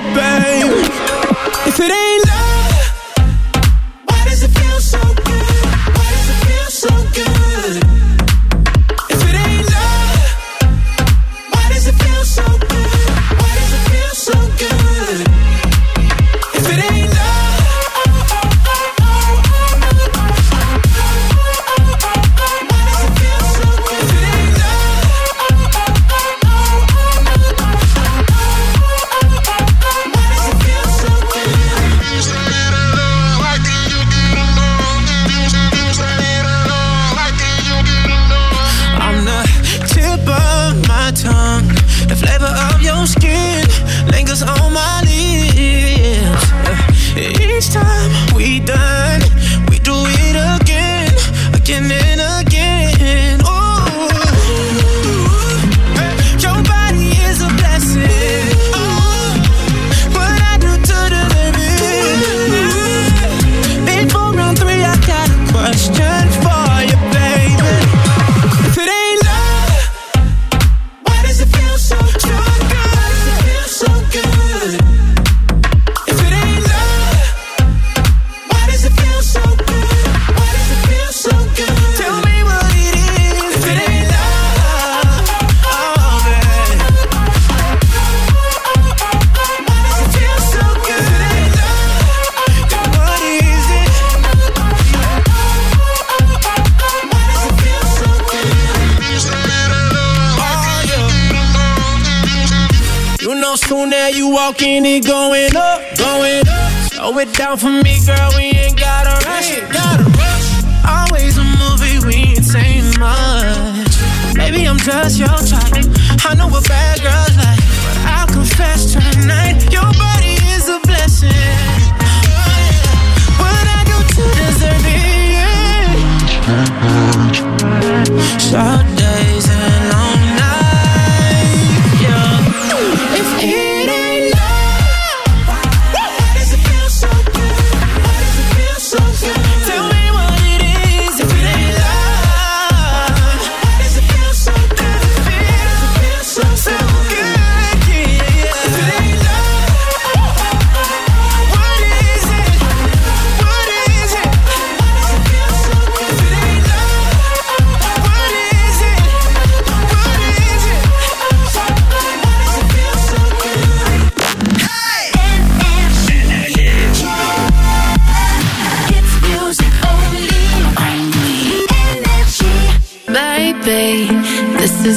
babe.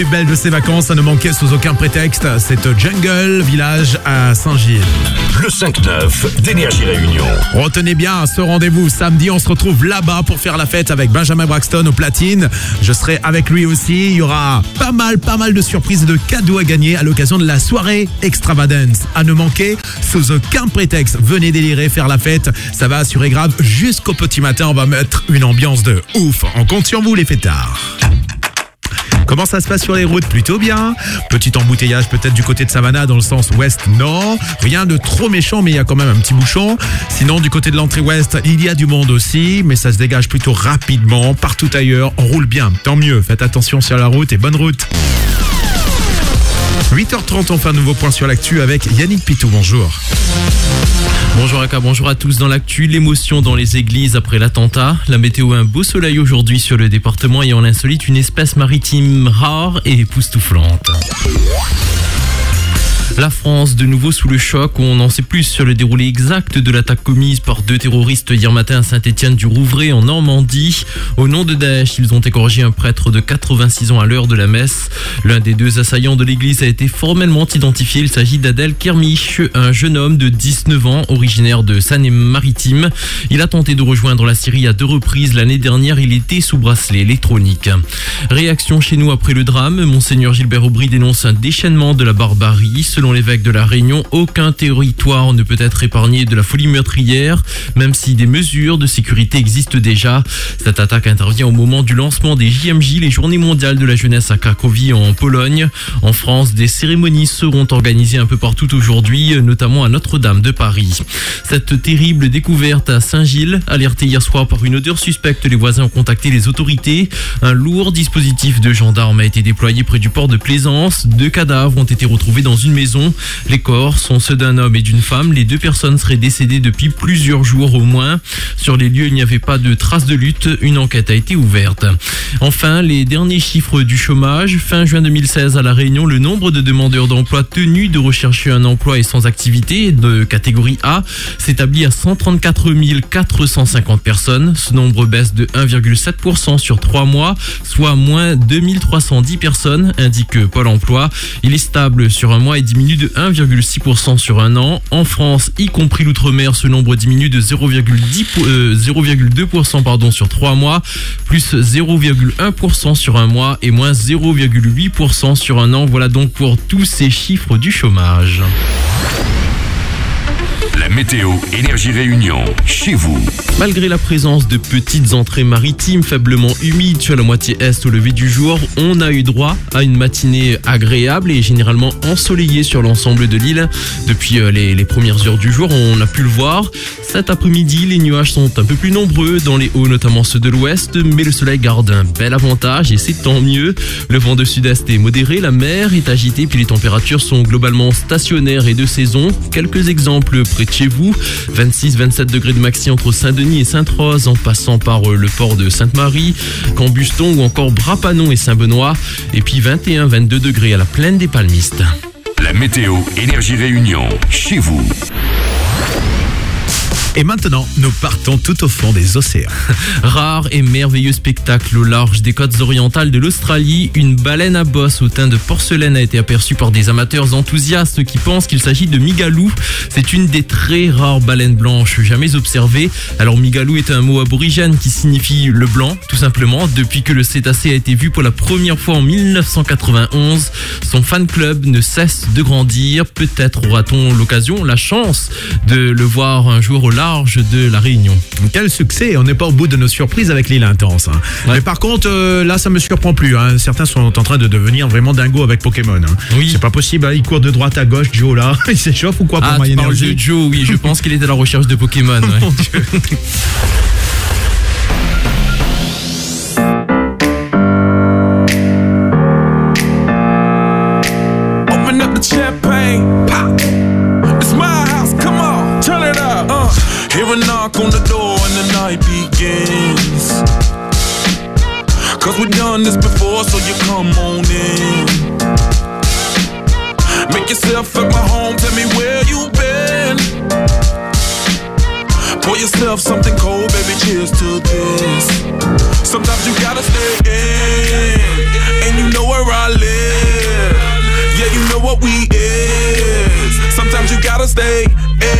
Plus belle de ses vacances à ne manquer sous aucun prétexte, c'est au Jungle Village à Saint-Gilles. Le 5-9 d'Énergie Réunion. Retenez bien ce rendez-vous samedi, on se retrouve là-bas pour faire la fête avec Benjamin Braxton au platine. Je serai avec lui aussi. Il y aura pas mal, pas mal de surprises et de cadeaux à gagner à l'occasion de la soirée Extravagance. À ne manquer sous aucun prétexte. Venez délirer, faire la fête. Ça va assurer grave jusqu'au petit matin. On va mettre une ambiance de ouf. On compte sur vous les fêtards. Comment ça se passe sur les routes? Plutôt bien. Petit embouteillage peut-être du côté de Savannah dans le sens ouest-nord. Rien de trop méchant, mais il y a quand même un petit bouchon. Sinon, du côté de l'entrée ouest, il y a du monde aussi, mais ça se dégage plutôt rapidement. Partout ailleurs, on roule bien. Tant mieux. Faites attention sur la route et bonne route. 8h30, on fait un nouveau point sur l'actu avec Yannick Pitou. Bonjour. Bonjour Aka, bonjour à tous. Dans l'actu, l'émotion dans les églises après l'attentat. La météo, un beau soleil aujourd'hui sur le département et en insolite une espèce maritime rare et époustouflante. La France, de nouveau sous le choc, on en sait plus sur le déroulé exact de l'attaque commise par deux terroristes hier matin à Saint-Étienne-du-Rouvray en Normandie. Au nom de Daesh, ils ont égorgé un prêtre de 86 ans à l'heure de la messe. L'un des deux assaillants de l'église a été formellement identifié. Il s'agit d'Adel Kermiche, un jeune homme de 19 ans, originaire de Seine-et-Maritime. Il a tenté de rejoindre la Syrie à deux reprises. L'année dernière, il était sous bracelet électronique. Réaction chez nous après le drame. Monseigneur Gilbert Aubry dénonce un déchaînement de la barbarie. Selon l'évêque de la Réunion, aucun territoire ne peut être épargné de la folie meurtrière, même si des mesures de sécurité existent déjà. Cette attaque intervient au moment du lancement des JMJ, les Journées mondiales de la jeunesse à Cracovie en Pologne. En France, des cérémonies seront organisées un peu partout aujourd'hui, notamment à Notre-Dame de Paris. Cette terrible découverte à Saint-Gilles, alertée hier soir par une odeur suspecte, les voisins ont contacté les autorités. Un lourd dispositif de gendarmes a été déployé près du port de Plaisance. Deux cadavres ont été retrouvés dans une maison. Les corps sont ceux d'un homme et d'une femme. Les deux personnes seraient décédées depuis plusieurs jours au moins. Sur les lieux, il n'y avait pas de traces de lutte. Une enquête a été ouverte. Enfin, les derniers chiffres du chômage. Fin juin 2016, à La Réunion, le nombre de demandeurs d'emploi tenus de rechercher un emploi et sans activité de catégorie A s'établit à 134 450 personnes. Ce nombre baisse de 1,7% sur trois mois, soit moins 2310 personnes, indique Pôle emploi. Il est stable sur un mois et de 1,6% sur un an. En France, y compris l'outre-mer, ce nombre diminue de 0,10 euh, 0,2% pardon sur trois mois, plus 0,1% sur un mois et moins 0,8% sur un an. Voilà donc pour tous ces chiffres du chômage. La météo Énergie Réunion, chez vous. Malgré la présence de petites entrées maritimes faiblement humides sur la moitié est au lever du jour, on a eu droit à une matinée agréable et généralement ensoleillée sur l'ensemble de l'île. Depuis euh, les, les premières heures du jour, on a pu le voir. Cet après-midi, les nuages sont un peu plus nombreux dans les hauts, notamment ceux de l'ouest, mais le soleil garde un bel avantage et c'est tant mieux. Le vent de sud-est est modéré, la mer est agitée, puis les températures sont globalement stationnaires et de saison. Quelques exemples près de chez vous. 26-27 degrés de maxi entre Saint-Denis et Sainte-Rose, en passant par euh, le port de Sainte-Marie, Cambuston ou encore Brapanon et Saint-Benoît. Et puis 21-22 degrés à la plaine des Palmistes. La météo Énergie Réunion, chez vous. Et maintenant, nous partons tout au fond des océans. Rare et merveilleux spectacle au large des côtes orientales de l'Australie, une baleine à bosse au teint de porcelaine a été aperçue par des amateurs enthousiastes qui pensent qu'il s'agit de migalou. C'est une des très rares baleines blanches jamais observées. Alors migalou est un mot aborigène qui signifie le blanc, tout simplement. Depuis que le cétacé a été vu pour la première fois en 1991, son fan club ne cesse de grandir. Peut-être aura-t-on l'occasion, la chance de le voir un jour au large de la Réunion. Quel succès On n'est pas au bout de nos surprises avec l'île intense. hein. Mais par contre, euh, là, ça me surprend plus. hein. Certains sont en train de devenir vraiment dingo avec Pokémon. hein. C'est pas possible. Il court de droite à gauche, Joe là. Il s'échauffe ou quoi pour Ah, tu parles de Joe, oui, je pense qu'il est à la recherche de Pokémon. ouais. Open done this before, so you come on in. Make yourself at my home, tell me where you been. Pour yourself something cold, baby, cheers to this. Sometimes you gotta stay in, and you know where I live. Yeah, you know what we is. Sometimes you gotta stay in, in.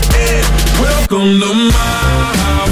Welcome to my house,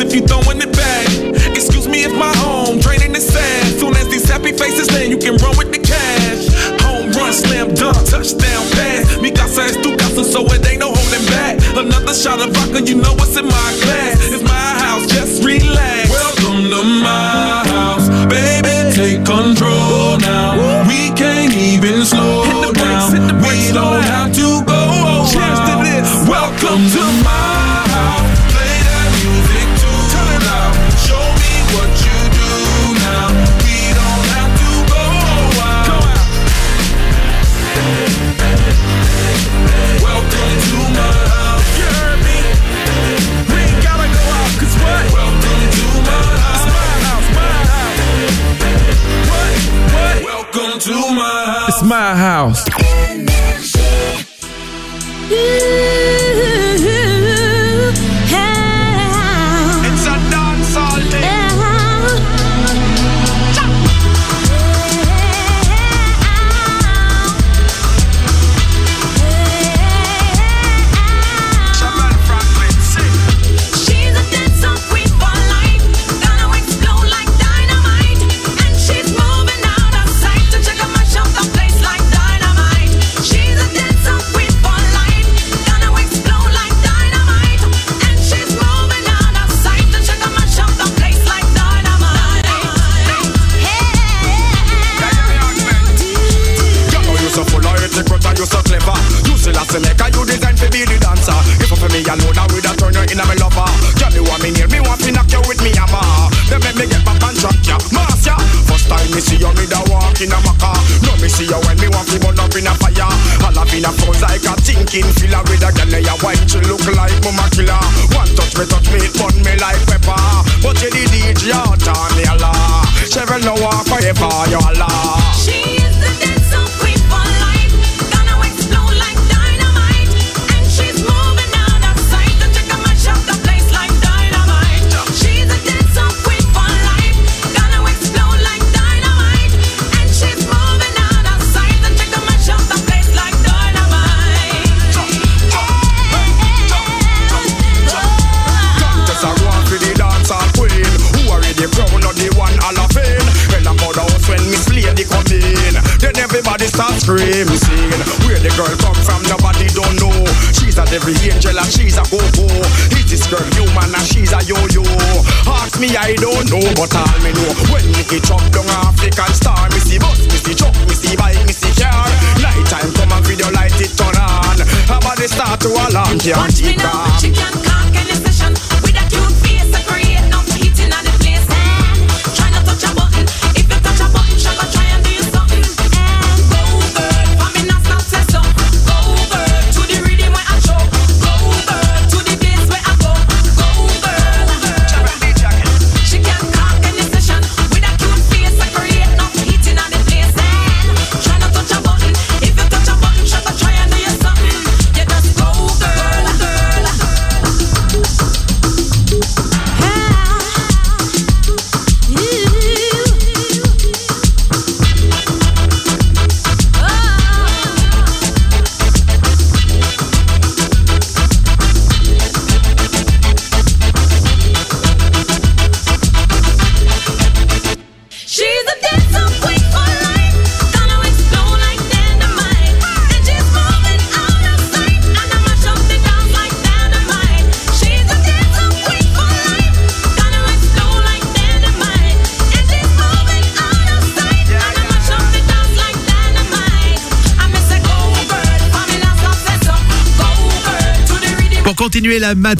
if you throwing it back. Excuse me if my home draining the sand. Soon as these happy faces land, you can run with the cash. Home run, slam dunk, touchdown pass. Me casa es tu casa, so it ain't no holding back. Another shot of vodka, you know what's in my glass. It's my house, just relax. Welcome to my house, baby. Take control now. We can't even slow down. We don't have to go. Cheers to this. Welcome to my my house. It's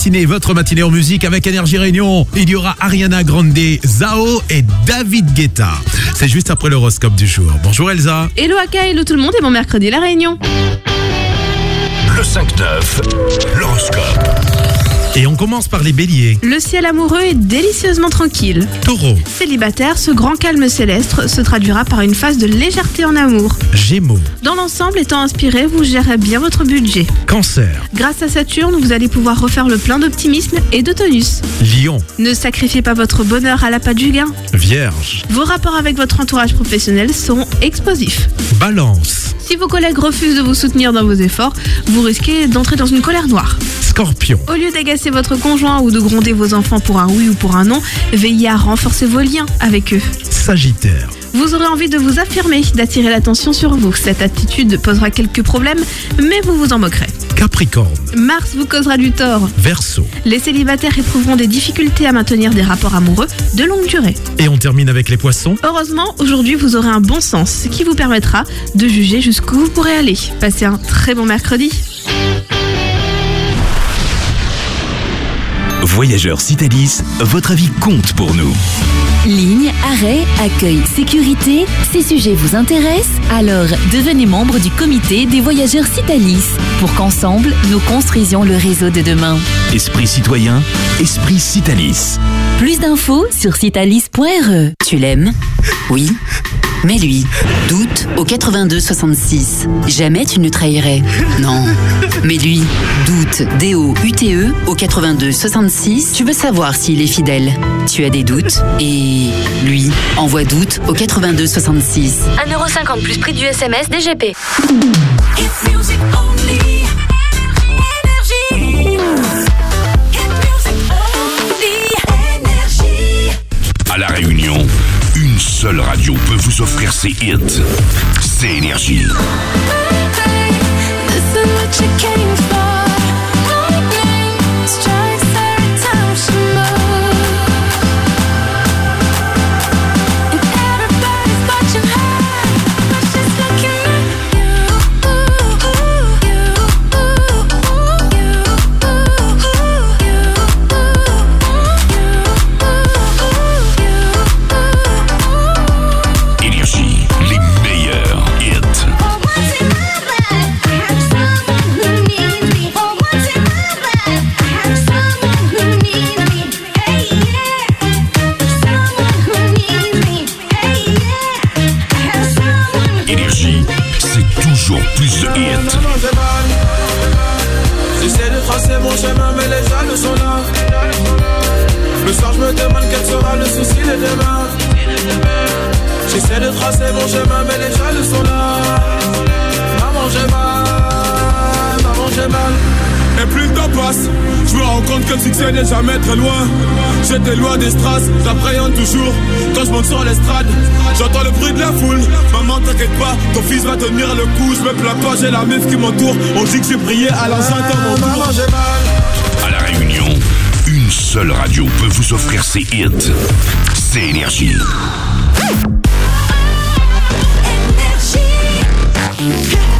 matinée, votre matinée en musique avec Énergie Réunion, il y aura Ariana Grande, Zao et David Guetta. C'est juste après l'horoscope du jour. Bonjour Elsa. Hello Aka, hello tout le monde et bon mercredi la réunion. Le 5-9, l'horoscope. Et on commence par les béliers. Le ciel amoureux est délicieusement tranquille. Taureau, Célibataire, ce grand calme céleste se traduira par une phase de légèreté en amour. Gémeaux, Dans l'ensemble, étant inspiré, vous gérez bien votre budget. Cancer, Grâce à Saturne, vous allez pouvoir refaire le plein d'optimisme et de tonus. Lion, Ne sacrifiez pas votre bonheur à la pâte du gain. Vierge, Vos rapports avec votre entourage professionnel seront explosifs. Balance, Si vos collègues refusent de vous soutenir dans vos efforts, vous risquez d'entrer dans une colère noire. Scorpion. Au lieu d'agacer votre conjoint ou de gronder vos enfants pour un oui ou pour un non, veillez à renforcer vos liens avec eux. Sagittaire. Vous aurez envie de vous affirmer, d'attirer l'attention sur vous. Cette attitude posera quelques problèmes, mais vous vous en moquerez. Capricorne. Mars vous causera du tort. Verseau. Les célibataires éprouveront des difficultés à maintenir des rapports amoureux de longue durée. Et on termine avec les poissons. Heureusement, aujourd'hui, vous aurez un bon sens, ce qui vous permettra de juger jusqu'où vous pourrez aller. Passez un très bon mercredi. Voyageurs Citalis, votre avis compte pour nous. Ligne, arrêt, accueil, sécurité, ces sujets vous intéressent? Alors devenez membre du comité des voyageurs Citalis pour qu'ensemble nous construisions le réseau de demain. Esprit citoyen, esprit Citalis. Plus d'infos sur citalis.re. Tu l'aimes? Oui? Mais lui, doute au 82 66. Jamais tu ne trahirais. Non. Mais lui, doute D-O-U-T-E au 82 66. Tu veux savoir s'il est fidèle. Tu as des doutes et lui envoie doute au 82 66. 1,50€ plus prix du SMS DGP. À La Réunion, une seule radio peut vous offrir ses hits. C'est. Énergie, J'essaie de tracer mon chemin, mais les jaloux sont là. Maman, j'ai mal, maman, j'ai mal. Et plus le temps passe, je me rends compte que le succès n'est jamais très loin. J'étais loin des strass, j'appréhende toujours. Quand je monte sur l'estrade, j'entends le bruit de la foule. Maman, t'inquiète pas, ton fils va tenir le coup. Je me plains pas, j'ai la meuf qui m'entoure. On dit que j'ai prié à l'enceinte dans mon Maman, j'ai mal. À La Réunion, une seule radio peut vous offrir ses hits. C'est Énergie. We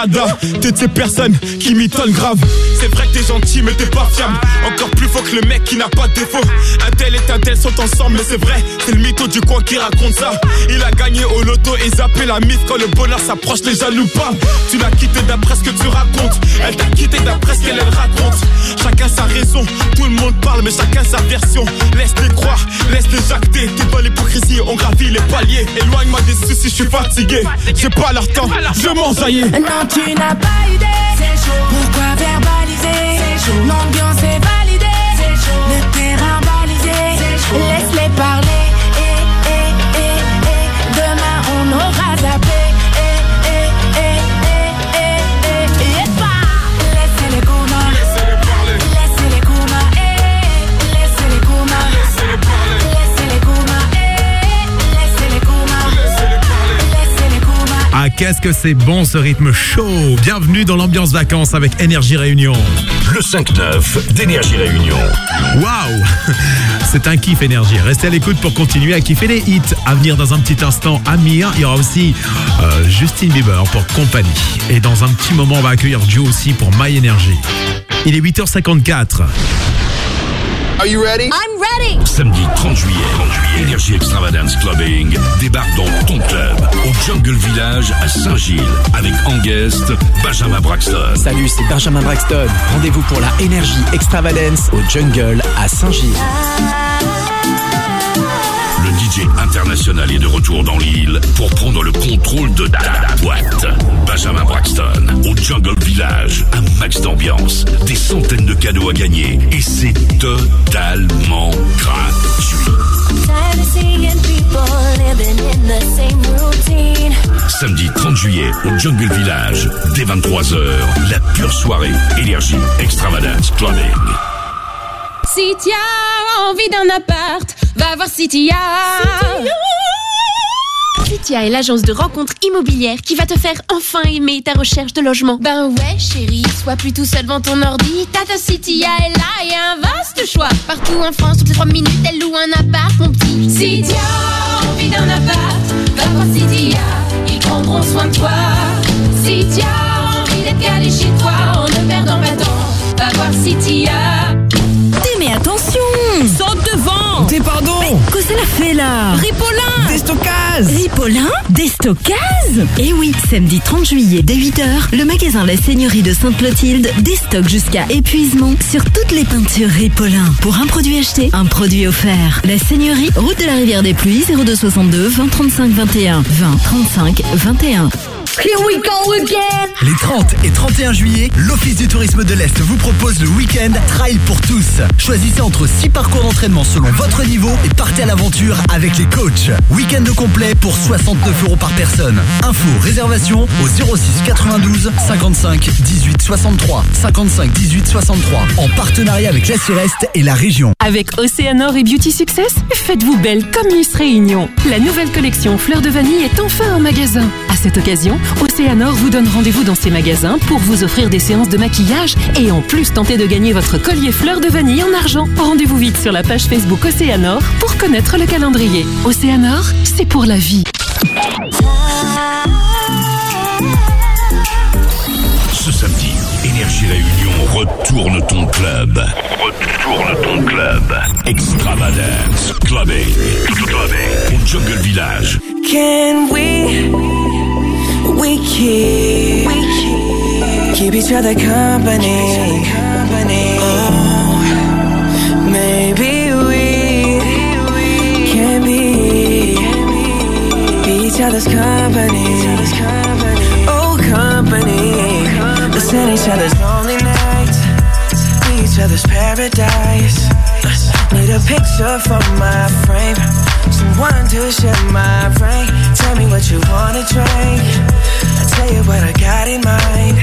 Canada. Toutes ces personnes qui m'étonnent grave. C'est vrai que t'es gentil mais t'es pas fiable. Encore plus faux que le mec qui n'a pas de défaut. Un tel et un tel sont ensemble mais c'est vrai C'est le mytho du coin qui raconte ça. Il a gagné au loto et zappé la mythe Quand le bonheur s'approche les jaloux pas. Tu l'as quitté d'après ce que tu racontes. Elle t'a quitté d'après ce qu'elle raconte. Chacun sa raison, tout le monde parle mais chacun sa version. Laisse-les croire, laisse-les jacter. T'es pas l'hypocrisie, on gravit les paliers. Éloigne-moi des soucis, je suis fatigué. J'ai pas leur temps, je m'en Non tu n'as pas idée. Pourquoi verbaliser? L'ambiance est valide Qu'est-ce que c'est bon ce rythme chaud Bienvenue dans l'ambiance vacances avec Énergie Réunion. Le 5-9 d'Énergie Réunion. Waouh C'est un kiff Énergie. Restez à l'écoute pour continuer à kiffer les hits. À venir dans un petit instant, Amir, il y aura aussi euh, Justin Bieber pour compagnie. Et dans un petit moment, on va accueillir Joe aussi pour My Energy. Il est 8h54. Are you ready? Ready. Samedi 30 juillet, 30 juillet, Énergie Extravagance Clubbing débarque dans ton club au Jungle Village à Saint-Gilles avec en guest Benjamin Braxton. Salut, c'est Benjamin Braxton. Rendez-vous pour la Énergie Extravagance au Jungle à Saint-Gilles. International est de retour dans l'île pour prendre le contrôle de ta boîte. Benjamin Braxton au Jungle Village, un max d'ambiance, des centaines de cadeaux à gagner et c'est totalement gratuit. Samedi 30 juillet au Jungle Village, dès 23h, la pure soirée énergie extravagance clubbing. Si t'as envie d'un appart, va voir Citia. Citia est l'agence de rencontres immobilières qui va te faire enfin aimer ta recherche de logement. Ben ouais, chérie, sois plus tout seul devant ton ordi. Tata Citia est là et un vaste choix. Partout en France, toutes les 3 minutes, elle loue un appart, mon petit. T'as envie d'un appart, va voir Citia. Ils prendront soin de toi. T'as envie d'être calé chez toi en ne perdant pas de temps, va voir Citia. Pardon Qu'est-ce qu'elle a fait là Ripolin Destocase Ripolin Destocase Eh oui, samedi 30 juillet dès 8h, le magasin La Seigneurie de Sainte-Clotilde déstocke jusqu'à épuisement sur toutes les peintures Ripolin. Pour un produit acheté, un produit offert. La Seigneurie, route de la rivière des Pluies, 0262 20 35 21 20 35 21. Here we go again. Les 30 et 31 juillet, l'Office du tourisme de l'Est vous propose le week-end Trail pour tous. Choisissez entre 6 parcours d'entraînement selon votre niveau et partez à l'aventure avec les coachs. Week-end complet pour 69 euros par personne. Info, réservation au 06 92 55 18 63 55 18 63 en partenariat avec la Est et la région. Avec Océanor et Beauty Success, faites-vous belle comme Miss Réunion. La nouvelle collection Fleurs de Vanille est enfin en magasin. À cette occasion, Océanor vous donne rendez-vous dans ses magasins pour vous offrir des séances de maquillage et en plus tenter de gagner votre collier Fleurs de Vanille en argent. Rendez-vous vite sur la page Facebook Océanor pour connaître le calendrier. Océanor, c'est pour la vie. Retourne ton club. Retourne ton club. Extravagance Clubbing. Clubbing. Au Jungle Village. Can we, we keep, keep each other company? Oh, maybe we can be, be each other's company. Oh, company. Listen each other's each other's paradise. Need a picture for my frame. Someone to share my brain. Tell me what you wanna drink. I tell you what I got in mind.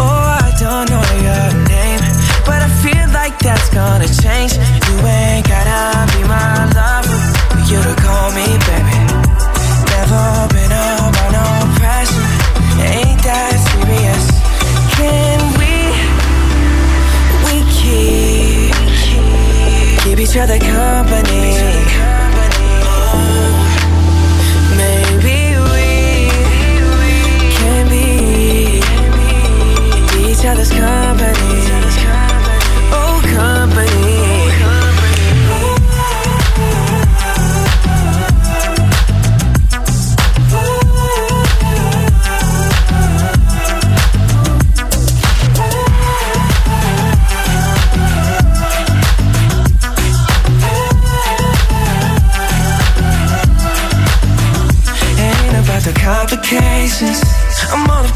Oh, I don't know your name, but I feel like that's gonna change. You ain't gotta be my lover you to call me baby. Never been under no each other company. Oh, maybe we can be each other's company.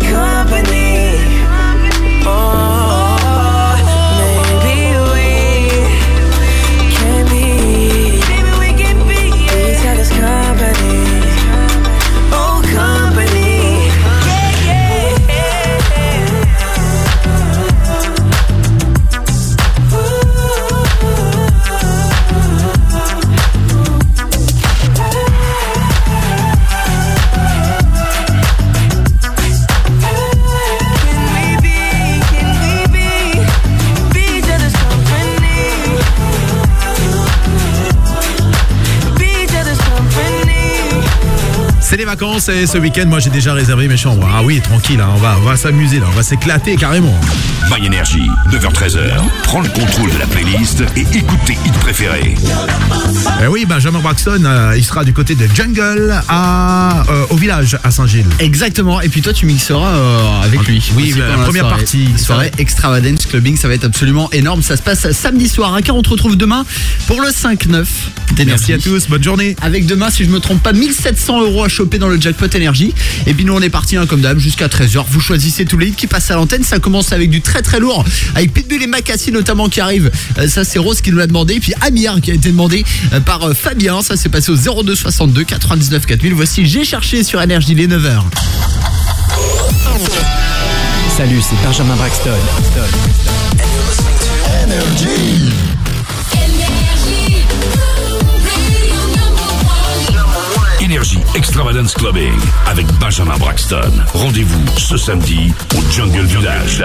Company. Oh, vacances et ce week-end, moi j'ai déjà réservé mes chambres. Ah oui, tranquille, hein, on va, on va s'amuser là, on va s'éclater carrément. My Energy, 9h-13h. Prends le contrôle de la playlist et écoute tes hits préférés. Eh oui, Benjamin Braxton, euh, il sera du côté de Jungle à, euh, au village à Saint-Gilles. Exactement. Et puis toi, tu mixeras euh, avec lui. Oui, la première soirée. partie. Soirée extravagance clubbing, ça va être absolument énorme. Ça se passe samedi soir à 15. On te retrouve demain pour le 5-9 d'énergie. Merci à tous, bonne journée. Avec demain, si je me trompe pas, 1700 euros à choper dans le jackpot énergie. Et puis nous, on est parti hein, comme d'hab jusqu'à 13h. Vous choisissez tous les hits qui passent à l'antenne. Ça commence avec du très très lourd, avec Pitbull et Macassi notamment qui arrivent. Euh, ça, c'est Rose qui nous l'a demandé. Et puis Amir qui a été demandé euh, par euh, Fabien. Ça s'est passé au 02 62 99 4000. Voici J'ai cherché sur énergie les 9h. Salut, c'est Benjamin Braxton. Extravagance Clubbing avec Benjamin Braxton. Rendez-vous ce samedi au Jungle Village.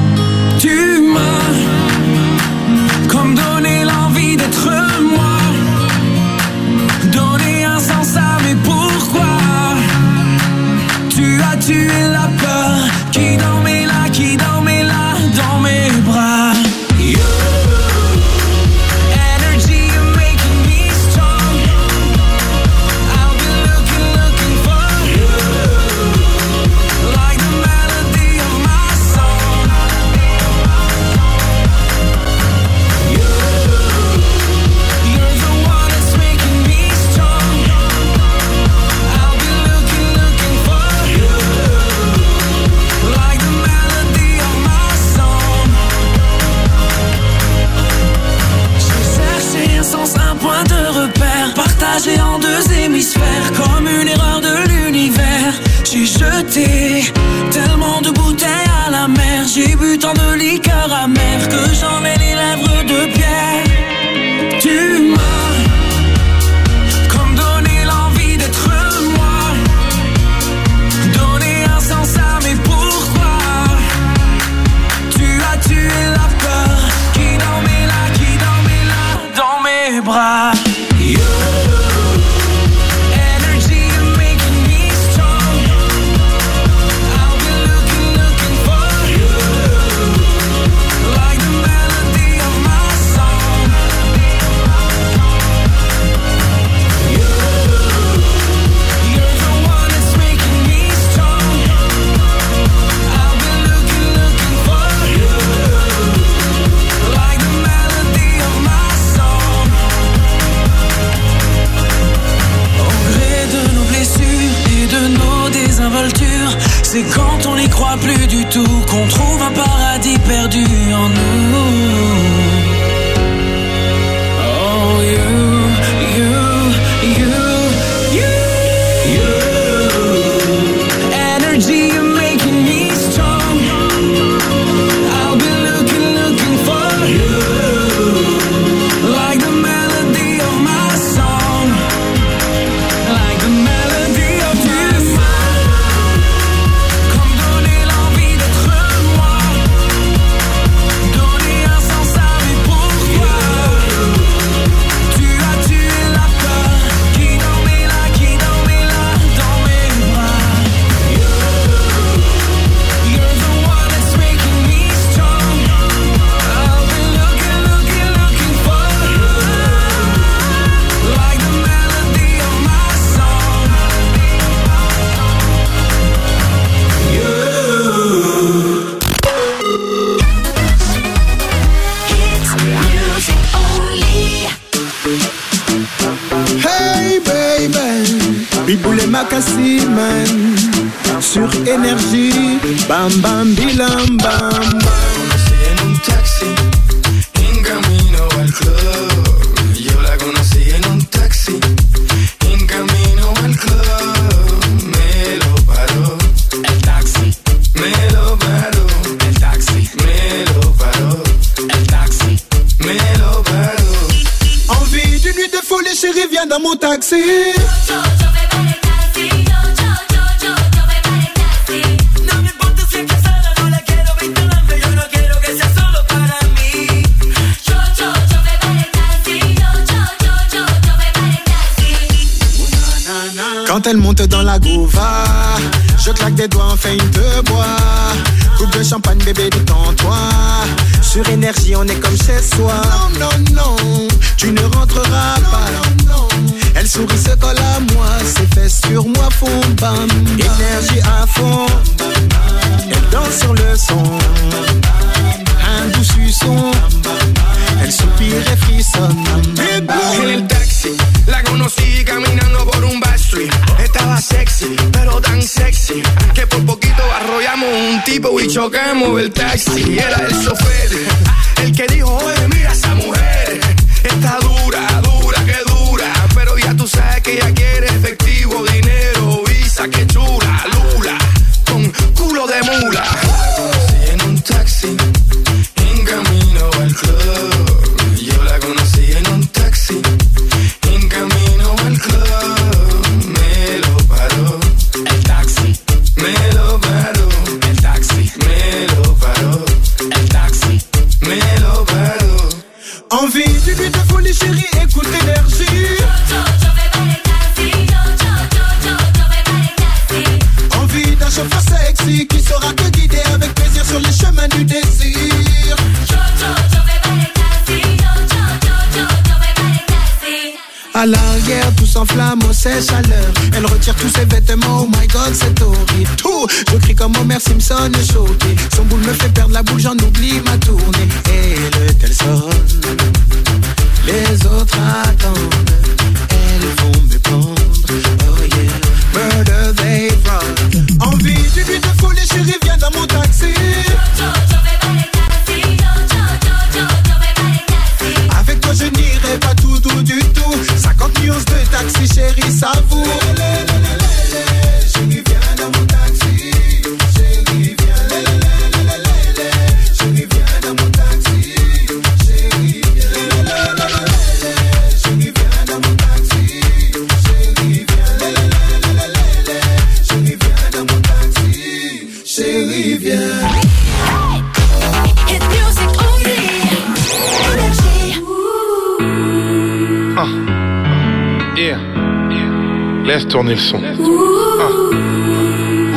Laisse tourner le son. Ah.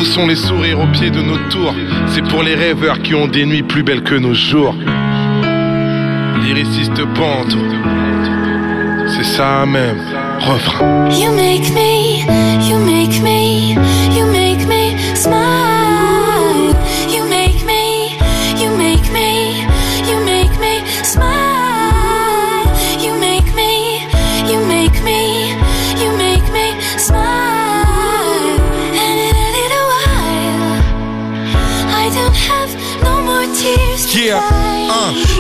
Où sont les sourires au pied de nos tours? C'est pour les rêveurs qui ont des nuits plus belles que nos jours. Lyriciste pente. C'est ça même. Refrain. You make me, you make me,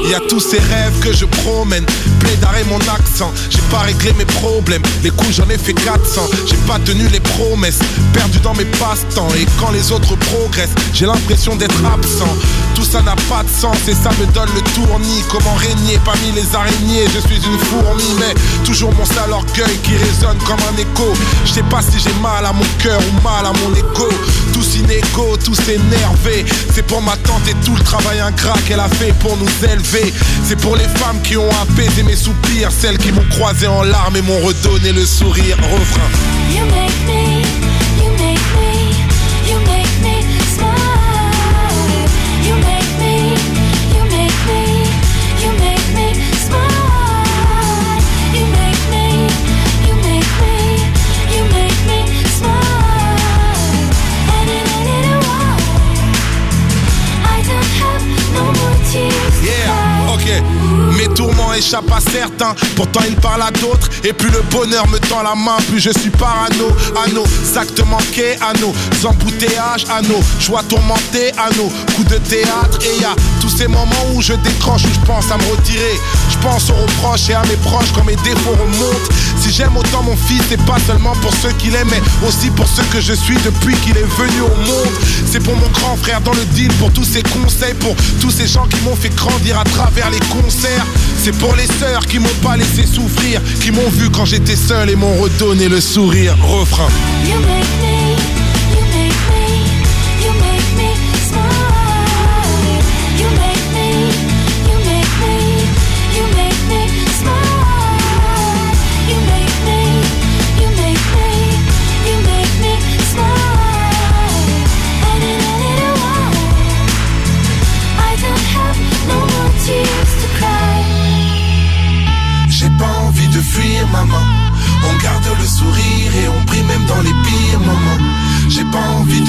hein, y a tous ces rêves que je promène. Plaidaré mon accent, j'ai pas réglé mes problèmes. Les coups j'en ai fait 400, j'ai pas tenu les promesses. Perdu dans mes passe-temps, et quand les autres progressent, j'ai l'impression d'être absent. Tout ça n'a pas de sens et ça me donne le tournis. Comment régner parmi les araignées? Je suis une fourmi, mais toujours mon sale orgueil qui résonne comme un écho. Je sais pas si j'ai mal à mon cœur ou mal à mon écho. Tous inégaux, tous énervés. C'est pour ma tante et tout le travail ingrat qu'elle a fait pour nous élever. C'est pour les femmes qui ont apaisé mes soupirs, celles qui m'ont croisé en larmes et m'ont redonné le sourire. Refrain. You make me, Mes tourments échappent à certains, pourtant ils parlent à d'autres. Et plus le bonheur me tend la main, plus je suis parano. Manqués, à nos embouteillages, à nos joies tourmentées, à nos coups de théâtre. Et y a tous ces moments où je décroche, où je pense à me retirer. Je pense aux reproches et à mes proches quand mes défauts remontent. Si j'aime autant mon fils, c'est pas seulement pour ceux qu'il aime, mais aussi pour ceux que je suis depuis qu'il est venu au monde. C'est pour mon grand frère dans le deal, pour tous ses conseils, pour tous ces gens qui m'ont fait grandir à travers les concerts. C'est pour les sœurs qui m'ont pas laissé souffrir, qui m'ont vu quand j'étais seul et m'ont redonné le sourire. Refrain.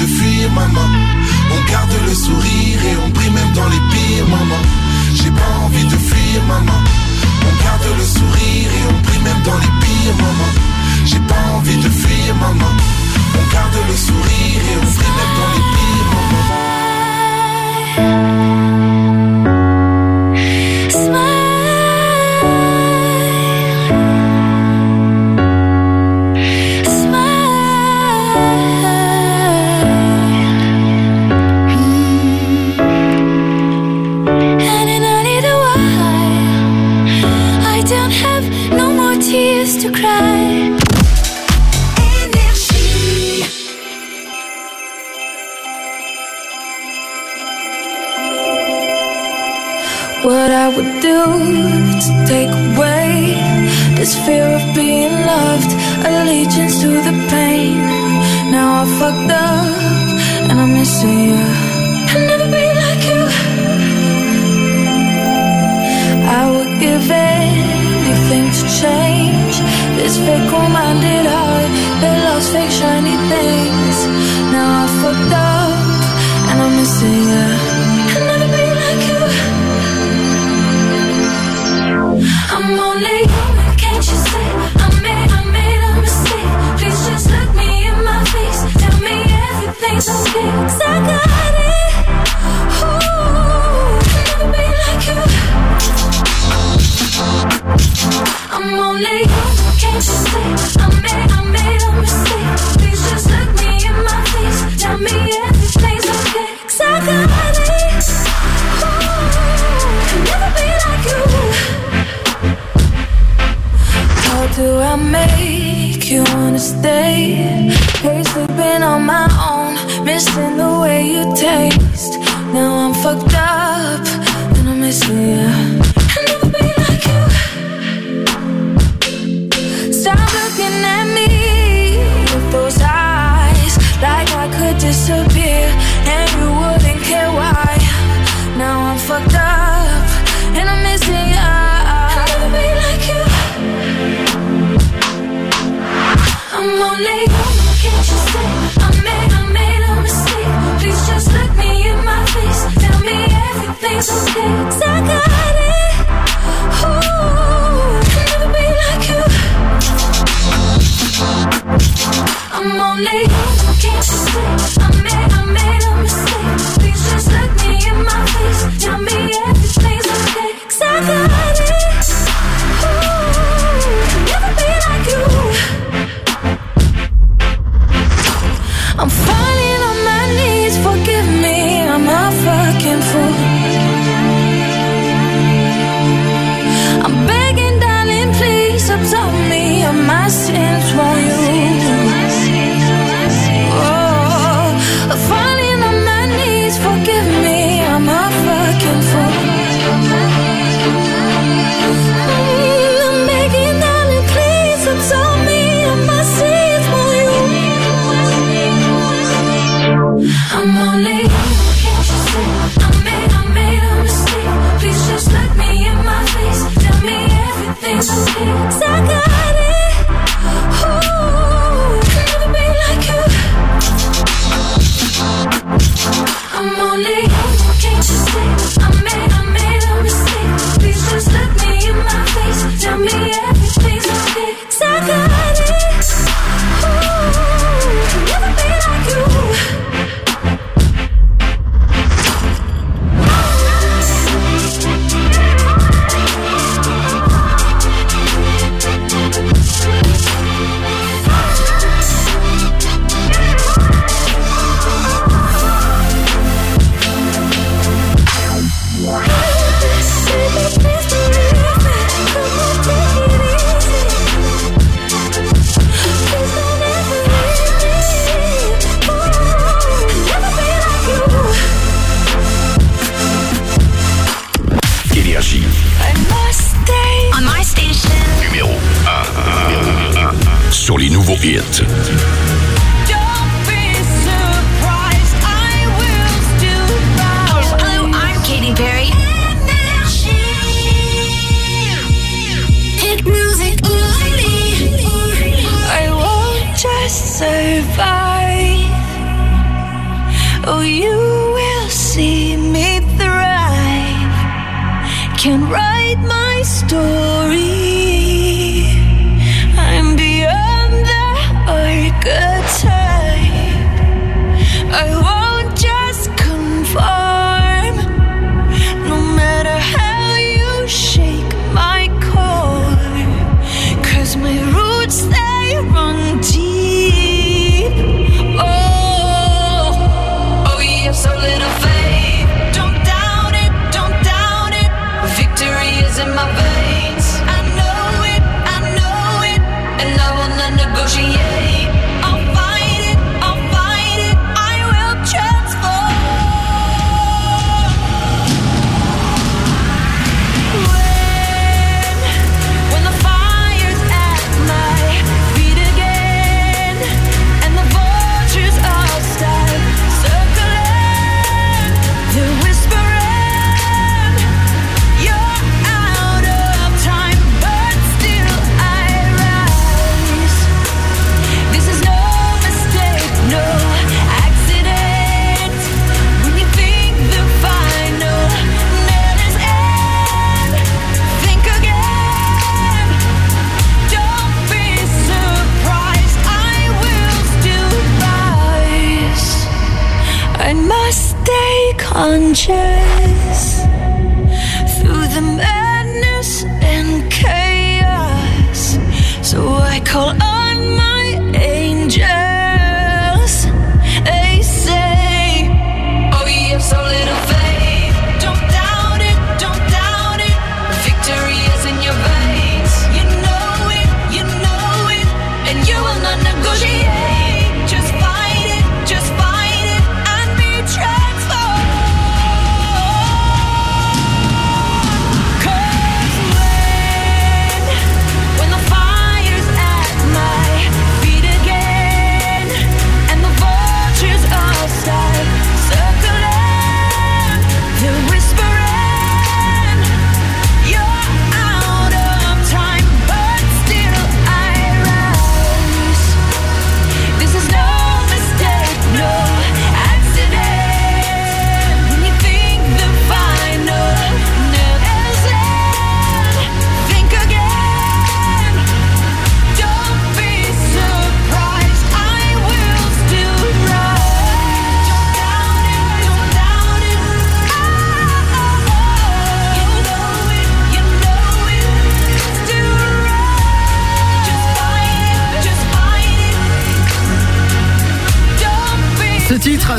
de fuir, maman. On garde le sourire et on brille même dans les pires moments. J'ai pas envie de fuir, maman. On garde le sourire et on brille même dans les pires moments. J'ai pas envie de fuir, maman. On garde le sourire et on brille même dans les pires moments.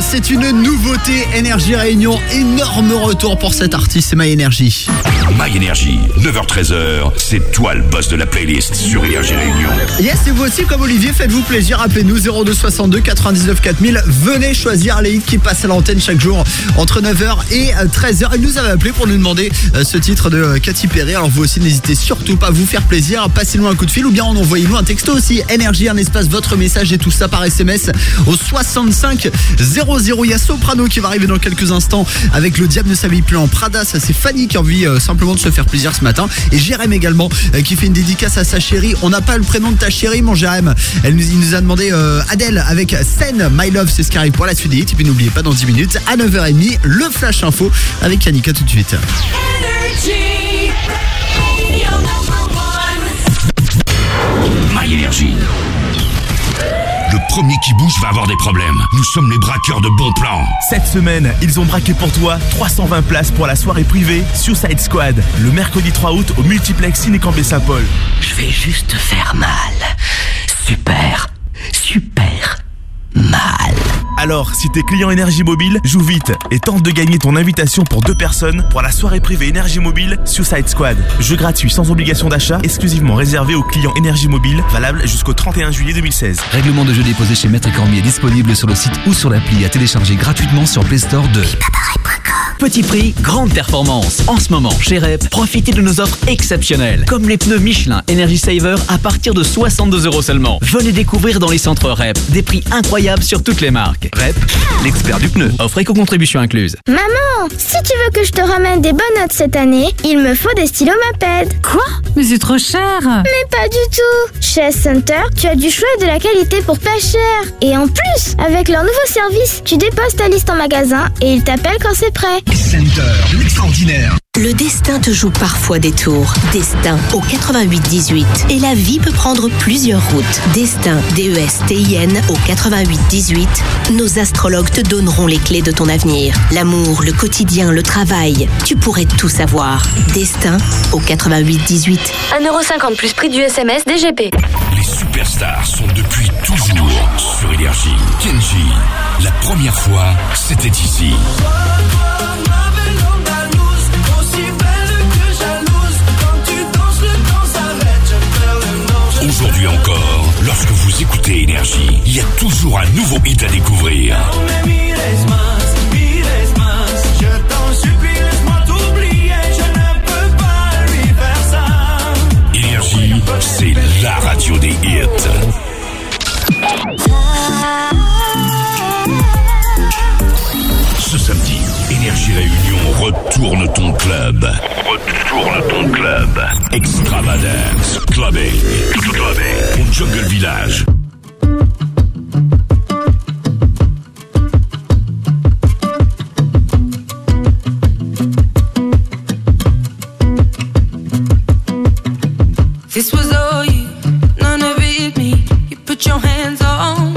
C'est une nouveauté Énergie Réunion. Énorme retour pour cet artiste, c'est My Energy. My Energy, 9h-13h, c'est toi le boss de la playlist sur Énergie Réunion. Yes, et vous aussi, comme Olivier, faites-vous plaisir. Appelez-nous 0262 99 4000. Venez choisir les hits qui passent à l'antenne chaque jour entre 9h et 13h. Il nous avait appelé pour nous demander euh, ce titre de euh, Katy Perry. Alors vous aussi, n'hésitez surtout pas à vous faire plaisir. Passez-nous un coup de fil ou bien envoyez-nous un texto aussi. Énergie, un espace, votre message et tout ça par SMS au 65 00. Il y a Qui va arriver dans quelques instants avec Le Diable ne s'habille plus en Prada. Ça, c'est Fanny qui a envie euh, simplement de se faire plaisir ce matin. Et Jérém également euh, qui fait une dédicace à sa chérie. On n'a pas le prénom de ta chérie, mon Jérém. Elle nous, il nous a demandé euh, Adèle avec Sen, My Love, c'est ce qui arrive pour la suite des. Et puis n'oubliez pas, dans 10 minutes, à 9h30, le Flash Info avec Yannicka tout de suite. Premier qui bouge va avoir des problèmes. Nous sommes les braqueurs de bons plans. Cette semaine, ils ont braqué pour toi 320 places pour la soirée privée Suicide Squad, le mercredi 3 août au multiplex Cinécampé Saint-Paul. Je vais juste faire mal. Super, super mal. Alors, si t'es client Énergie Mobile, joue vite et tente de gagner ton invitation pour deux personnes pour la soirée privée Énergie Mobile Suicide Squad. Jeu gratuit sans obligation d'achat, exclusivement réservé aux clients Énergie Mobile, valable jusqu'au 31 juillet 2016. Règlement de jeu déposé chez Maître Cormier disponible sur le site ou sur l'appli à télécharger gratuitement sur Play Store de. Petit prix, grande performance. En ce moment, chez REP, profitez de nos offres exceptionnelles, comme les pneus Michelin Energy Saver à partir de 62 euros seulement. Venez découvrir dans les centres REP des prix incroyables sur toutes les marques. REP, l'expert du pneu. Offre éco-contribution incluse. Maman, si tu veux que je te ramène des bonnes notes cette année, il me faut des stylos Maped. Quoi? Mais c'est trop cher Mais pas du tout Chez S-Center, tu as du choix et de la qualité pour pas cher. Et en plus, avec leur nouveau service, tu déposes ta liste en magasin et ils t'appellent quand c'est prêt. Center, l'extraordinaire. Le destin te joue parfois des tours. Destin au 88-18. Et la vie peut prendre plusieurs routes. Destin, D-E-S-T-I-N au 88-18. Nos astrologues te donneront les clés de ton avenir. L'amour, le quotidien, le travail. Tu pourrais tout savoir. Destin au 88-18. 1,50€ plus prix du SMS DGP. Les superstars sont depuis toujours sur Énergie. Kenji, la première fois, c'était ici. Énergie, il y a toujours un nouveau hit à découvrir. Énergie, c'est la radio des hits. Ce samedi, Énergie Réunion retourne ton club. Retourne ton club. Extravagance. Clubbing. Clubbing. Au Jungle Village. This was all you, none of it me. You put your hands on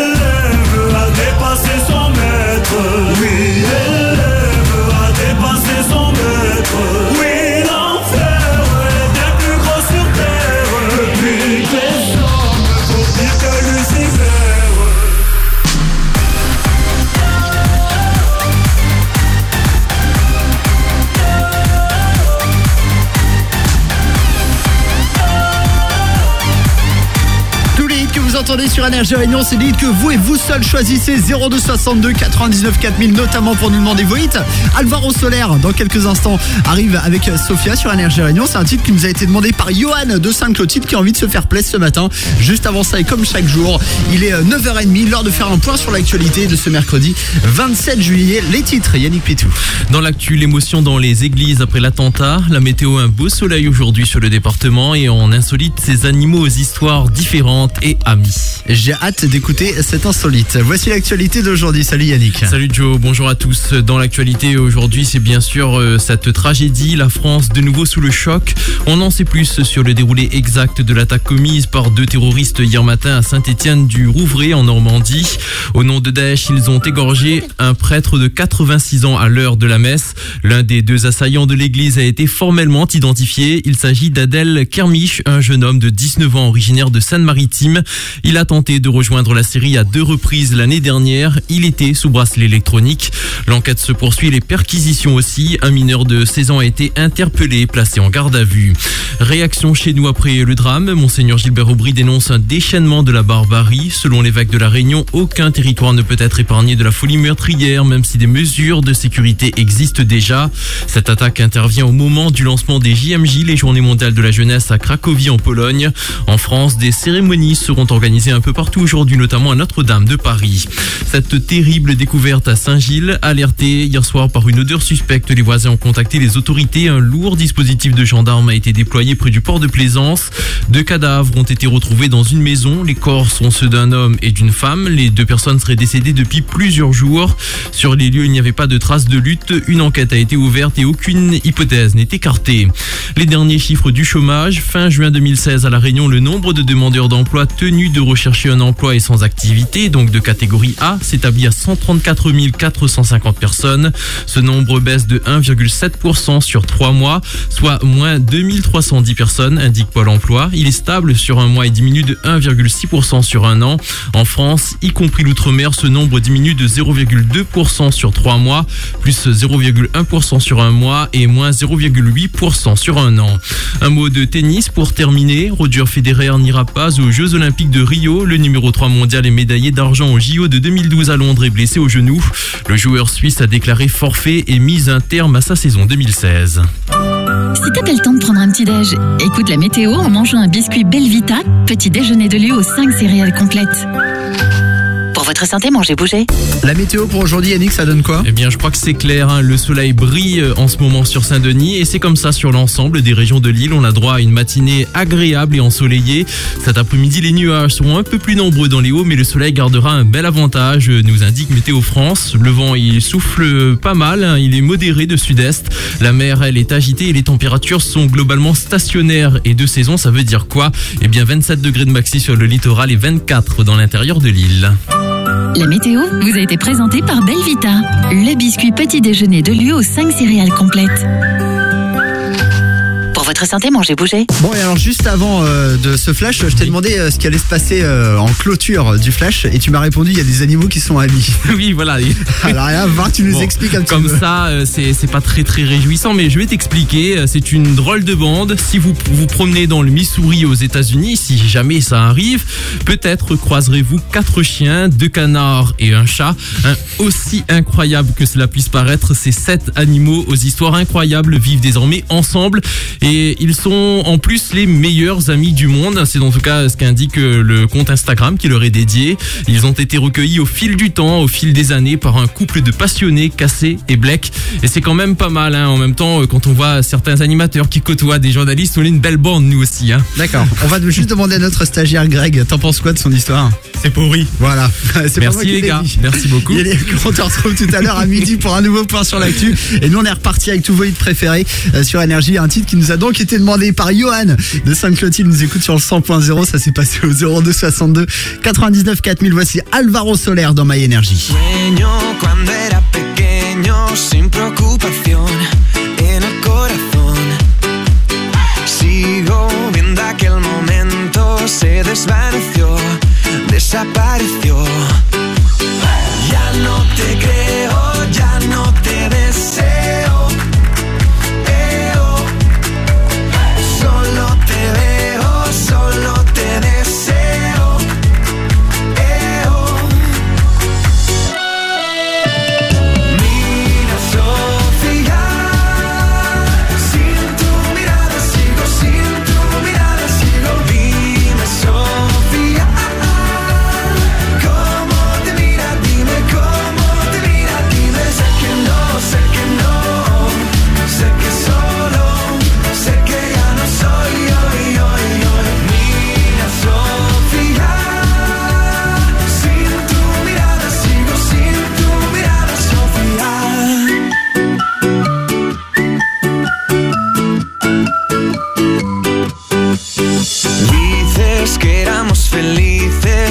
sur Énergie Réunion, c'est hits que vous et vous seul choisissez 0262 99 4000, notamment pour nous demander vos hits. Alvaro Solaire, dans quelques instants, arrive avec Sophia sur Énergie Réunion. C'est un titre qui nous a été demandé par Johan de Saint-Clotilde qui a envie de se faire plaisir ce matin. Juste avant ça, et comme chaque jour, il est euh, 9h30, l'heure de faire un point sur l'actualité de ce mercredi 27 juillet. Les titres, Yannick Pitou. Dans l'actu, l'émotion dans les églises après l'attentat. La météo, un beau soleil aujourd'hui sur le département et on insolite ces animaux aux histoires différentes et amis. J'ai hâte d'écouter cet insolite. Voici l'actualité d'aujourd'hui. Salut Yannick. Salut Joe, bonjour à tous. Dans l'actualité aujourd'hui, c'est bien sûr euh, cette tragédie, la France de nouveau sous le choc. On en sait plus sur le déroulé exact de l'attaque commise par deux terroristes hier matin à Saint-Étienne du Rouvray en Normandie. Au nom de Daesh, ils ont égorgé un prêtre de 86 ans à l'heure de la messe. L'un des deux assaillants de l'église a été formellement identifié. Il s'agit d'Adèle Kermiche, un jeune homme de 19 ans originaire de Seine-Maritime. Il a tenté de rejoindre la série à deux reprises l'année dernière. Il était sous bracelet électronique. L'enquête se poursuit, les perquisitions aussi. Un mineur de 16 ans a été interpellé, placé en garde à vue. Réaction chez nous après le drame. Monseigneur Gilbert Aubry dénonce un déchaînement de la barbarie. Selon l'évêque de la Réunion, aucun territoire ne peut être épargné de la folie meurtrière, même si des mesures de sécurité existent déjà. Cette attaque intervient au moment du lancement des JMJ, les Journées mondiales de la jeunesse à Cracovie en Pologne. En France, des cérémonies seront organisées peu partout aujourd'hui, notamment à Notre-Dame de Paris. Cette terrible découverte à Saint-Gilles, alertée hier soir par une odeur suspecte, les voisins ont contacté les autorités. Un lourd dispositif de gendarmes a été déployé près du port de Plaisance. Deux cadavres ont été retrouvés dans une maison. Les corps sont ceux d'un homme et d'une femme. Les deux personnes seraient décédées depuis plusieurs jours. Sur les lieux, il n'y avait pas de traces de lutte. Une enquête a été ouverte et aucune hypothèse n'est écartée. Les derniers chiffres du chômage. Fin juin 2016 à La Réunion, le nombre de demandeurs d'emploi tenus de rechercher un emploi et sans activité, donc de catégorie A, s'établit à 134 450 personnes. Ce nombre baisse de 1,7% sur trois mois, soit moins 2310 personnes, indique Pôle emploi. Il est stable sur un mois et diminue de 1,6% sur un an. En France, y compris l'outre-mer, ce nombre diminue de 0,2% sur trois mois, plus 0,1% sur un mois et moins 0,8% sur un an. Un mot de tennis pour terminer. Roger Federer n'ira pas aux Jeux Olympiques de Rio. Le numéro 3 mondial et médaillé d'argent au JO de 2012 à Londres est blessé au genou. Le joueur suisse a déclaré forfait et mise un terme à sa saison 2016. Si t'as pas le temps de prendre un petit déj, écoute la météo en mangeant un biscuit Belvita, petit déjeuner de lieu aux 5 céréales complètes. Votre santé, mangez bouger. La météo pour aujourd'hui, Yannick, ça donne quoi? Eh bien, je crois que c'est clair. hein. Le soleil brille euh, en ce moment sur Saint-Denis et c'est comme ça sur l'ensemble des régions de l'île. On a droit à une matinée agréable et ensoleillée. Cet après-midi, les nuages seront un peu plus nombreux dans les hauts, mais le soleil gardera un bel avantage, euh, nous indique Météo France. Le vent, il souffle euh, pas mal. hein. Il est modéré de sud-est. La mer, elle, est agitée et les températures sont globalement stationnaires et de saison. Ça veut dire quoi? Eh bien, 27 degrés de maxi sur le littoral et 24 dans l'intérieur de l'île. La météo vous a été présentée par Belvita, le biscuit petit déjeuner de lieu aux 5 céréales complètes. Votre santé, mangez bouger. Bon, et alors juste avant euh, de ce flash, je t'ai demandé euh, ce qui allait se passer euh, en clôture du flash et tu m'as répondu il y a des animaux qui sont amis. oui, voilà. Alors là, va, tu nous Bon, expliques un petit Comme peu. ça, euh, c'est pas très très réjouissant, mais je vais t'expliquer. C'est une drôle de bande. Si vous vous promenez dans le Missouri aux États-Unis, si jamais ça arrive, peut-être croiserez-vous quatre chiens, deux canards et un chat. Aussi incroyable que cela puisse paraître, ces sept animaux aux histoires incroyables vivent désormais ensemble et ils sont en plus les meilleurs amis du monde. C'est en tout cas ce qu'indique euh, le compte Instagram qui leur est dédié. Ils ont été recueillis au fil du temps, au fil des années, par un couple de passionnés, Cassé et Black. Et c'est quand même pas mal. Hein. En même temps, euh, quand on voit certains animateurs qui côtoient des journalistes, on est une belle bande nous aussi. Hein. D'accord. On va juste demander à notre stagiaire Greg, t'en penses quoi de son histoire? C'est pourri. Voilà. Merci les gars. dit. Merci beaucoup. On te retrouve tout à l'heure à midi pour un nouveau point sur l'actu. Et nous, on est reparti avec tous vos hits préférés euh, sur Énergie. Un titre qui nous a donc été demandé par Johan de Saint-Clotilde. Il nous écoute sur le 100.0. Ça s'est passé au 02 62 99 4000. Voici Alvaro Soler dans My Energy. Desapareció. Ya no te creo,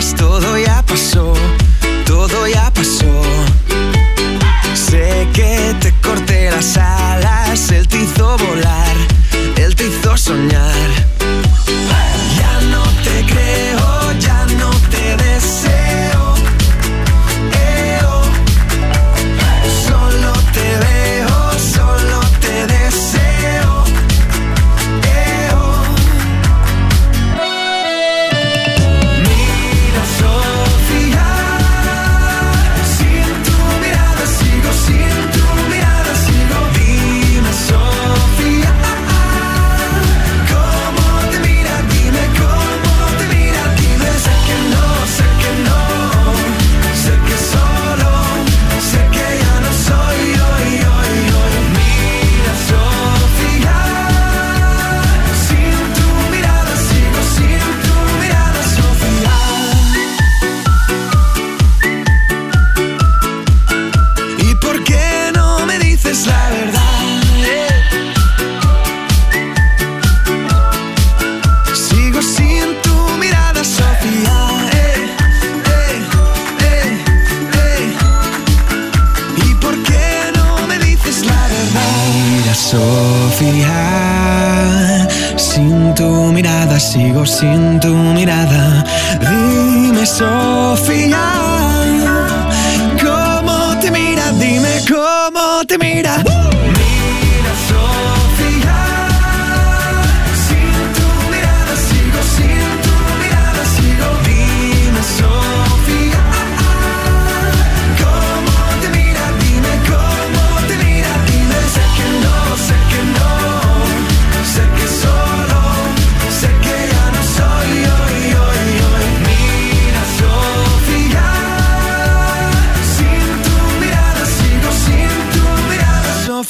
felices, todo ya pasó, todo ya pasó. Sé que te corté las alas, él te hizo volar, él te hizo soñar. Sigo sin tu mirada. Dime, Sofía, ¿cómo te mira? Dime cómo te mira.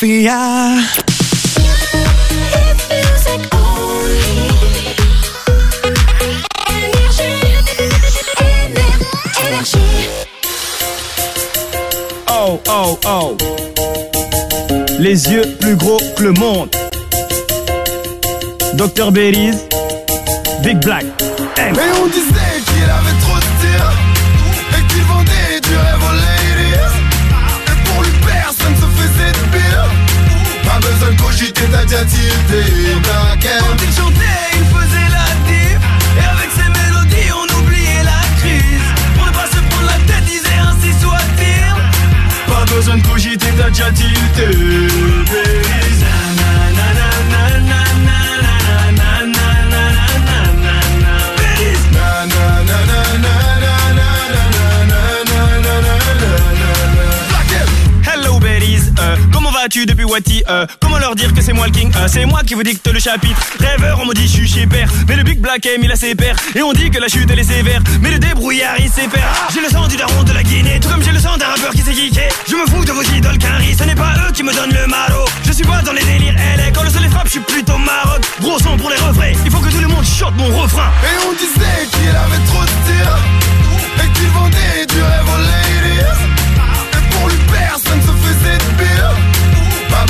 Oh, oh, oh. Les yeux plus gros que le monde. Dr. Berries, Big Black. Hey. Et on disait Quand il chantait, il faisait la diff Et avec ses mélodies, on oubliait la crise Pour ne pas se prendre la tête, disait ainsi soit-il Pas besoin de cogiter, t'as déjà. Depuis Wati euh, Comment leur dire que c'est moi le king euh, C'est moi qui vous dicte le chapitre. Rêveur, on me dit je suis père. Mais le Big Black M il a ses pères. Et on dit que la chute elle est sévère. Mais le débrouillard il faire. J'ai le sang du daron de la Guinée Tout comme j'ai le sang d'un rappeur qui s'est geeké Je me fous de vos idoles qu'un Ce n'est pas eux qui me donnent le maro Je suis pas dans les délires LA Quand le soleil frappe je suis plutôt maroc Gros son pour les refrains. Il faut que tout le monde chante mon refrain. Et on disait qu'il avait trop de tir Et qu'il vendait du rêve aux Et pour lui personne se faisait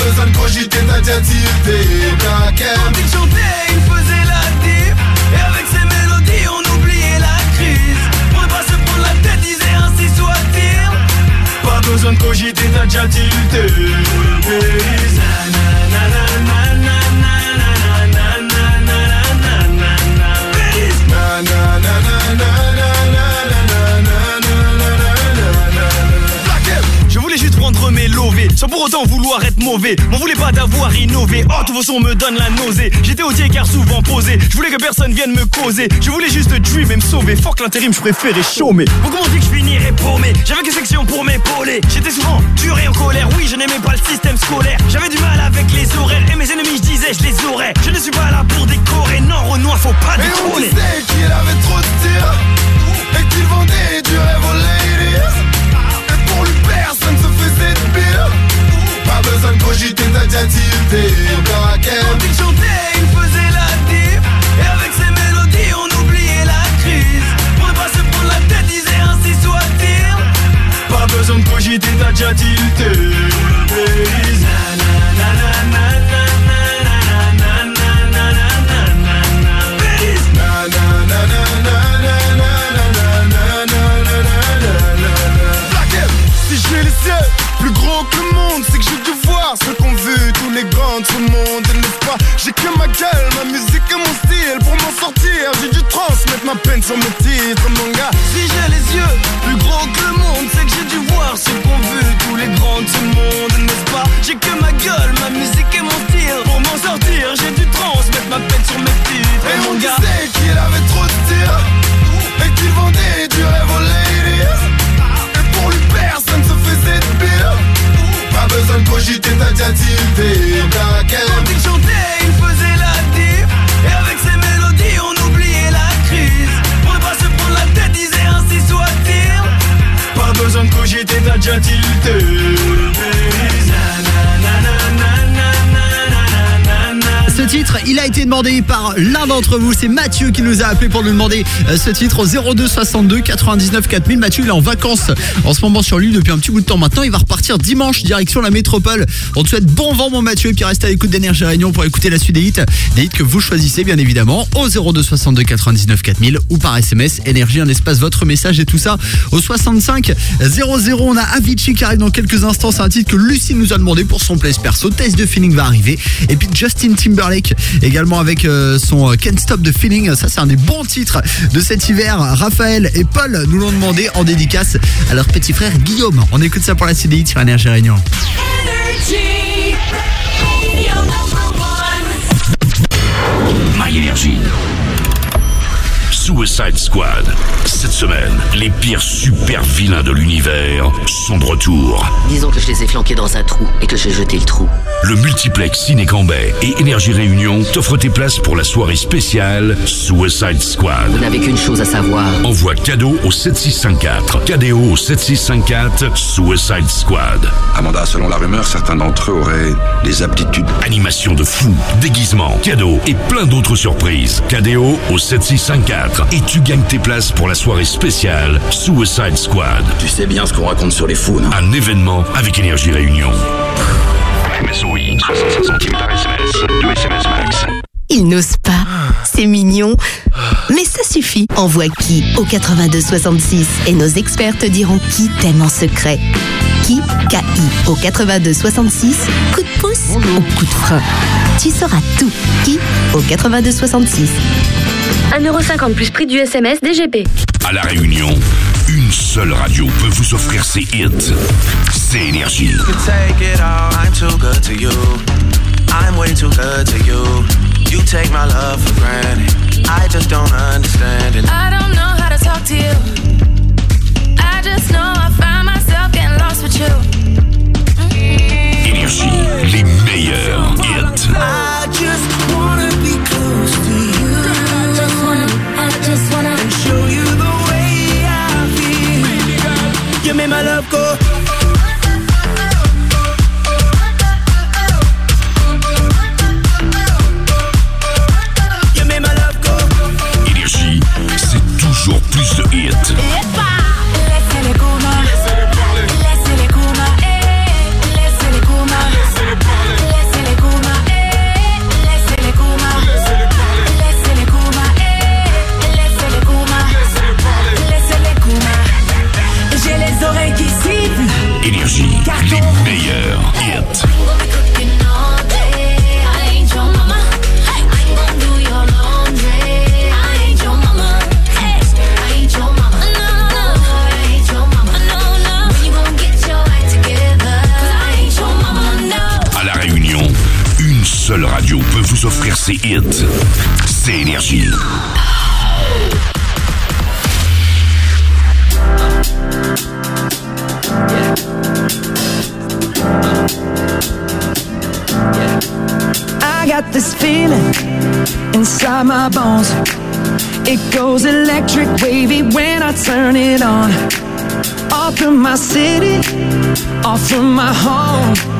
besoin de cogiter, tilté T'inquiète Quand il chantait, il faisait la diff. Et avec ses mélodies, on oubliait la crise. Pour ne pas se prendre la tête, disait ainsi soit-il. Pas besoin de cogiter, t'as déjà sans pour autant vouloir être mauvais. M'en voulais pas d'avoir innové. Oh, tous vos sons me donnent la nausée. J'étais au car souvent posé. Je voulais que personne vienne me causer. Je voulais juste dream et me sauver. Fuck l'intérim, je préférais chômer. Comment on dit que je finirais paumé? J'avais que section pour m'épauler. J'étais souvent dur et en colère. Oui, je n'aimais pas le système scolaire. J'avais du mal avec les horaires. Et mes ennemis, je disais, je les aurais. Je ne suis pas là pour décorer. Non, Renoir, faut pas Et on disait qu'il avait trop de tir Et qu'il vendait du rêve aux ladies Et pour lui personne se faisait de pire pas besoin de cogiter, t'as déjà tilté Encore à quel Quand il chantait, il faisait la diff. Et avec ses mélodies, on oubliait la crise. Pour pas se prendre la tête, disait ainsi soit-il. Pas besoin de cogiter, t'as déjà tilté Plus gros que le monde, c'est que je ce qu'ont vu tous les grands de ce monde, n'est-ce pas? J'ai que ma gueule, ma musique et mon style pour m'en sortir. J'ai dû transmettre ma peine sur mes titres, mon gars. Si j'ai les yeux plus gros que le monde, c'est que j'ai dû voir ce qu'ont vu tous les grands de ce monde, n'est-ce pas? J'ai que ma gueule, ma musique et mon style Pour m'en sortir, j'ai dû transmettre ma peine sur mes titres Et on mon gars. disait qu'il avait trop de tir Et qu'il vendait du rêve aux ladies Et pour lui personne se faisait de besoin de cogiter, t'as déjà T'inquiète Quand il chantait, il faisait la diff. Et avec ses mélodies, on oubliait la crise. Pour ne pas se prendre la tête, disait ainsi soit-il. Pas besoin de cogiter, t'as déjà tilté. Il a été demandé par l'un d'entre vous. C'est Mathieu qui nous a appelé pour nous demander euh, ce titre au 02 62 99 4000. Mathieu, il est en vacances en ce moment sur l'île depuis un petit bout de temps maintenant. Il va repartir dimanche direction la métropole. On te souhaite bon vent, mon Mathieu. Et puis reste à l'écoute d'Énergie Réunion pour écouter la suite des hits. Des hits que vous choisissez, bien évidemment, au 02 62 99 4000 ou par SMS. Énergie, un espace, votre message et tout ça au 65 00. On a Avicii qui arrive dans quelques instants. C'est un titre que Lucie nous a demandé pour son place perso. Test de feeling va arriver. Et puis Justin Timberlake Également avec euh, son euh, Can't Stop the Feeling. Ça, c'est un des bons titres de cet hiver. Raphaël et Paul nous l'ont demandé en dédicace à leur petit frère Guillaume. On écoute ça pour la CDI sur Énergie Réunion. My. Suicide Squad. Cette semaine, les pires super vilains de l'univers sont de retour. Disons que je les ai flanqués dans un trou et que j'ai jeté le trou. Le multiplex Ciné Cambay et Énergie Réunion t'offrent tes places pour la soirée spéciale Suicide Squad. Vous n'avez qu'une chose à savoir. Envoie cadeau au 7654. KDO au 7654 Suicide Squad. Amanda, selon la rumeur, certains d'entre eux auraient des aptitudes. Animation de fou, déguisement, cadeaux et plein d'autres surprises. KDO au 7654 et tu gagnes tes places pour la soirée spéciale Suicide Squad. Tu sais bien ce qu'on raconte sur les fous, non Un événement avec Énergie Réunion. MSOI, 65 centimes par SMS, 2 SMS max. Il n'ose pas. C'est mignon. Mais ça suffit. Envoie qui au 8266 et nos experts te diront qui t'aime en secret. Qui K-I au 8266. Coup de pouce ou coup de frein. Tu sauras tout. Qui au 8266. 1,50€ plus prix du SMS DGP. À La Réunion, une seule radio peut vous offrir ses hits. C'est Énergie. You can take it all, I'm too good to you. I'm way too good to you. You take my love for granted. I just don't understand it. I don't know how to talk to you. I just know I find myself getting lost with you. Énergie, les meilleurs hits. I just wanna be close to you. I just wanna, I just wanna and show you the way I feel. Baby girl, you make my love go. Vous offrir ses hits. C'est Énergie. I got this feeling inside my bones. It goes electric wavy when I turn it on. All through my city, all through my home.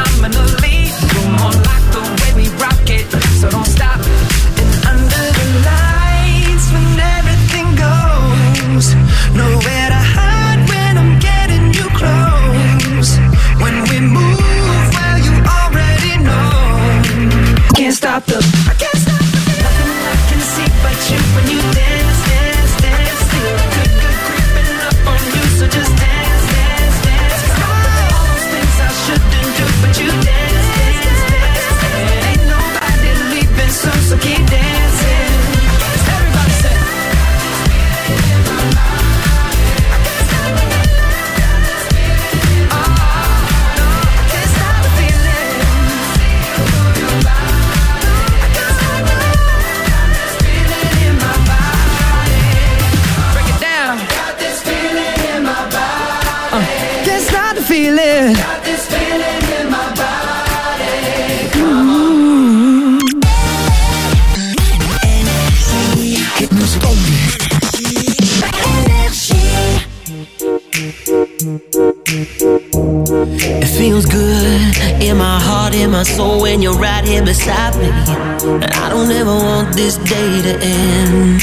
My soul when you're right here beside me. I don't ever want this day to end.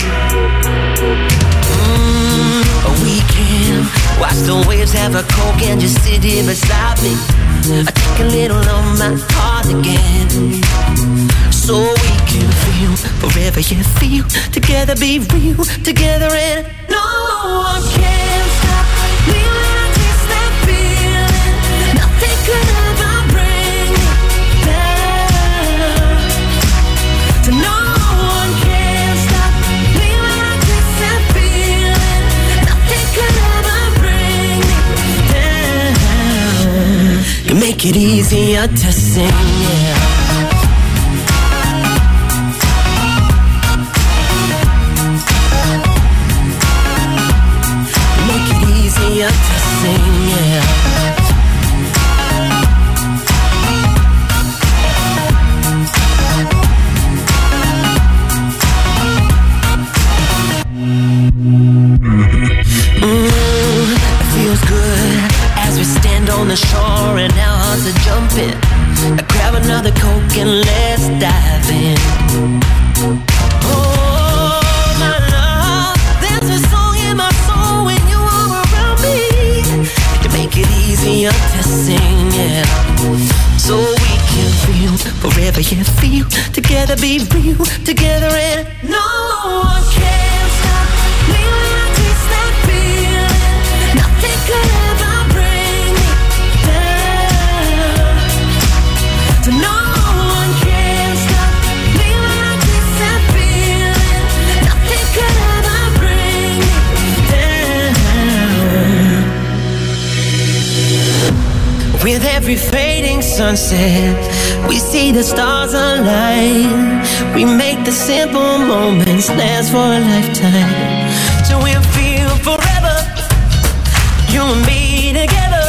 Mm, we can Watch the waves have a coke and just sit here beside me. I take a little of my heart again. So we can feel forever, yeah, feel together, be real together, and no one can stop me make it easier to sing, yeah. Sunset, we see the stars align. We make the simple moments last for a lifetime. So we'll feel forever, you and me together.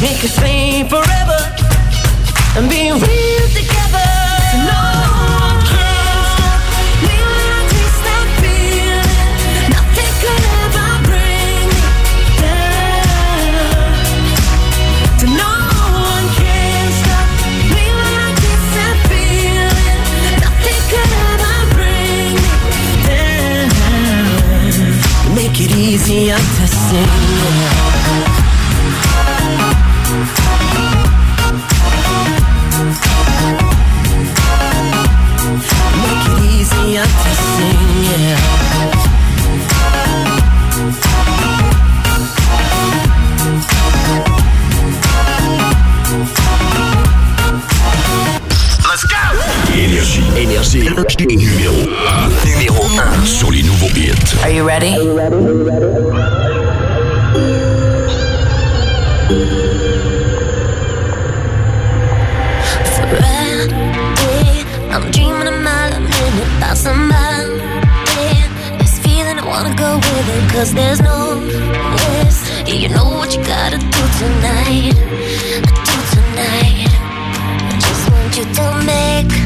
Make us stay forever and be real Numéro 1. Numéro 1. Sur les nouveaux hits. Are you ready? Friday, I'm dreaming a mile a minute about somebody. This feeling I wanna go with it, cause there's no yes. Yeah, you know what you gotta do tonight. Do tonight. I just want you to make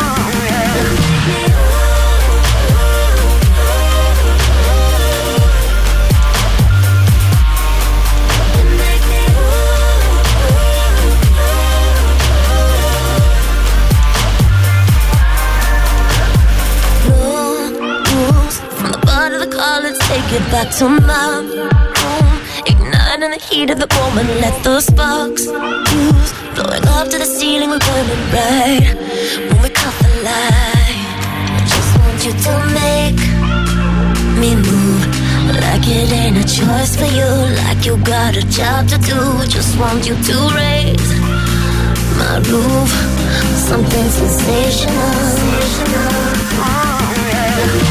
It back to my room. Ignite in the heat of the moment. Let those sparks fuse. Blowing up to the ceiling. We're burning bright when we caught the light. I just want you to make me move. Like it ain't a choice for you. Like you got a job to do. Just want you to raise my roof. Something sensational. Oh, yeah,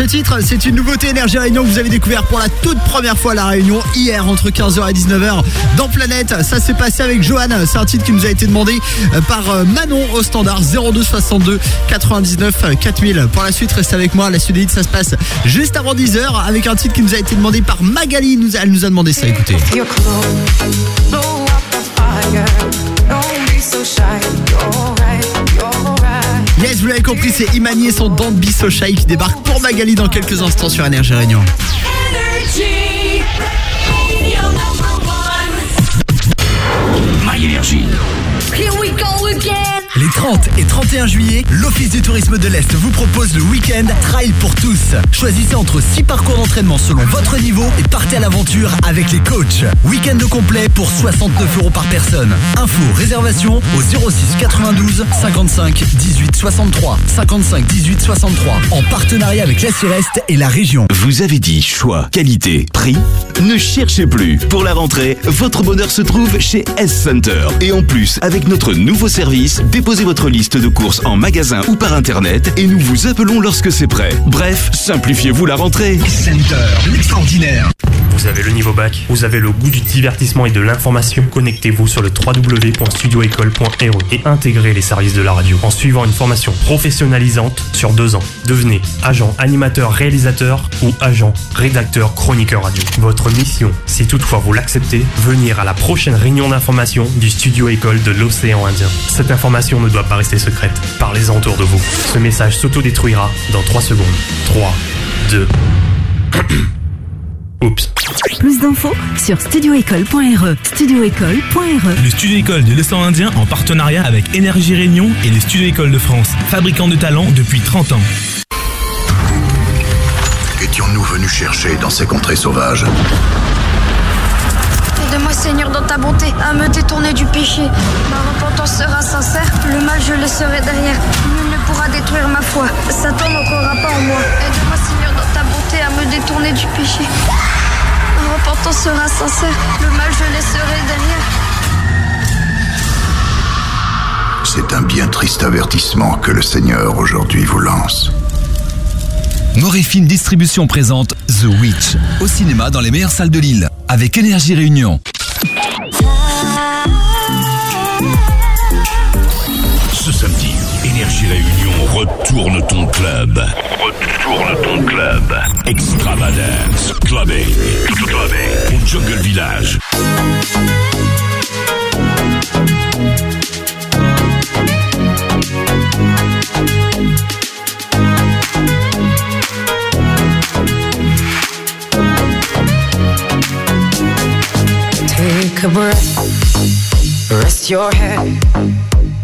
Ce titre, c'est une nouveauté Énergie Réunion que vous avez découvert pour la toute première fois à La Réunion hier entre 15h et 19h dans Planète. Ça s'est passé avec Johan. C'est un titre qui nous a été demandé euh, par euh, Manon au standard 02 62 99 4000. Pour la suite, restez avec moi. La suite des hits, ça se passe juste avant 10h avec un titre qui nous a été demandé par Magali. Elle nous a demandé ça. Écoutez. Yes, vous l'avez compris, c'est Imani et son Don't Be So Shy qui débarque pour Magali dans quelques instants sur Énergie Réunion. Les 30 et 31 juillet, l'Office du tourisme de l'Est vous propose le week-end Trail pour tous. Choisissez entre 6 parcours d'entraînement selon votre niveau et partez à l'aventure avec les coachs. Week-end complet pour 69 euros par personne. Info, réservation au 06 92 55 18 63 55 18 63 en partenariat avec la Céreste et la région. Vous avez dit choix, qualité, prix Ne cherchez plus. Pour la rentrée, votre bonheur se trouve chez S-Center. Et en plus, avec notre nouveau service, déposez votre liste de courses en magasin ou par internet et nous vous appelons lorsque c'est prêt. Bref, simplifiez-vous la rentrée. S-Center, l'extraordinaire. Vous avez le niveau bac, vous avez le goût du divertissement et de l'information. Connectez-vous sur le www.studioécole.re et intégrez les services de la radio en suivant une formation professionnalisante sur deux ans. Devenez agent animateur réalisateur ou agent rédacteur chroniqueur radio. Votre mission, si toutefois vous l'acceptez, venir à la prochaine réunion d'information du studio école de l'océan Indien. Cette information ne doit pas rester secrète. Parlez-en autour de vous. Ce message s'autodétruira dans 3 secondes. 3, 2, Oups. Plus d'infos sur studioécole.re. Studioécole.re. Le Studio École de l'océan Indien en partenariat avec Énergie Réunion et le Studio École de France, fabricant de talents depuis 30 ans. Étions-nous venus chercher dans ces contrées sauvages Aide-moi, Seigneur, dans ta bonté, à me détourner du péché. Ma repentance sera sincère, le mal je laisserai derrière. Nul ne pourra détruire ma foi. Satan n'entrera pas en moi. Aide-moi, Seigneur, dans ta à me détourner du péché. Ma repentance sera sincère, le mal je laisserai derrière. C'est un bien triste avertissement que le Seigneur aujourd'hui vous lance. Morifilm Distribution présente The Witch au cinéma dans les meilleures salles de Lille avec Énergie Réunion. Ce samedi, Énergie Réunion retourne ton club. Retourne ton club. Extravagance. Clubbing. Clubbing. Au Jungle Village. Take a breath, rest your head,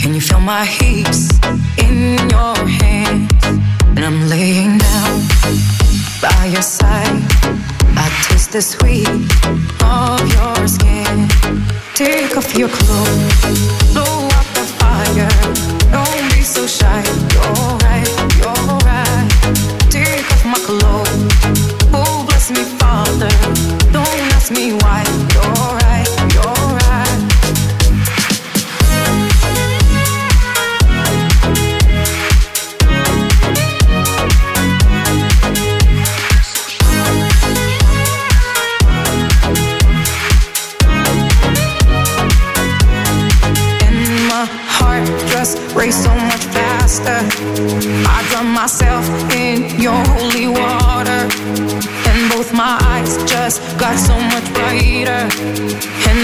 Can you feel my hips in your hands? And I'm laying down by your side. I taste the sweet of your skin. Take off your clothes, blow up the fire. Don't be so shy. You're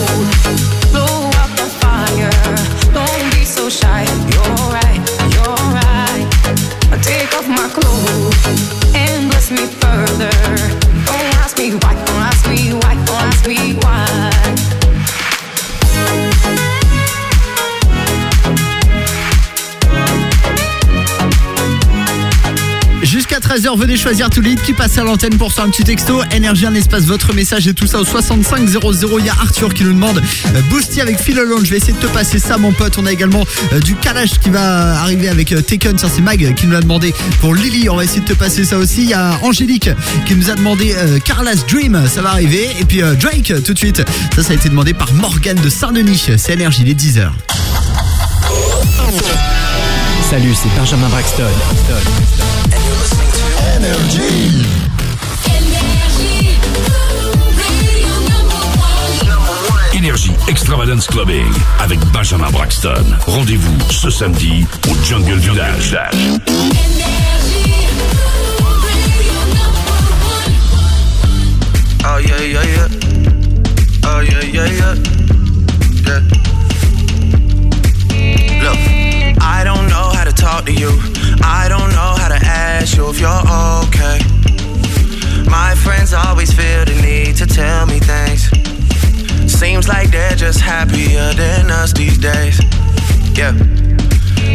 Take off Jusqu'à 13h, venez choisir tous les hits qui passent à l'antenne pour ça un petit texto. Énergie, un espace, votre message et tout ça au 6500. Il y a Arthur qui nous demande euh, Boosty avec Phil Alone. Je vais essayer de te passer ça, mon pote. On a également euh, du Kalash qui va arriver avec euh, Taken. Ça, c'est Mag qui nous l'a demandé pour Lily. On va essayer de te passer ça aussi. Il y a Angélique qui nous a demandé Carla's Dream. Ça va arriver. Et puis Drake tout de suite. Ça, ça a été demandé par Morgan de Saint-Denis. C'est Énergie, il est 10h. Salut, c'est Benjamin Braxton. Énergie Extravagance Clubbing avec Benjamin Braxton. Rendez-vous ce samedi au Jungle Village. Oh yeah, yeah, yeah. Oh yeah, yeah, yeah. Yeah. Look, I don't know how to talk to you. I don't know how to ask you if you're okay. My friends always feel the need to tell me things. Seems like they're just happier than us these days. Yeah.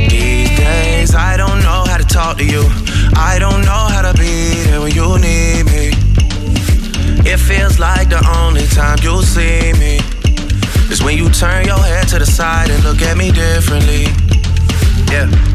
These days, I don't know how to talk to you. I don't know how to be there when you need me. It feels like the only time you'll see me is when you turn your head to the side and look at me differently. Yeah.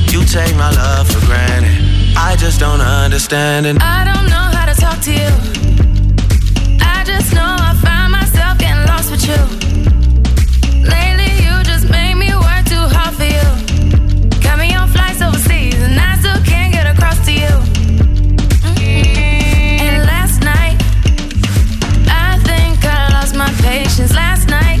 You take my love for granted. I just don't understand it. I don't know how to talk to you. I just know I find myself getting lost with you. Lately, you just make me work too hard for you. Got me on flights overseas, and I still can't get across to you. Mm. And last night, I think I lost my patience. Last night,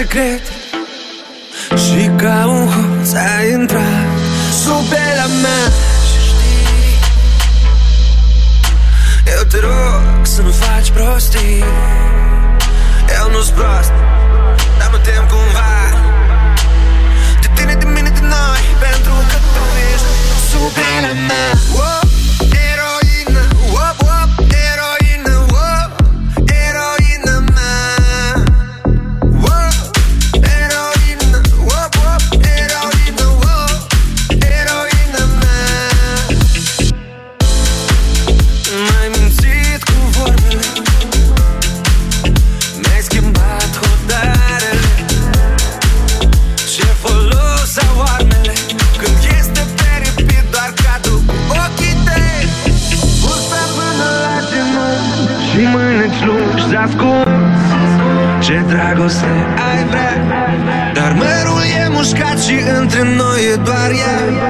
secret Și ca un hoț a intrat sub pielea mea Și știi Eu te rog să nu faci prostii Eu nu-s prost Dar mă tem cumva De tine, de mine, de noi Pentru că tu ești sub pielea mea! dragoste. Ai vrea Dar mărul e mușcat și între noi e doar ea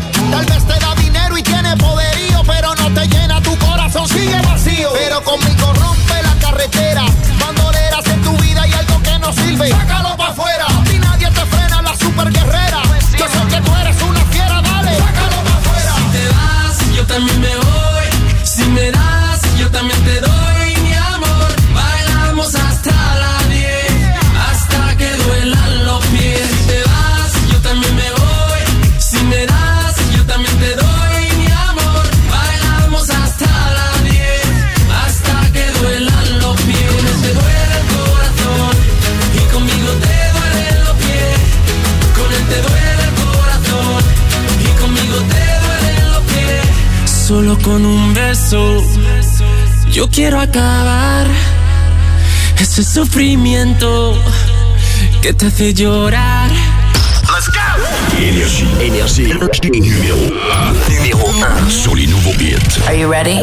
Tal beso. Yo quiero acabar ese sufrimiento que te hace llorar. Let's go! Énergie, énergie, numéro 1. Numéro 1 sur les nouveaux beats. Are you ready?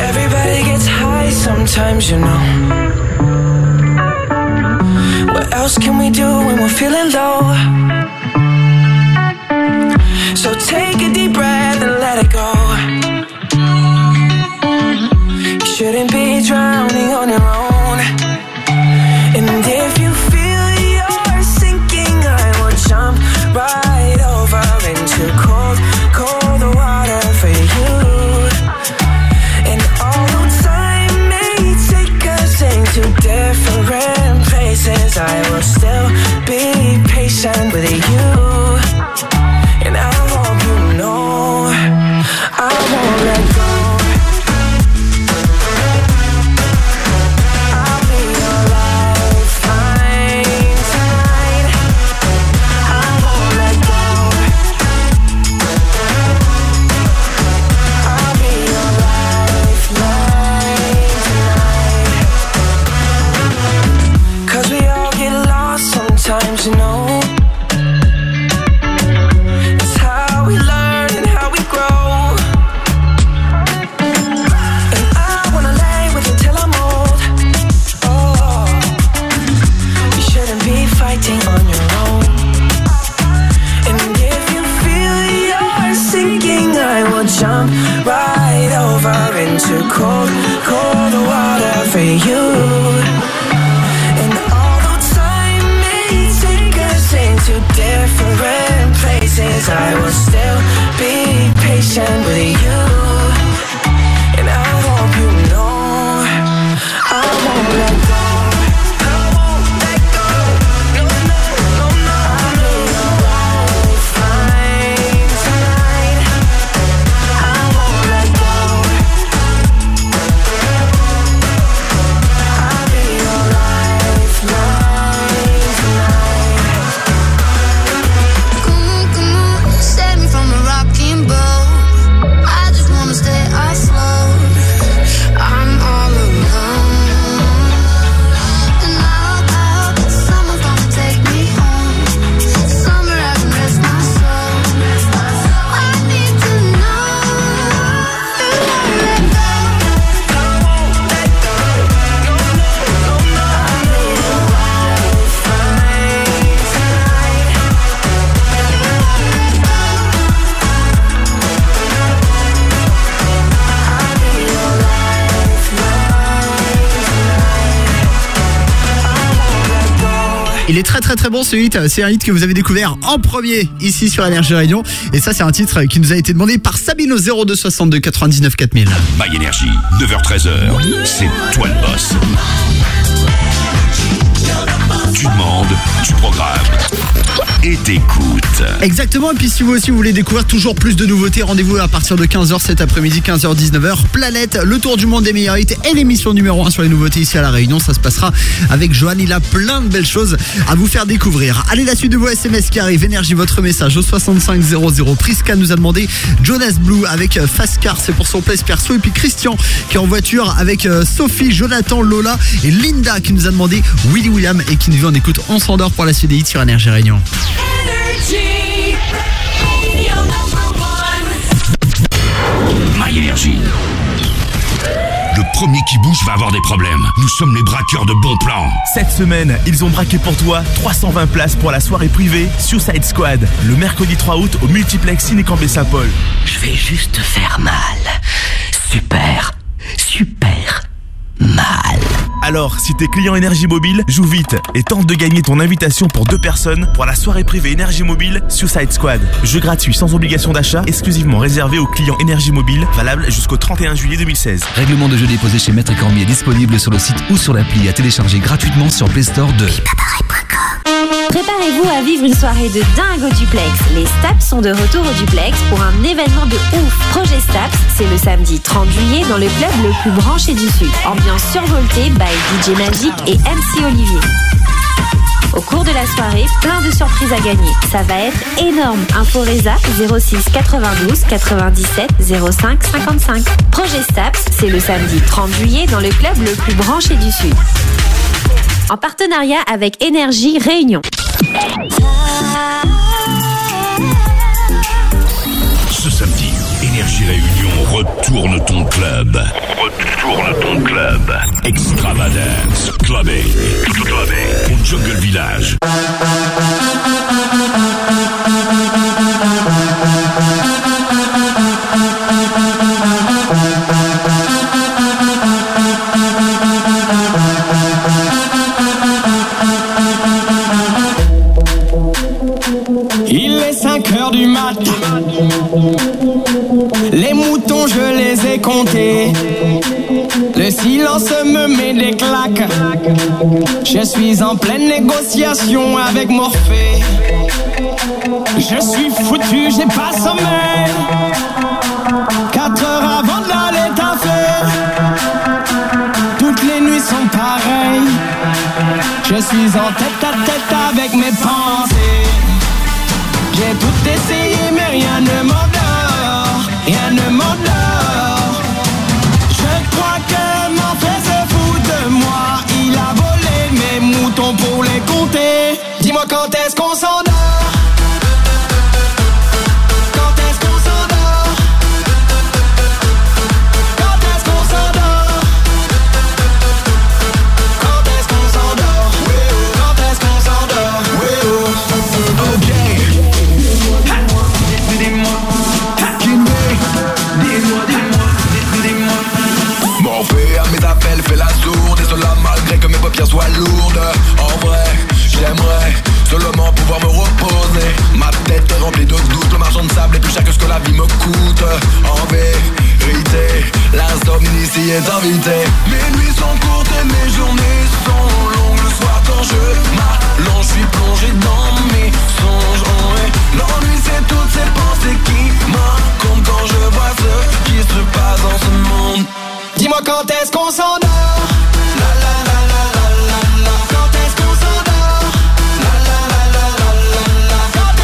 Everybody gets high sometimes, you know. What else can we do when we're feeling low? So take a deep breath and let it go. try ce hit, c'est un hit que vous avez découvert en premier ici sur Énergie Réunion et ça c'est un titre qui nous a été demandé par Sabine au 02 62 99 4000. My Energy, 9h-13h, c'est toi le boss. Tu demandes, tu programmes Exactement, et puis si vous aussi vous voulez découvrir toujours plus de nouveautés, rendez-vous à partir de 15h cet après-midi, 15h-19h, Planète, le tour du monde des meilleurs hits et l'émission numéro 1 sur les nouveautés ici à La Réunion, ça se passera avec Johan, il a plein de belles choses à vous faire découvrir. Allez, la suite de vos SMS qui arrive, énergie votre message au 6500, Priska nous a demandé Jonas Blue avec euh, Fast Car, c'est pour son place perso, et puis Christian qui est en voiture avec euh, Sophie, Jonathan, Lola et Linda qui nous a demandé Willy William et qui nous dit on écoute, on s'endort pour la suite des hits sur Énergie Réunion. My Energy. Le premier qui bouge va avoir des problèmes. Nous sommes les braqueurs de bons plans. Cette semaine, ils ont braqué pour toi 320 places pour la soirée privée Suicide Squad, le mercredi 3 août au multiplex Ciné-Campé Saint-Paul. Je vais juste te faire mal. Super. Alors, si t'es client Énergie Mobile, joue vite et tente de gagner ton invitation pour deux personnes pour la soirée privée Énergie Mobile Suicide Squad. Jeu gratuit sans obligation d'achat, exclusivement réservé aux clients Énergie Mobile, valable jusqu'au 31 juillet 2016. Règlement de jeu déposé chez Maître Cormier disponible sur le site ou sur l'appli à télécharger gratuitement sur Play Store de Préparez-vous à vivre une soirée de dingue au duplex. Les Staps sont de retour au duplex pour un événement de ouf. Projet Staps, c'est le samedi 30 juillet dans le club le plus branché du Sud. Ambiance survoltée by DJ Magic et MC Olivier. Au cours de la soirée, plein de surprises à gagner. Ça va être énorme. Info Reza 06 92 97 05 55. Projet Staps, c'est le samedi 30 juillet dans le club le plus branché du Sud. En partenariat avec Énergie Réunion. Retourne ton club. Retourne ton club. Extravagance. Clubbing. Clubbing. Au Jungle Village. Le silence me met des claques. Je suis en pleine négociation avec Morphée. Je suis foutu, j'ai pas sommeil. 4 heures avant d'aller taffer. Toutes les nuits sont pareilles. Je suis en tête à tête avec mes pensées. J'ai tout essayé mais rien ne est invité. Mes nuits sont courtes et mes journées sont longues. Le soir quand je m'allonge, je suis plongé dans mes songes. Oh, L'ennui c'est toutes ces pensées qui m'incombent quand je vois ce qui se passe dans ce monde. Dis-moi quand est-ce qu'on s'en